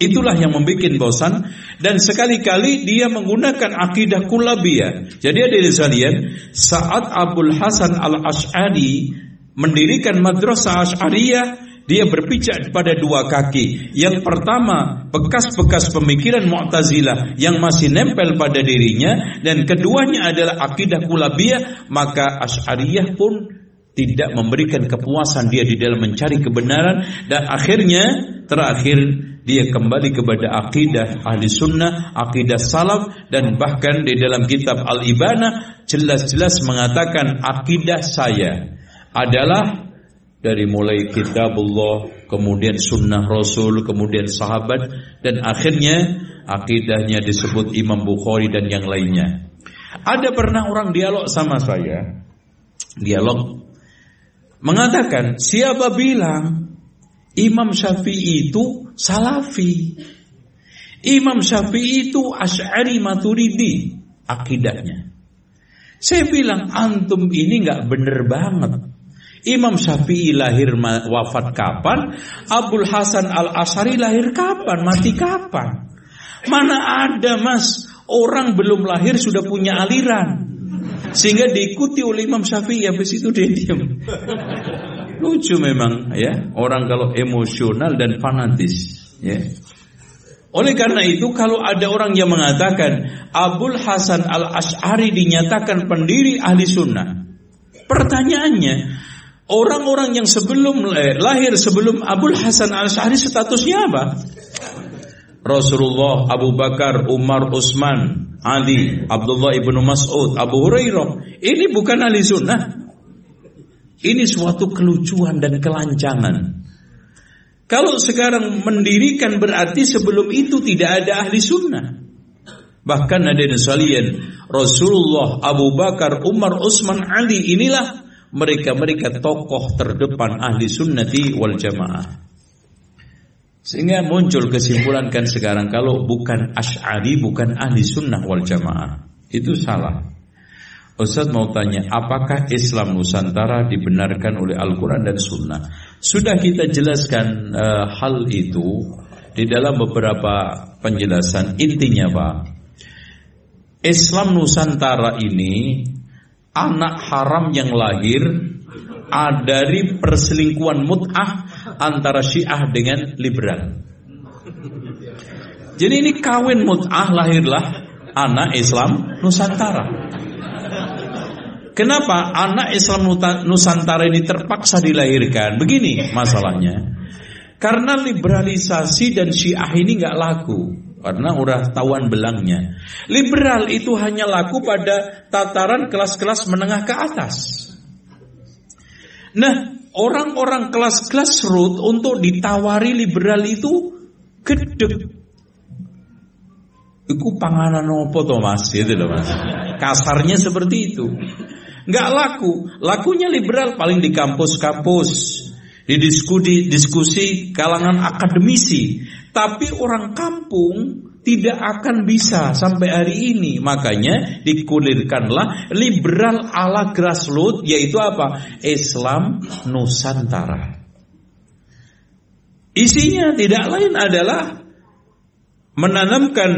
Itulah yang membuat bosan dan sekali-kali dia menggunakan akidah kulabiyah. Jadi ada di saat Abdul Hasan Al Ash'ari mendirikan madrasah Ash'ariyah, dia berpijak pada dua kaki. Yang pertama, bekas-bekas pemikiran Mu'tazilah yang masih nempel pada dirinya dan keduanya adalah akidah kulabiyah, maka Ash'ariyah pun tidak memberikan kepuasan dia di dalam mencari kebenaran dan akhirnya terakhir dia kembali kepada akidah ahli sunnah, akidah salaf dan bahkan di dalam kitab Al-Ibana jelas-jelas mengatakan akidah saya adalah dari mulai kitabullah, kemudian sunnah Rasul, kemudian sahabat dan akhirnya akidahnya disebut Imam Bukhari dan yang lainnya. Ada pernah orang dialog sama saya, dialog mengatakan siapa bilang Imam Syafi'i itu Salafi. Imam Syafi'i itu Ash'ari Maturidi akidahnya. Saya bilang antum ini nggak bener banget. Imam Syafi'i lahir wafat kapan? Abdul Hasan Al Ashari lahir kapan? Mati kapan? Mana ada mas orang belum lahir sudah punya aliran sehingga diikuti oleh Imam Syafi'i habis itu dia diam. Lucu memang ya orang kalau emosional dan fanatis ya. Oleh karena itu kalau ada orang yang mengatakan Abdul Hasan al Ashari dinyatakan pendiri ahli sunnah, pertanyaannya orang-orang yang sebelum eh, lahir sebelum Abdul Hasan al Ashari statusnya apa? Rasulullah, Abu Bakar, Umar, Utsman, Ali, Abdullah ibnu Mas'ud, Abu Hurairah. Ini bukan ahli sunnah. Ini suatu kelucuan dan kelancangan. Kalau sekarang mendirikan berarti sebelum itu tidak ada ahli sunnah. Bahkan ada yang salian Rasulullah, Abu Bakar, Umar, Utsman, Ali inilah mereka-mereka tokoh terdepan ahli sunnati wal jamaah. Sehingga muncul kesimpulan kan sekarang kalau bukan Ash'ari bukan ahli sunnah wal jamaah. Itu salah. Ustaz mau tanya, apakah Islam Nusantara dibenarkan oleh Al-Quran dan Sunnah? Sudah kita jelaskan uh, hal itu di dalam beberapa penjelasan. Intinya Pak, Islam Nusantara ini anak haram yang lahir dari perselingkuhan mut'ah antara Syiah dengan liberal. Jadi ini kawin mut'ah lahirlah anak Islam Nusantara. Kenapa anak Islam Nusantara ini terpaksa dilahirkan? Begini masalahnya. Karena liberalisasi dan syiah ini nggak laku. Karena udah tahuan belangnya. Liberal itu hanya laku pada tataran kelas-kelas menengah ke atas. Nah, orang-orang kelas-kelas root untuk ditawari liberal itu gede. Iku panganan opo to mas, itu loh mas. Kasarnya seperti itu nggak laku. Lakunya liberal paling di kampus-kampus, di diskusi, diskusi kalangan akademisi. Tapi orang kampung tidak akan bisa sampai hari ini. Makanya dikulirkanlah liberal ala grassroots yaitu apa? Islam Nusantara. Isinya tidak lain adalah menanamkan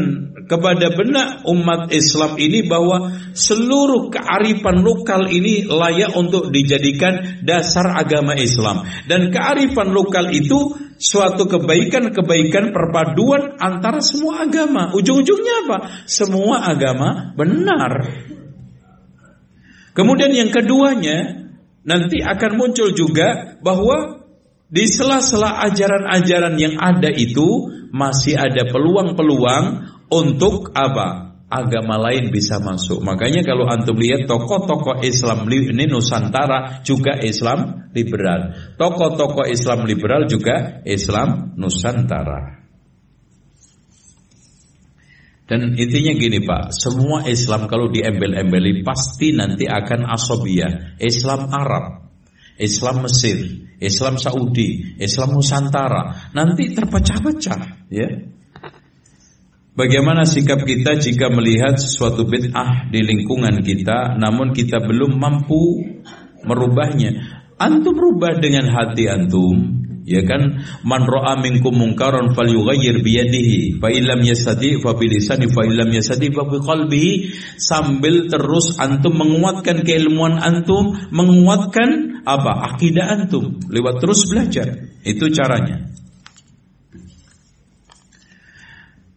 kepada benak umat Islam ini bahwa seluruh kearifan lokal ini layak untuk dijadikan dasar agama Islam. Dan kearifan lokal itu suatu kebaikan-kebaikan perpaduan antara semua agama. Ujung-ujungnya apa? Semua agama benar. Kemudian yang keduanya nanti akan muncul juga bahwa di sela-sela ajaran-ajaran yang ada itu masih ada peluang-peluang untuk apa? Agama lain bisa masuk. Makanya kalau antum lihat tokoh-tokoh Islam ini Nusantara juga Islam liberal. Tokoh-tokoh Islam liberal juga Islam Nusantara. Dan intinya gini Pak, semua Islam kalau diembel-embeli pasti nanti akan asobia. Islam Arab, Islam Mesir, Islam Saudi, Islam Nusantara, nanti terpecah-pecah, ya. Bagaimana sikap kita jika melihat sesuatu bid'ah di lingkungan kita namun kita belum mampu merubahnya? Antum rubah dengan hati antum, ya kan? Man ra'a minkum munkaran falyughayyir bi yadihi, fa illam yastati fa bi lisani, fa illam yastati fa bi sambil terus antum menguatkan keilmuan antum, menguatkan apa? Akidah antum lewat terus belajar. Itu caranya.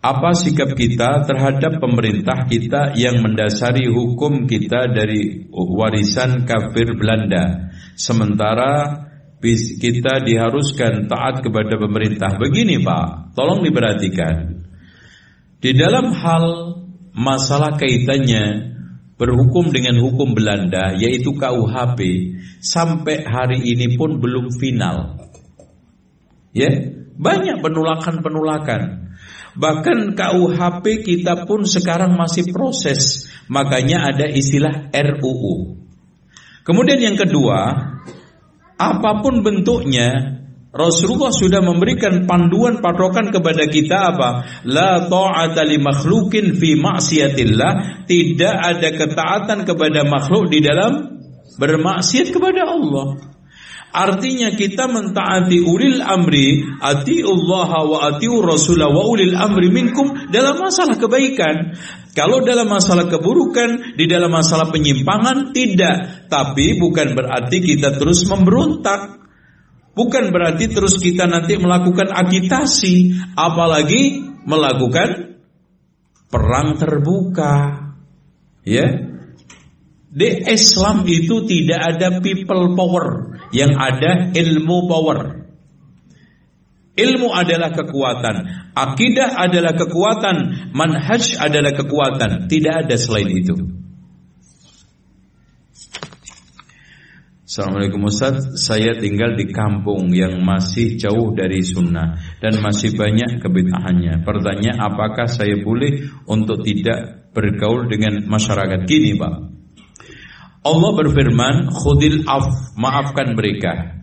Apa sikap kita terhadap pemerintah kita yang mendasari hukum kita dari warisan kafir Belanda? Sementara kita diharuskan taat kepada pemerintah. Begini Pak, tolong diperhatikan. Di dalam hal masalah kaitannya berhukum dengan hukum Belanda yaitu KUHP sampai hari ini pun belum final. Ya, banyak penolakan-penolakan. Bahkan KUHP kita pun sekarang masih proses. Makanya ada istilah RUU. Kemudian yang kedua, apa pun bentuknya, Rasulullah sudah memberikan panduan patokan kepada kita apa? La ta'ata li makhlukin fi ma'siyatillah. Tidak ada ketaatan kepada makhluk di dalam bermaksiat kepada Allah. Artinya kita mentaati ulil amri, ati Allah wa ati Rasulullah wa ulil amri minkum dalam masalah kebaikan. Kalau dalam masalah keburukan, di dalam masalah penyimpangan tidak. Tapi bukan berarti kita terus memberontak. Bukan berarti terus kita nanti melakukan agitasi, apalagi melakukan perang terbuka. Ya, di Islam itu tidak ada people power, yang ada ilmu power. Ilmu adalah kekuatan, akidah adalah kekuatan, manhaj adalah kekuatan, tidak ada selain itu. Assalamualaikum Ustaz, saya tinggal di kampung yang masih jauh dari sunnah dan masih banyak kebitahannya. Pertanyaan apakah saya boleh untuk tidak bergaul dengan masyarakat gini Pak? Allah berfirman, "Khudil af, maafkan mereka."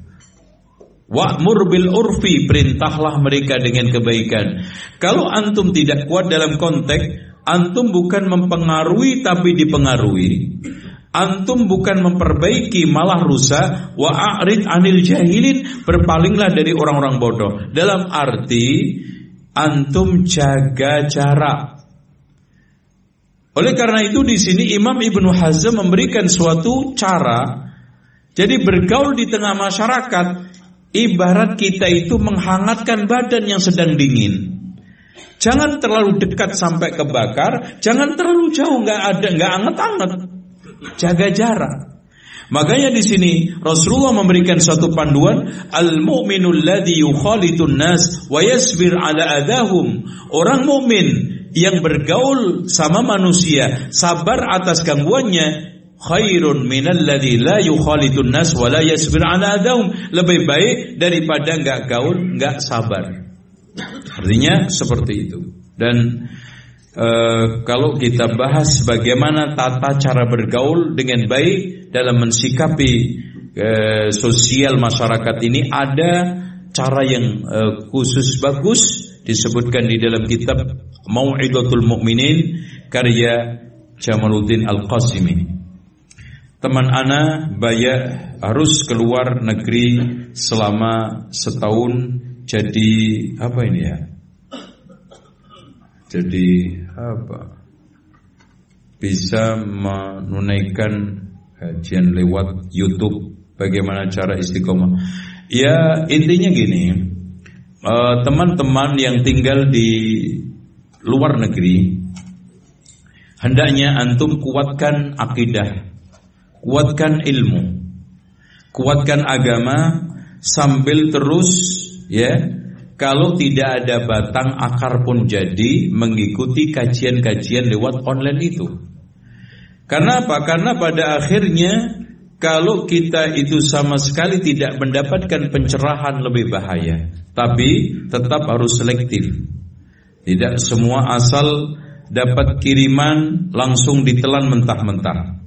Wa'mur bil urfi, perintahlah mereka dengan kebaikan. Kalau antum tidak kuat dalam konteks, antum bukan mempengaruhi tapi dipengaruhi. Antum bukan memperbaiki malah rusak. Wa a'rid anil jahilin, berpalinglah dari orang-orang bodoh. Dalam arti antum jaga jarak oleh karena itu di sini Imam Ibnu Hazm memberikan suatu cara jadi bergaul di tengah masyarakat ibarat kita itu menghangatkan badan yang sedang dingin. Jangan terlalu dekat sampai kebakar, jangan terlalu jauh nggak ada nggak anget-anget. Jaga jarak. Makanya di sini Rasulullah memberikan suatu panduan al-mu'minul ladzi yukhalitun nas wa yasbir ala adahum. Orang mukmin yang bergaul sama manusia, sabar atas gangguannya, khairun minalladzi la yukhalitun nas wa la yasbir ala adahum. Lebih baik daripada enggak gaul, enggak sabar. Artinya seperti itu. Dan e, kalau kita bahas bagaimana tata cara bergaul dengan baik dalam mensikapi e, sosial masyarakat ini ada cara yang e, khusus bagus disebutkan di dalam kitab Mau'idatul Mukminin karya Jamaluddin Al-Qasimi. Teman ana Baya harus keluar negeri selama setahun jadi apa ini ya? Jadi apa? Bisa menunaikan kajian lewat YouTube bagaimana cara istiqomah. Ya intinya gini, Eh, teman-teman uh, yang tinggal di luar negeri hendaknya antum kuatkan akidah, kuatkan ilmu, kuatkan agama sambil terus ya kalau tidak ada batang akar pun jadi mengikuti kajian-kajian lewat online itu. Karena apa? Karena pada akhirnya kalau kita itu sama sekali tidak mendapatkan pencerahan lebih bahaya. Tapi tetap harus selektif. Tidak semua asal dapat kiriman langsung ditelan mentah-mentah.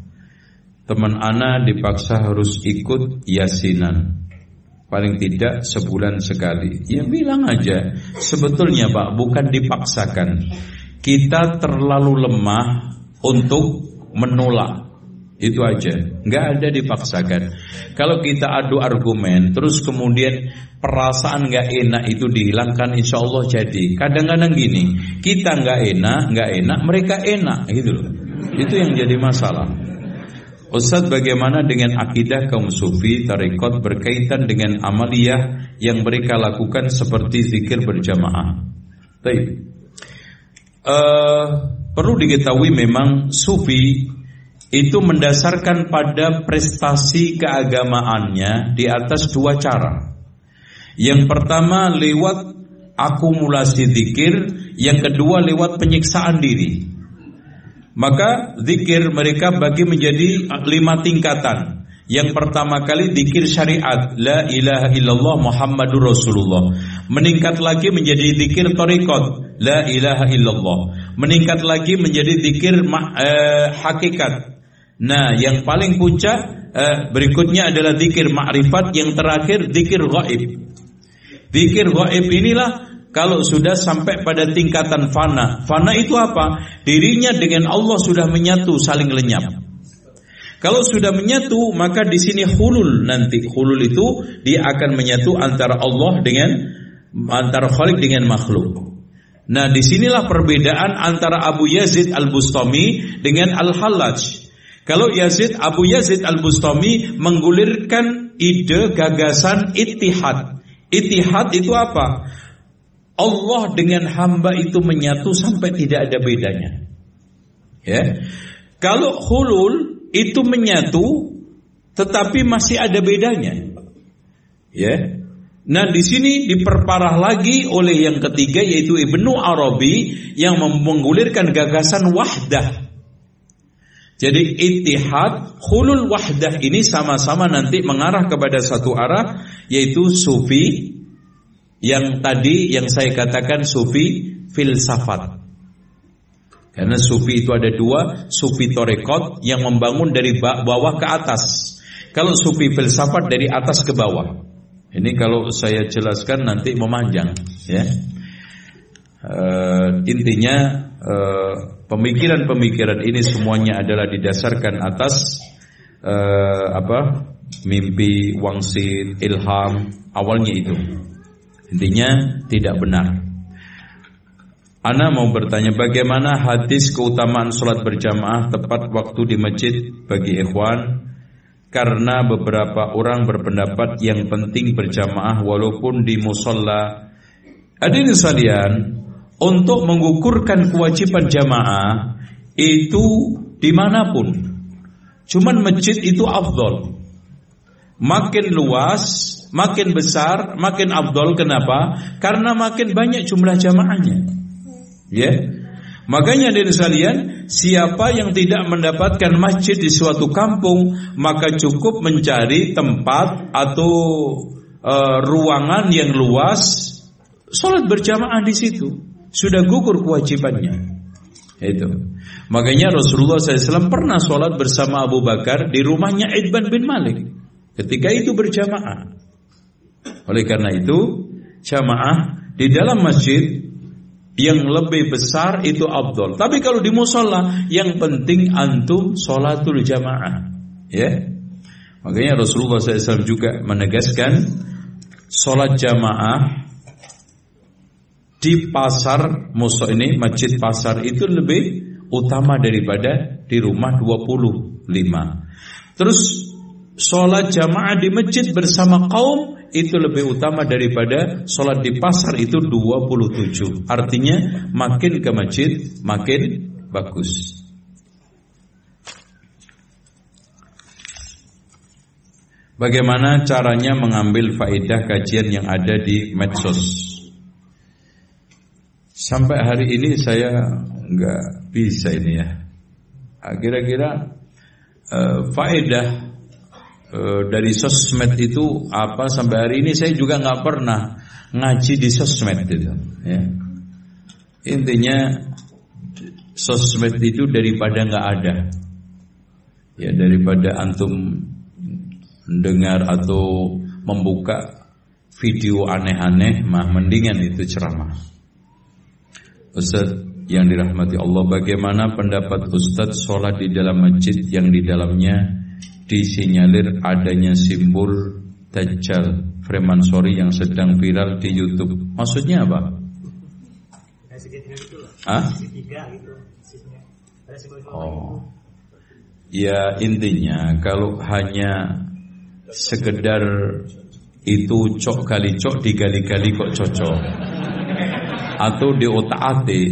Teman Ana dipaksa harus ikut yasinan. Paling tidak sebulan sekali. Ya bilang aja. Sebetulnya Pak bukan dipaksakan. Kita terlalu lemah untuk menolak. Itu aja, nggak ada dipaksakan. Kalau kita adu argumen, terus kemudian perasaan nggak enak itu dihilangkan, insya Allah jadi. Kadang-kadang gini, kita nggak enak, nggak enak, mereka enak, gitu loh. Itu yang jadi masalah. Ustaz bagaimana dengan akidah kaum sufi tarekat berkaitan dengan amaliyah yang mereka lakukan seperti zikir berjamaah? Baik. Uh, perlu diketahui memang sufi itu mendasarkan pada prestasi keagamaannya di atas dua cara. Yang pertama lewat akumulasi zikir, yang kedua lewat penyiksaan diri. Maka zikir mereka bagi menjadi lima tingkatan. Yang pertama kali zikir syariat La ilaha illallah Muhammadur Rasulullah Meningkat lagi menjadi zikir torikot La ilaha illallah Meningkat lagi menjadi zikir eh, hakikat Nah, yang paling puncak eh, berikutnya adalah zikir ma'rifat, yang terakhir zikir gaib. Zikir gaib inilah kalau sudah sampai pada tingkatan fana. Fana itu apa? Dirinya dengan Allah sudah menyatu, saling lenyap. Kalau sudah menyatu, maka di sini hulul nanti. Hulul itu dia akan menyatu antara Allah dengan antara Khalik dengan makhluk. Nah, di sinilah perbedaan antara Abu Yazid Al-Bustami dengan Al-Hallaj. Kalau Yazid Abu Yazid Al Bustami menggulirkan ide gagasan itihad. Itihad itu apa? Allah dengan hamba itu menyatu sampai tidak ada bedanya. Ya. Kalau hulul itu menyatu tetapi masih ada bedanya. Ya. Nah di sini diperparah lagi oleh yang ketiga yaitu Ibnu Arabi yang menggulirkan gagasan wahdah. Jadi itihad, hulul wahdah ini sama-sama nanti mengarah kepada satu arah yaitu sufi yang tadi yang saya katakan sufi filsafat. Karena sufi itu ada dua, sufi torekot yang membangun dari bawah ke atas. Kalau sufi filsafat dari atas ke bawah. Ini kalau saya jelaskan nanti memanjang, ya. Uh, intinya uh, Pemikiran-pemikiran ini semuanya adalah didasarkan atas uh, apa? mimpi, wangsit, ilham, awalnya itu. Intinya tidak benar. Ana mau bertanya bagaimana hadis keutamaan sholat berjamaah tepat waktu di masjid bagi ikhwan karena beberapa orang berpendapat yang penting berjamaah walaupun di musola. Hadirin sekalian, untuk mengukurkan kewajiban jamaah itu di mana pun. Cuman masjid itu afdol. Makin luas, makin besar, makin afdol. Kenapa? Karena makin banyak jumlah jamaahnya. Ya. Yeah. Makanya dari sekalian, siapa yang tidak mendapatkan masjid di suatu kampung, maka cukup mencari tempat atau uh, ruangan yang luas, sholat berjamaah di situ sudah gugur kewajibannya. Itu. Makanya Rasulullah SAW pernah sholat bersama Abu Bakar di rumahnya Idban bin Malik. Ketika itu berjamaah. Oleh karena itu, jamaah di dalam masjid yang lebih besar itu abdul. Tapi kalau di musola yang penting antum sholatul jamaah. Ya. Makanya Rasulullah SAW juga menegaskan sholat jamaah di pasar musuh ini masjid pasar itu lebih utama daripada di rumah 25. Terus sholat jamaah di masjid bersama kaum itu lebih utama daripada sholat di pasar itu 27. Artinya makin ke masjid makin bagus. Bagaimana caranya mengambil faedah kajian yang ada di medsos? Sampai hari ini saya nggak bisa ini ya. Ah, kira-kira uh, faedah uh, dari sosmed itu apa sampai hari ini saya juga nggak pernah ngaji di sosmed itu. Ya. Intinya sosmed itu daripada nggak ada, ya daripada antum dengar atau membuka video aneh-aneh, mah mendingan itu ceramah. Ustaz, yang dirahmati Allah Bagaimana pendapat Ustadz sholat di dalam masjid yang di dalamnya disinyalir adanya simbol Dajjal Freemansori yang sedang viral di Youtube? Maksudnya apa? Ah? Oh. Ya intinya kalau hanya sekedar itu cok kali cok digali-gali kok cocok atau di otak ate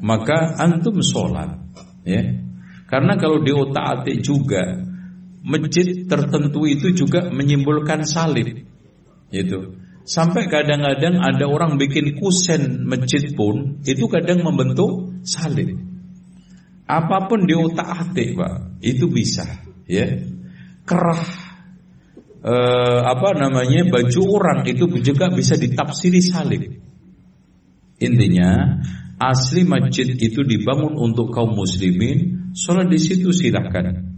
maka antum sholat ya. Karena kalau di otak ate juga masjid tertentu itu juga menyimbolkan salib itu sampai kadang-kadang ada orang bikin kusen masjid pun itu kadang membentuk salib. Apa pun di otak hati pak itu bisa ya. Kerah eh, apa namanya baju orang itu juga bisa ditafsiri salib. Intinya asli masjid itu dibangun untuk kaum muslimin, sholat di situ silahkan.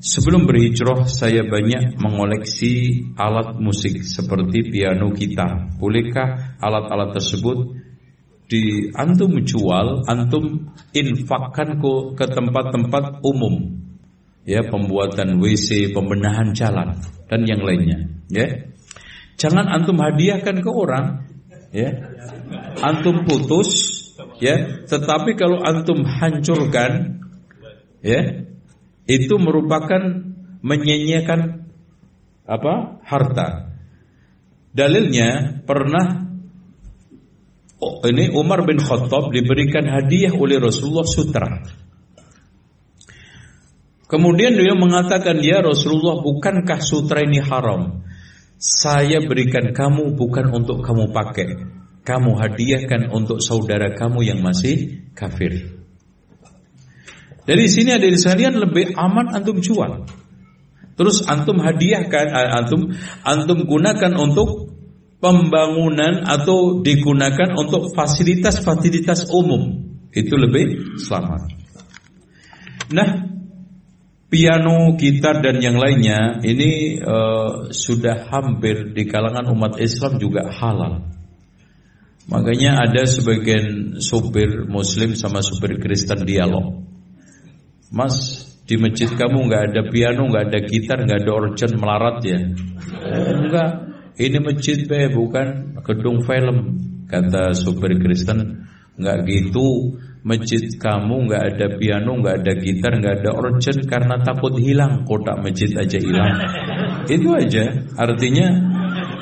Sebelum berhijrah saya banyak mengoleksi alat musik seperti piano kita. Bolehkah alat-alat tersebut di antum jual, antum infakkan ke, ke tempat-tempat umum. Ya, pembuatan WC, pembenahan jalan dan yang lainnya, ya. Jangan antum hadiahkan ke orang, ya. Antum putus, ya, tetapi kalau antum hancurkan, ya, itu merupakan menyanyiakan apa? harta. Dalilnya pernah Oh, ini Umar bin Khattab diberikan hadiah oleh Rasulullah sutra. Kemudian dia mengatakan, "Ya Rasulullah, bukankah sutra ini haram? Saya berikan kamu bukan untuk kamu pakai. Kamu hadiahkan untuk saudara kamu yang masih kafir." Dari sini ada sekalian lebih aman antum jual. Terus antum hadiahkan, eh, antum antum gunakan untuk pembangunan atau digunakan untuk fasilitas-fasilitas umum itu lebih selamat. Nah, piano, gitar dan yang lainnya ini uh, sudah hampir di kalangan umat Islam juga halal. Makanya ada sebagian supir Muslim sama supir Kristen dialog. Mas, di masjid kamu nggak ada piano, nggak ada gitar, nggak ada organ melarat ya? Eh, enggak, ini masjid be bukan gedung film kata supir Kristen nggak gitu. Masjid kamu nggak ada piano nggak ada gitar nggak ada organ karena takut hilang. Kotak masjid aja hilang. Itu aja. Artinya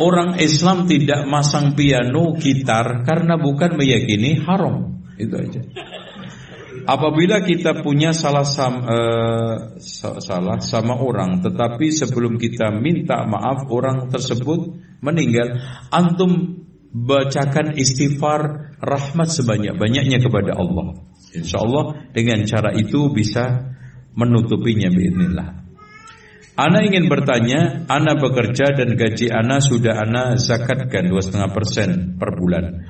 orang Islam tidak masang piano gitar karena bukan meyakini haram. Itu aja. Apabila kita punya salah sama, uh, salah sama orang, tetapi sebelum kita minta maaf orang tersebut meninggal, antum bacakan istighfar rahmat sebanyak-banyaknya kepada Allah. Insya Allah dengan cara itu bisa menutupinya biidnillah. Ana ingin bertanya, Ana bekerja dan gaji Ana sudah Ana zakatkan 2,5% per bulan.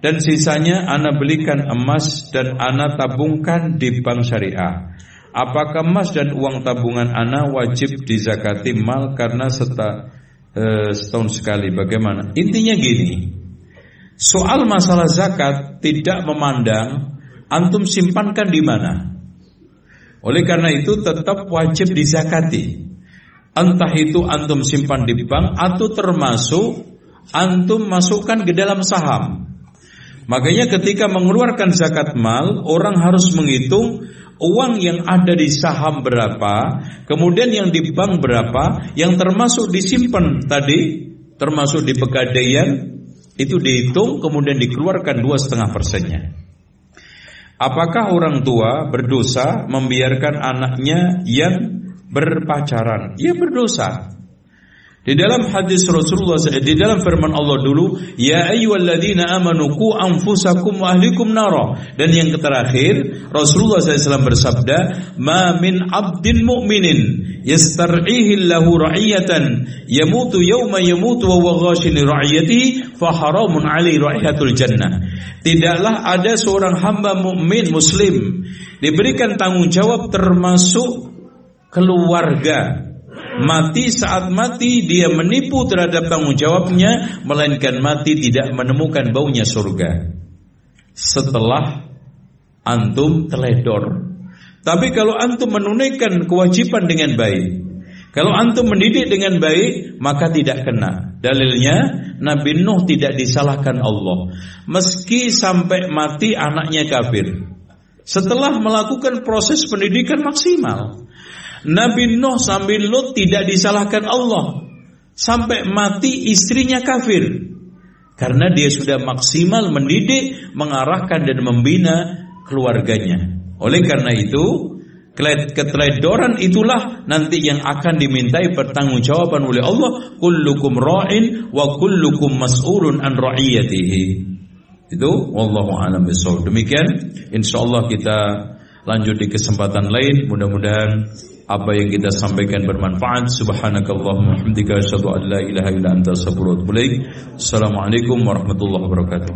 Dan sisanya anak belikan emas dan anak tabungkan di bank syariah. Apakah emas dan uang tabungan anak wajib dizakati mal karena seta, e, setahun sekali? Bagaimana? Intinya gini, soal masalah zakat tidak memandang antum simpankan di mana. Oleh karena itu tetap wajib dizakati. Entah itu antum simpan di bank atau termasuk antum masukkan ke dalam saham. Makanya ketika mengeluarkan zakat mal, orang harus menghitung uang yang ada di saham berapa, kemudian yang di bank berapa, yang termasuk disimpan tadi, termasuk di pegadaian, itu dihitung kemudian dikeluarkan dua setengah persennya. Apakah orang tua berdosa membiarkan anaknya yang berpacaran? Ia berdosa. Di dalam hadis Rasulullah di dalam firman Allah dulu, ya ayyuhalladzina amanu qu anfusakum wa ahlikum nara. Dan yang terakhir Rasulullah SAW bersabda, "Ma min 'abdin mu'minin yastar'ihi lahu ra'iyatan yamutu yawma yamutu wa huwa ghashin ra'iyatihi fa haramun 'alaihi ra'ihatul jannah." Tidaklah ada seorang hamba mukmin muslim diberikan tanggung jawab termasuk keluarga Mati saat mati dia menipu terhadap tanggung jawabnya Melainkan mati tidak menemukan baunya surga Setelah antum teledor. Tapi kalau antum menunaikan kewajiban dengan baik, kalau antum mendidik dengan baik, maka tidak kena. Dalilnya Nabi Nuh tidak disalahkan Allah, meski sampai mati anaknya kafir. Setelah melakukan proses pendidikan maksimal, Nabi Nuh sambil Lut tidak disalahkan Allah, sampai mati istrinya kafir. Karena dia sudah maksimal mendidik, mengarahkan dan membina keluarganya. Oleh karena itu, Keteledoran itulah nanti yang akan dimintai pertanggungjawaban oleh Allah. Kullukum ra'in wa kullukum mas'ulun an ra'iyatihi. Itu wallahu alam bisawab. Demikian insyaallah kita lanjut di kesempatan lain. Mudah-mudahan apa yang kita sampaikan bermanfaat. Subhanakallahumma hamdika asyhadu an la ilaha illa anta astaghfiruka wa atubu Assalamualaikum warahmatullahi wabarakatuh.